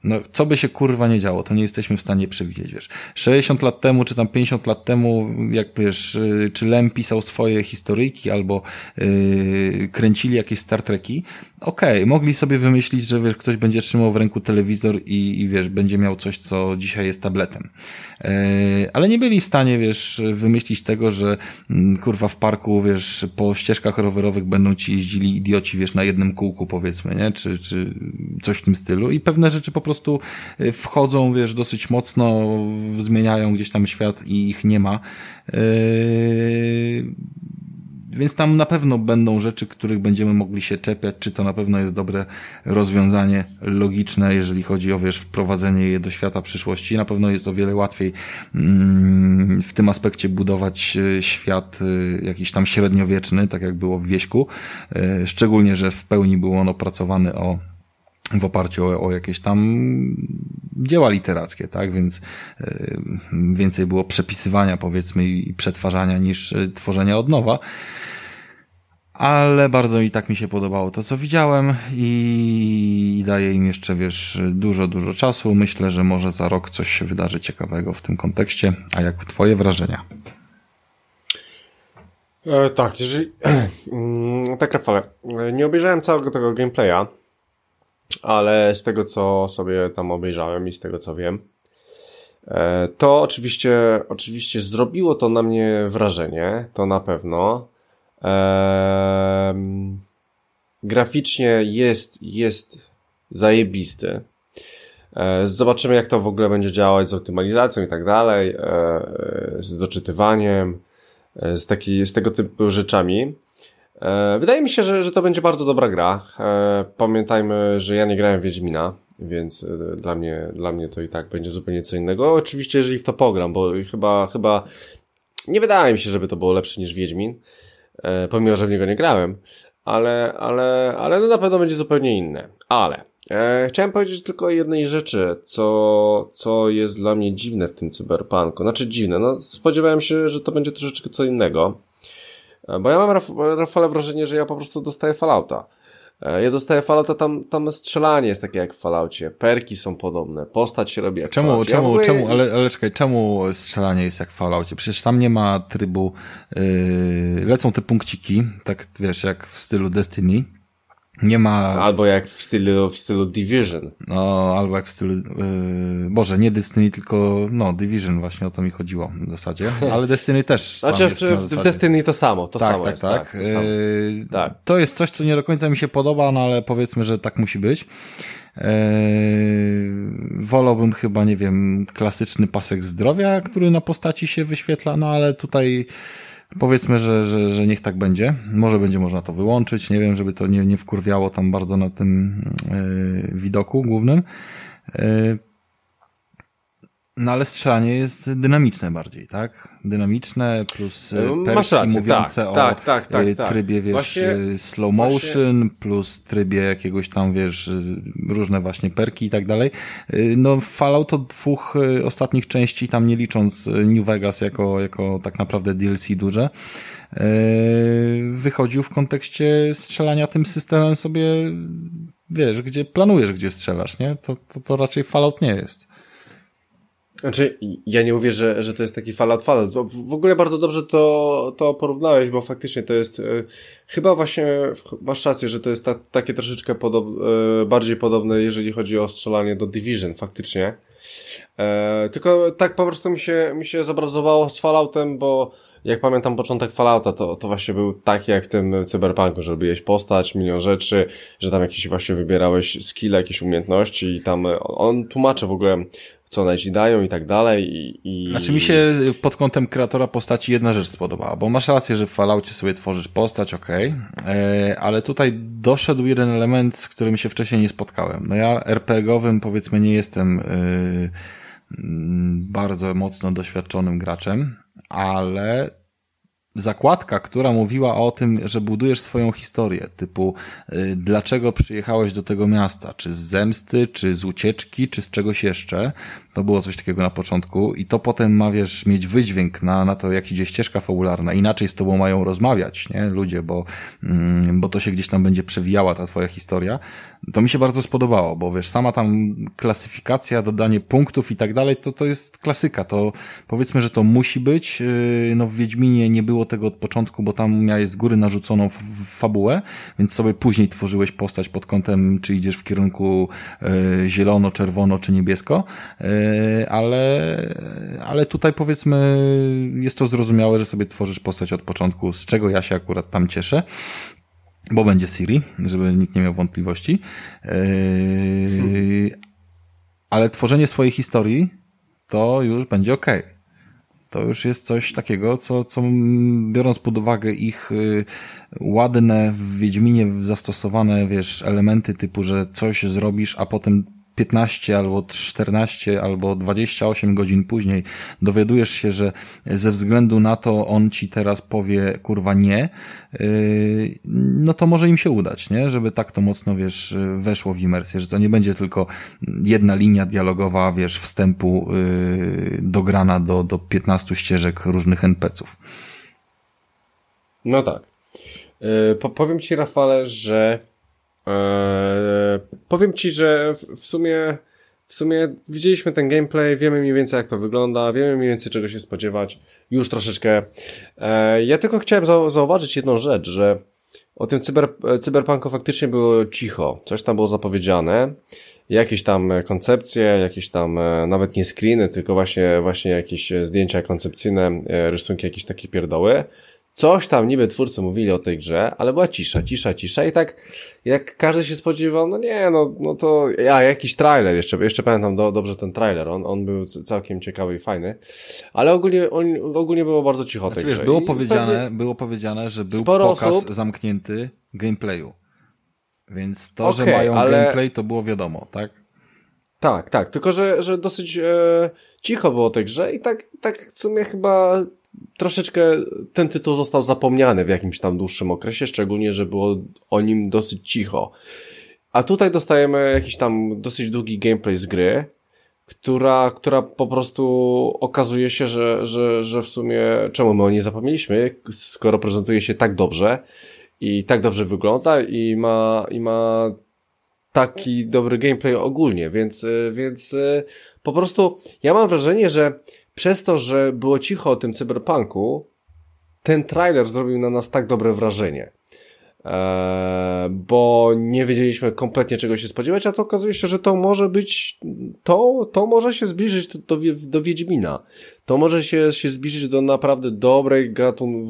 No, co by się kurwa nie działo, to nie jesteśmy w stanie przewidzieć, wiesz. 60 lat temu, czy tam 50 lat temu, jak wiesz, y, czy Lem pisał swoje historyjki, albo yy, kręcili jakieś Star Treki, okej, okay, mogli sobie wymyślić, że wiesz, ktoś będzie trzymał w ręku telewizor i, i wiesz, będzie miał coś, co dzisiaj jest tabletem. Yy, ale nie byli w stanie, wiesz, wymyślić tego, że yy, kurwa w parku, wiesz, po ścieżkach rowerowych będą ci jeździli idioci, wiesz, na jednym kółku, powiedzmy, nie? Czy, czy coś w tym stylu. I pewne rzeczy po prostu y, wchodzą, wiesz, dosyć mocno, zmieniają gdzieś tam świat i ich nie ma. Yy więc tam na pewno będą rzeczy, których będziemy mogli się czepiać, czy to na pewno jest dobre rozwiązanie logiczne, jeżeli chodzi o wiesz, wprowadzenie je do świata przyszłości. Na pewno jest o wiele łatwiej mm, w tym aspekcie budować e, świat jakiś tam średniowieczny, tak jak było w Wieśku. Szczególnie, że w pełni był on opracowany o w oparciu o, o, jakieś tam dzieła literackie, tak? Więc więcej było przepisywania, powiedzmy, i przetwarzania niż tworzenia od nowa ale bardzo i tak mi się podobało to, co widziałem i daje im jeszcze, wiesz, dużo, dużo czasu. Myślę, że może za rok coś się wydarzy ciekawego w tym kontekście. A jak twoje wrażenia? E, tak, jeżeli... Mm, tak, Rafale, nie obejrzałem całego tego gameplaya, ale z tego, co sobie tam obejrzałem i z tego, co wiem, e, to oczywiście, oczywiście zrobiło to na mnie wrażenie, to na pewno. Eee, graficznie jest, jest zajebisty. Eee, zobaczymy, jak to w ogóle będzie działać z optymalizacją i tak dalej, eee, z doczytywaniem, e, z, taki, z tego typu rzeczami. E, wydaje mi się, że, że to będzie bardzo dobra gra. E, pamiętajmy, że ja nie grałem Wiedźmina, więc dla mnie, dla mnie to i tak będzie zupełnie co innego. Oczywiście, jeżeli w to pogram, bo chyba, chyba nie wydaje mi się, żeby to było lepsze niż Wiedźmin. E, pomimo, że w niego nie grałem, ale, ale, ale no na pewno będzie zupełnie inne. Ale e, chciałem powiedzieć tylko o jednej rzeczy, co, co jest dla mnie dziwne w tym cyberpunku. Znaczy dziwne, no spodziewałem się, że to będzie troszeczkę co innego. E, bo ja mam, Rafale, wrażenie, że ja po prostu dostaję Fallouta. E, ja dostaję Fallouta, tam, tam strzelanie jest takie jak w Falloutie, perki są podobne, postać się robi jak Czemu, czemu, ja ogóle... czemu, ale, ale czekaj, czemu strzelanie jest jak w Falloutie? Przecież tam nie ma trybu, yy, lecą te punkciki, tak wiesz, jak w stylu Destiny, nie ma... Albo jak w stylu, w stylu Division. No, albo jak w stylu, yy, Boże, nie Destiny, tylko, no, Division właśnie o to mi chodziło w zasadzie, ale Destiny też. Znaczy, w, w Destiny to samo, to tak, samo tak, jest, tak. Tak. Yy, tak. To jest coś, co nie do końca mi się podoba, no ale powiedzmy, że tak musi być. Yy, wolałbym chyba, nie wiem, klasyczny pasek zdrowia, który na postaci się wyświetla, no ale tutaj Powiedzmy, że, że, że niech tak będzie. Może będzie można to wyłączyć. Nie wiem, żeby to nie, nie wkurwiało tam bardzo na tym yy, widoku głównym. Yy, no ale strzelanie jest dynamiczne bardziej, tak? Dynamiczne plus e, perki Masz rację, mówiące tak, o tak, tak, tak, tak. trybie, wiesz, właśnie, slow motion, właśnie... plus trybie jakiegoś tam, wiesz, różne właśnie perki i tak dalej. No Fallout od dwóch ostatnich części, tam nie licząc New Vegas jako, jako tak naprawdę DLC duże, wychodził w kontekście strzelania tym systemem sobie, wiesz, gdzie planujesz, gdzie strzelasz, nie? To, to, to raczej Fallout nie jest. Znaczy, ja nie mówię, że, że to jest taki Fallout Fallout. W ogóle bardzo dobrze to, to porównałeś, bo faktycznie to jest, y, chyba właśnie masz rację, że to jest ta, takie troszeczkę podob, y, bardziej podobne, jeżeli chodzi o strzelanie do Division, faktycznie. E, tylko tak po prostu mi się, mi się zobrazowało z Falloutem, bo jak pamiętam początek Fallouta, to, to właśnie był taki jak w tym cyberpunku, że robiłeś postać, milion rzeczy, że tam jakieś właśnie wybierałeś skille, jakieś umiejętności i tam on tłumaczy w ogóle co one ci dają i tak dalej. I, i... Znaczy mi się pod kątem kreatora postaci jedna rzecz spodobała, bo masz rację, że w Falloutie sobie tworzysz postać, ok, e, ale tutaj doszedł jeden element, z którym się wcześniej nie spotkałem. No ja RPGowym powiedzmy nie jestem e, bardzo mocno doświadczonym graczem, ale zakładka, która mówiła o tym, że budujesz swoją historię, typu y, dlaczego przyjechałeś do tego miasta, czy z zemsty, czy z ucieczki, czy z czegoś jeszcze, to było coś takiego na początku i to potem ma, wiesz, mieć wydźwięk na, na to, jak idzie ścieżka fabularna. Inaczej z tobą mają rozmawiać, nie? Ludzie, bo, mm, bo to się gdzieś tam będzie przewijała ta twoja historia. To mi się bardzo spodobało, bo wiesz, sama tam klasyfikacja, dodanie punktów i tak dalej, to, to jest klasyka. To powiedzmy, że to musi być. Yy, no w Wiedźminie nie było tego od początku, bo tam miałeś z góry narzuconą fabułę, więc sobie później tworzyłeś postać pod kątem, czy idziesz w kierunku yy, zielono, czerwono, czy niebiesko. Yy, ale, ale tutaj powiedzmy jest to zrozumiałe, że sobie tworzysz postać od początku, z czego ja się akurat tam cieszę bo będzie Siri, żeby nikt nie miał wątpliwości. Yy, ale tworzenie swojej historii to już będzie ok. To już jest coś takiego, co, co biorąc pod uwagę ich yy, ładne w Wiedźminie zastosowane, wiesz, elementy typu, że coś zrobisz, a potem 15 albo 14 albo 28 godzin później dowiadujesz się, że ze względu na to on ci teraz powie kurwa nie, yy, no to może im się udać, nie? Żeby tak to mocno, wiesz, weszło w imersję, że to nie będzie tylko jedna linia dialogowa, wiesz, wstępu yy, dograna do, do 15 ścieżek różnych NPC-ów. No tak. Yy, powiem ci, Rafale, że Eee, powiem ci, że w, w, sumie w sumie widzieliśmy ten gameplay, wiemy mniej więcej jak to wygląda, wiemy mniej więcej czego się spodziewać, już troszeczkę. Eee, ja tylko chciałem zau zauważyć jedną rzecz, że o tym cyber, cyberpunku faktycznie było cicho, coś tam było zapowiedziane, jakieś tam koncepcje, jakieś tam e, nawet nie screeny, tylko właśnie, właśnie jakieś zdjęcia koncepcyjne, e, rysunki, jakieś takie pierdoły. Coś tam niby twórcy mówili o tej grze, ale była cisza, cisza, cisza i tak jak każdy się spodziewał, no nie, no, no to, ja jakiś trailer jeszcze, jeszcze pamiętam do, dobrze ten trailer, on, on był całkiem ciekawy i fajny, ale ogólnie, on, ogólnie było bardzo cicho znaczy, tej wiesz, było powiedziane, pewnie... było powiedziane, że był pokaz osób... zamknięty gameplayu. Więc to, okay, że mają ale... gameplay, to było wiadomo, tak? Tak, tak, tylko że, że dosyć e, cicho było o tej grze i tak, tak w sumie chyba troszeczkę ten tytuł został zapomniany w jakimś tam dłuższym okresie, szczególnie, że było o nim dosyć cicho. A tutaj dostajemy jakiś tam dosyć długi gameplay z gry, która, która po prostu okazuje się, że, że, że w sumie czemu my o niej zapomnieliśmy, skoro prezentuje się tak dobrze i tak dobrze wygląda i ma, i ma taki dobry gameplay ogólnie, więc, więc po prostu ja mam wrażenie, że przez to, że było cicho o tym cyberpunku, ten trailer zrobił na nas tak dobre wrażenie. Eee, bo nie wiedzieliśmy kompletnie czego się spodziewać, a to okazuje się, że to może być, to, to może się zbliżyć do, do, do Wiedźmina. To może się, się zbliżyć do naprawdę dobrej gatun,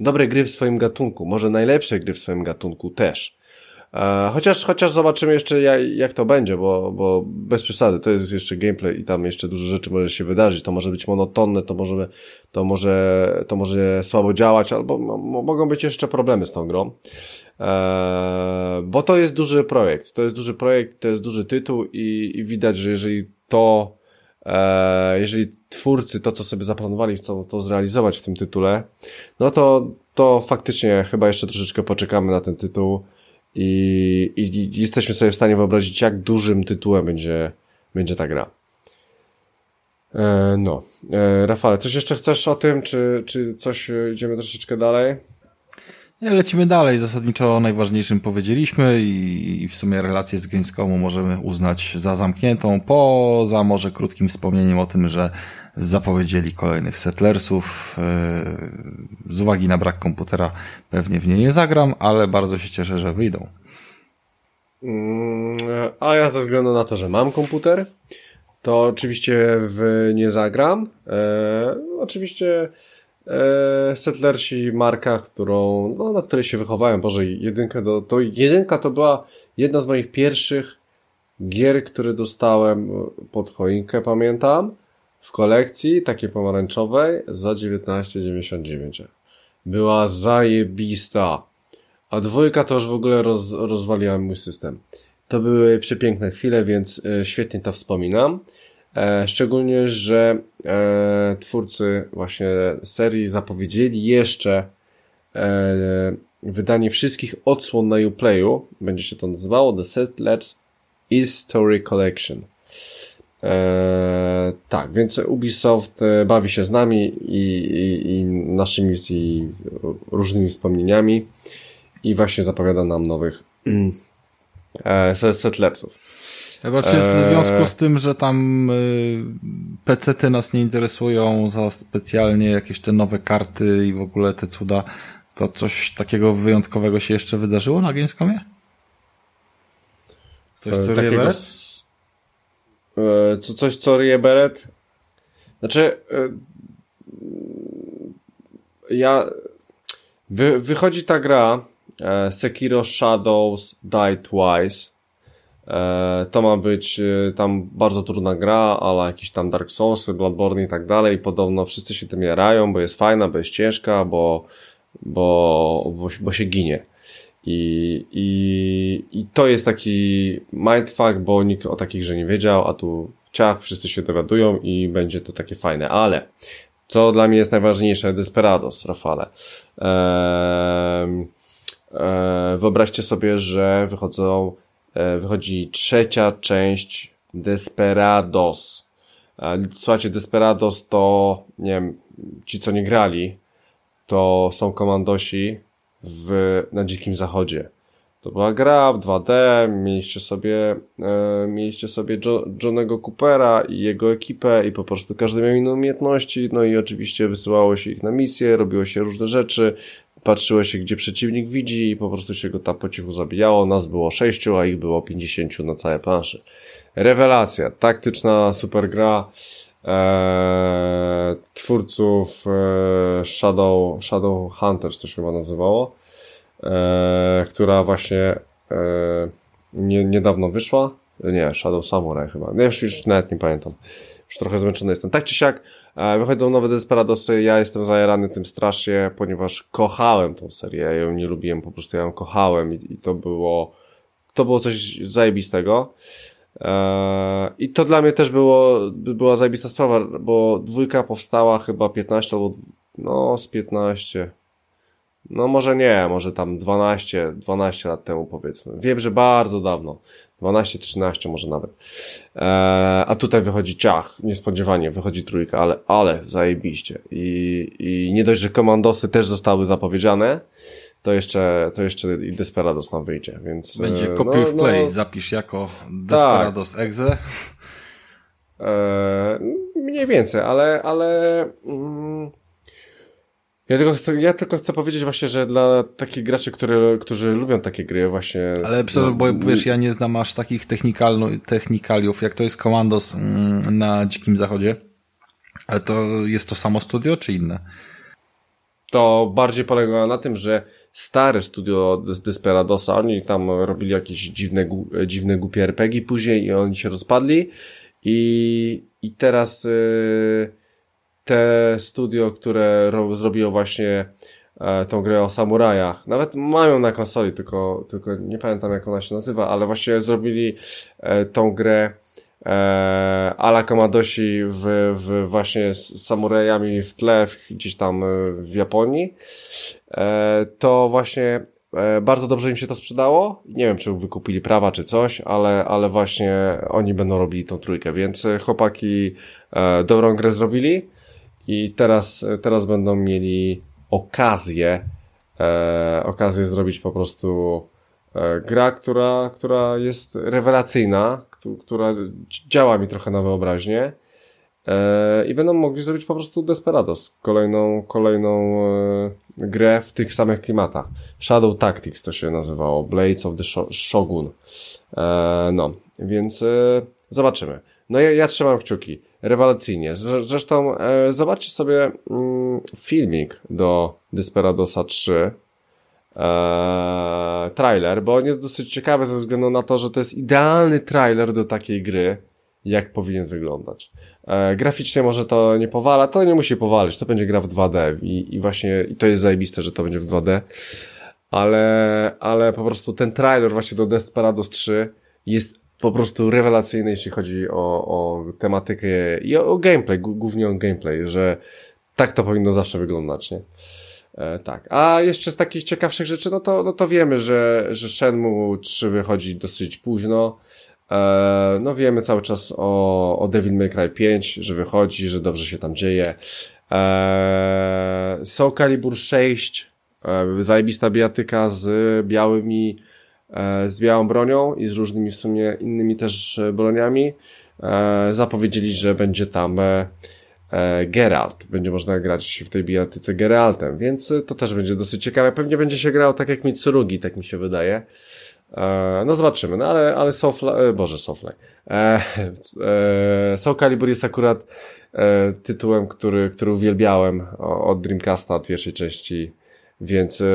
dobrej gry w swoim gatunku, może najlepszej gry w swoim gatunku też. E, chociaż, chociaż zobaczymy jeszcze jak, jak to będzie, bo, bo bez przesady, to jest jeszcze gameplay i tam jeszcze dużo rzeczy może się wydarzyć, to może być monotonne, to może, to może, to może słabo działać, albo mogą być jeszcze problemy z tą grą. E, bo to jest duży projekt, to jest duży projekt, to jest duży tytuł i, i widać, że jeżeli to, e, jeżeli twórcy to, co sobie zaplanowali, chcą to zrealizować w tym tytule, no to, to faktycznie chyba jeszcze troszeczkę poczekamy na ten tytuł i, i jesteśmy sobie w stanie wyobrazić, jak dużym tytułem będzie, będzie ta gra. E, no. E, Rafale, coś jeszcze chcesz o tym, czy, czy coś e, idziemy troszeczkę dalej? Nie, lecimy dalej. Zasadniczo o najważniejszym powiedzieliśmy i, i w sumie relację z Gamescomu możemy uznać za zamkniętą, poza może krótkim wspomnieniem o tym, że zapowiedzieli kolejnych Settlersów. Yy, z uwagi na brak komputera pewnie w nie nie zagram, ale bardzo się cieszę, że wyjdą. Mm, a ja ze względu na to, że mam komputer, to oczywiście w nie zagram. E, oczywiście e, Settlersi marka, którą, no, na której się wychowałem, Boże, jedynkę do, to jedynka to była jedna z moich pierwszych gier, które dostałem pod choinkę, pamiętam, w kolekcji, takiej pomarańczowej, za 19,99. Była zajebista. A dwójka to już w ogóle roz, rozwaliła mój system. To były przepiękne chwile, więc e, świetnie to wspominam. E, szczególnie, że e, twórcy właśnie serii zapowiedzieli jeszcze wydanie wszystkich odsłon na Uplayu. Będzie się to nazywało The Settlers History Collection. Eee, tak, więc Ubisoft bawi się z nami i, i, i naszymi i różnymi wspomnieniami i właśnie zapowiada nam nowych e, settlersów. Chyba czy w związku z tym, że tam y, PC-ty nas nie interesują za specjalnie jakieś te nowe karty i w ogóle te cuda, to coś takiego wyjątkowego się jeszcze wydarzyło na Gamescomie? Coś, co takiego... Beret? E, co, coś, co Rie Beret? Znaczy, e, ja... Wy, wychodzi ta gra, E, Sekiro Shadows Die Twice. To ma być tam bardzo trudna gra, ale jakieś tam Dark Soulsy, Bloodborne i tak dalej. Podobno wszyscy się tym jarają, bo jest fajna, bo jest ciężka, bo, bo, bo, bo się ginie. I, i, I to jest taki mindfuck, bo nikt o takich że nie wiedział, a tu ciach wszyscy się dowiadują i będzie to takie fajne. Ale co dla mnie jest najważniejsze, Desperados, Rafale. Eee, wyobraźcie sobie, że wychodzą, e, wychodzi trzecia część Desperados. E, słuchajcie, Desperados to, nie wiem, ci co nie grali, to są komandosi w, na Dzikim Zachodzie. To była gra w 2D, mieliście sobie, e, mieliście sobie jo, Johnego Coopera i jego ekipę i po prostu każdy miał inne umiejętności, no i oczywiście wysyłało się ich na misje, robiło się różne rzeczy, patrzyło się, gdzie przeciwnik widzi i po prostu się go tam po cichu zabijało. Nas było sześciu, a ich było pięćdziesięciu na całej planszy. Rewelacja, taktyczna super gra eee, twórców e, Shadow, Shadow Hunters to się chyba nazywało, eee, która właśnie e, nie, niedawno wyszła. Nie, Shadow Samurai chyba. Nie, już, już nawet nie pamiętam. Już trochę zmęczony jestem. Tak czy siak, e, wychodzą nowe Desperadosy, ja jestem zajarany tym strasznie, ponieważ kochałem tą serię, ja ją nie lubiłem, po prostu ja ją kochałem i, i to było, to było coś zajebistego. Eee, I to dla mnie też było, była zajebista sprawa, bo dwójka powstała chyba 15 albo, no z 15, no może nie, może tam 12, 12 lat temu powiedzmy. Wiem, że bardzo dawno. 12, 13 może nawet. Eee, a tutaj wychodzi ciach, niespodziewanie, wychodzi trójka, ale, ale zajebiście. I, I nie dość, że komandosy też zostały zapowiedziane, to jeszcze, to jeszcze i Desperados nam wyjdzie, więc... Będzie e, kopiuj no, play, no, zapisz jako Desperados tak. Exe. Eee, mniej więcej, ale, ale mm, ja tylko, chcę, ja tylko chcę powiedzieć właśnie, że dla takich graczy, które, którzy lubią takie gry właśnie... Ale no, bo wiesz, ja nie znam aż takich technikaliów, jak to jest Commandos mm, na Dzikim Zachodzie. Ale to jest to samo studio, czy inne? To bardziej polega na tym, że stare studio Desperadosa, oni tam robili jakieś dziwne, dziwne głupie RPG później i oni się rozpadli i, i teraz... Yy te studio, które zrobiło właśnie e, tą grę o samurajach. Nawet mają na konsoli, tylko, tylko nie pamiętam jak ona się nazywa, ale właśnie zrobili e, tą grę e, ala Komadosi w, w właśnie z samurajami w tle gdzieś tam w Japonii. To właśnie bardzo dobrze im się to sprzedało. Nie wiem, czy wykupili prawa, czy coś, ale, ale właśnie oni będą robili tą trójkę, więc chłopaki dobrą grę zrobili i teraz, teraz będą mieli okazję e, okazję zrobić po prostu e, gra, która, która jest rewelacyjna, która działa mi trochę na wyobraźnię e, i będą mogli zrobić po prostu Desperados, kolejną, kolejną e, grę w tych samych klimatach. Shadow Tactics to się nazywało, Blades of the Shogun. E, no, więc zobaczymy. No ja, ja trzymam kciuki, rewelacyjnie. Zresztą zobaczcie sobie mm, filmik do Desperadosa 3, e, trailer, bo on jest dosyć ciekawy ze względu na to, że to jest idealny trailer do takiej gry, jak powinien wyglądać. E, graficznie może to nie powala, to nie musi powalić, to będzie gra w 2D i, i właśnie i to jest zajebiste, że to będzie w 2D, ale, ale po prostu ten trailer właśnie do Desperados 3 jest po prostu rewelacyjny, jeśli chodzi o, o tematykę i o, o gameplay, głównie o gameplay, że tak to powinno zawsze wyglądać, nie? E, tak. A jeszcze z takich ciekawszych rzeczy, no to, no to wiemy, że, że Shenmue 3 wychodzi dosyć późno. E, no wiemy cały czas o, o Devil May Cry 5, że wychodzi, że dobrze się tam dzieje. E, Soul Calibur 6, e, zajebista bijatyka z białymi, z białą bronią i z różnymi w sumie innymi też broniami. Zapowiedzieli, że będzie tam Geralt. Będzie można grać w tej bijatyce Geraltem, więc to też będzie dosyć ciekawe. Pewnie będzie się grał tak jak Mitsurugi, tak mi się wydaje. E, no zobaczymy, no ale, ale Soulfly, e, Boże Soulfly. E, e, Soul Calibur jest akurat e, tytułem, który, który uwielbiałem od Dreamcasta, od pierwszej części, więc, e,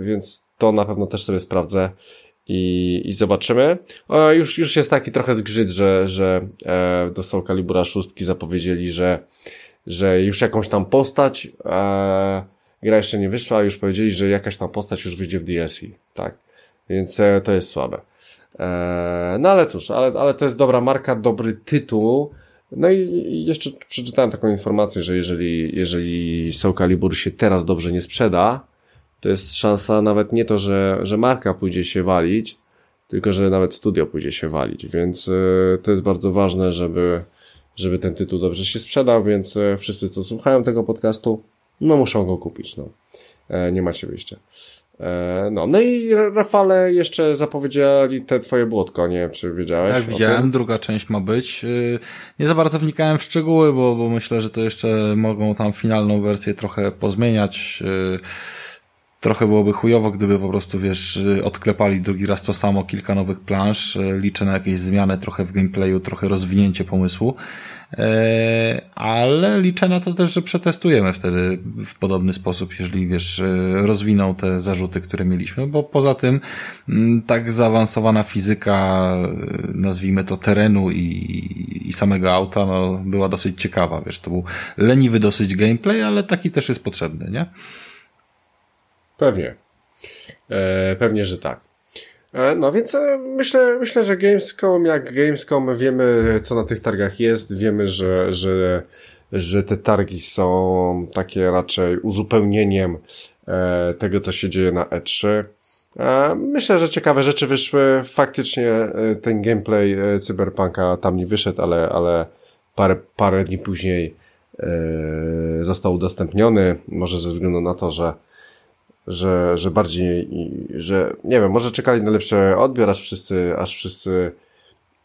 więc to na pewno też sobie sprawdzę i, i zobaczymy. O, już, już jest taki trochę zgrzyt, że, że e, do Soul Calibura 6 zapowiedzieli, że, że już jakąś tam postać e, gra jeszcze nie wyszła, już powiedzieli, że jakaś tam postać już wyjdzie w DLC, tak. Więc e, to jest słabe. E, no ale cóż, ale, ale to jest dobra marka, dobry tytuł. No i jeszcze przeczytałem taką informację, że jeżeli, jeżeli Soul Calibur się teraz dobrze nie sprzeda, to jest szansa nawet nie to, że, że marka pójdzie się walić, tylko że nawet studio pójdzie się walić, więc e, to jest bardzo ważne, żeby, żeby ten tytuł dobrze się sprzedał, więc wszyscy, co słuchają tego podcastu, no muszą go kupić, no. Nie macie wyjścia. E, no, no i Rafale jeszcze zapowiedzieli te twoje błotko, nie wiem czy wiedziałeś? Tak, widziałem, druga część ma być. Y, nie za bardzo wnikałem w szczegóły, bo, bo myślę, że to jeszcze mogą tam finalną wersję trochę pozmieniać. Trochę byłoby chujowo, gdyby po prostu, wiesz, odklepali drugi raz to samo, kilka nowych plansz. Liczę na jakieś zmiany trochę w gameplayu, trochę rozwinięcie pomysłu. E, ale liczę na to też, że przetestujemy wtedy w podobny sposób, jeżeli wiesz, e, rozwiną te zarzuty, które mieliśmy, bo poza tym mm, tak zaawansowana fizyka, e, nazwijmy to terenu i, i samego auta, no, była dosyć ciekawa, wiesz, to był leniwy dosyć gameplay, ale taki też jest potrzebny, nie? Pewnie. E, pewnie, że tak. E, no więc e, myślę, myślę, że Gamescom jak Gamescom wiemy co na tych targach jest, wiemy, że, że, że te targi są takie raczej uzupełnieniem e, tego co się dzieje na E3. Myślę, że ciekawe rzeczy wyszły. Faktycznie ten gameplay Cyberpunka tam nie wyszedł, ale, ale parę, parę dni później został udostępniony. Może ze względu na to, że że, że bardziej, że nie wiem, może czekali na lepszy odbiór, aż wszyscy, aż wszyscy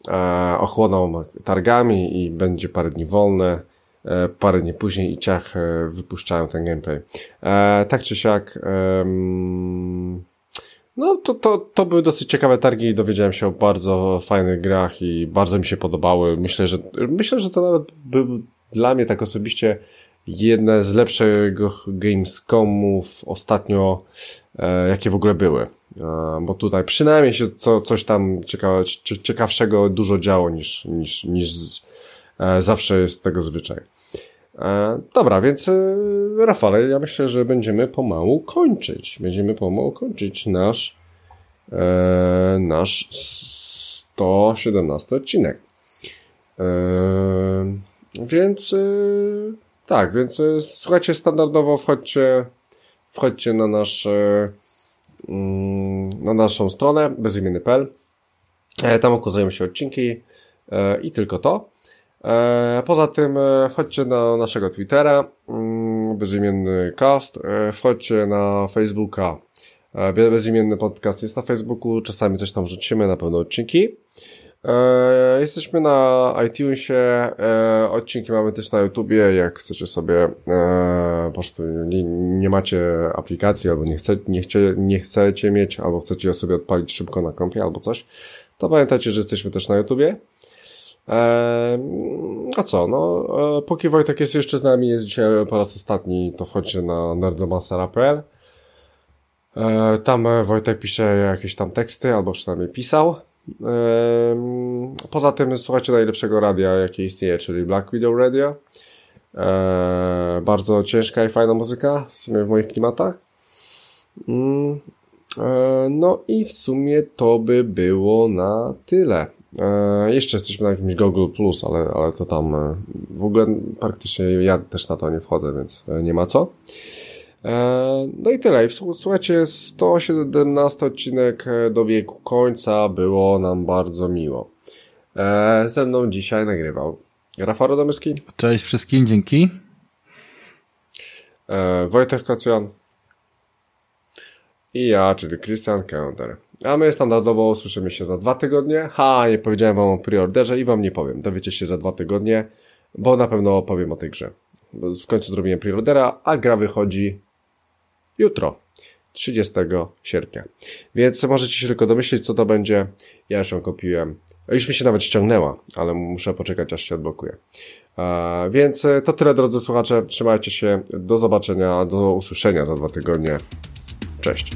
e, ochłoną targami i będzie parę dni wolne, e, parę dni później i ciach e, wypuszczają ten gameplay. E, tak czy siak, no to, to, to były dosyć ciekawe targi i dowiedziałem się o bardzo fajnych grach i bardzo mi się podobały. Myślę, że myślę, że to nawet był dla mnie tak osobiście jedne z lepszych Gamescomów ostatnio, e, jakie w ogóle były. E, bo tutaj przynajmniej się co, coś tam ciekawszego dużo działo niż, niż, niż e, zawsze jest tego zwyczaj. E, dobra, więc e, Rafale, ja myślę, że będziemy pomału kończyć. Będziemy pomału kończyć nasz e, nasz 117 odcinek. Więc tak, więc e, słuchajcie, standardowo wchodźcie, wchodźcie na nasz, e, mm, na naszą stronę bezimienny.pl. E, tam ukazują się odcinki i tylko to. Poza tym wchodźcie na naszego Twittera, mm, bezimienny cast, wchodźcie na Facebooka, bezimienny podcast jest na Facebooku, czasami coś tam wrzucimy, na pewno odcinki. E, jesteśmy na iTunesie, e, odcinki mamy też na YouTubie, jak chcecie sobie e, po prostu nie, nie macie aplikacji, albo nie, chce, nie, chcie, nie chcecie mieć, albo chcecie ją sobie odpalić szybko na kompie, albo coś, to pamiętajcie, że jesteśmy też na YouTubie. E, a co, no, e, póki Wojtek jest jeszcze z nami, jest dzisiaj po raz ostatni, to wchodźcie na nerdomastera.pl. E, tam Wojtek pisze jakieś tam teksty, albo przynajmniej pisał. Poza tym słuchajcie najlepszego radia, jakie istnieje, czyli Black Widow Radio. E, bardzo ciężka i fajna muzyka, w sumie w moich klimatach. Mm, e, no i w sumie to by było na tyle. E, jeszcze jesteśmy na jakimś Google Plus, ale, ale to tam w ogóle praktycznie ja też na to nie wchodzę, więc nie ma co. E, no i tyle. I w- Słuchajcie, 117 odcinek e, do wieku końca było nam bardzo miło. E, ze mną dzisiaj nagrywał Rafał Radomyski, Cześć wszystkim, dzięki. Wojtek Kocjan i ja, czyli Christian Kender. A my standardowo słyszymy się za dwa tygodnie. Ha, nie powiedziałem wam o preorderze i wam nie powiem. Dowiecie się za dwa tygodnie, bo na pewno opowiem o tej grze. Bo w końcu zrobiłem preordera, a gra wychodzi jutro, 30 sierpnia. Więc możecie się tylko domyślić, co to będzie. Ja już ją kupiłem. Już mi się nawet ściągnęła, ale muszę poczekać, aż się odblokuje. E, Więc e, to tyle, drodzy słuchacze. Trzymajcie się. Do zobaczenia, do usłyszenia za dwa tygodnie. Cześć.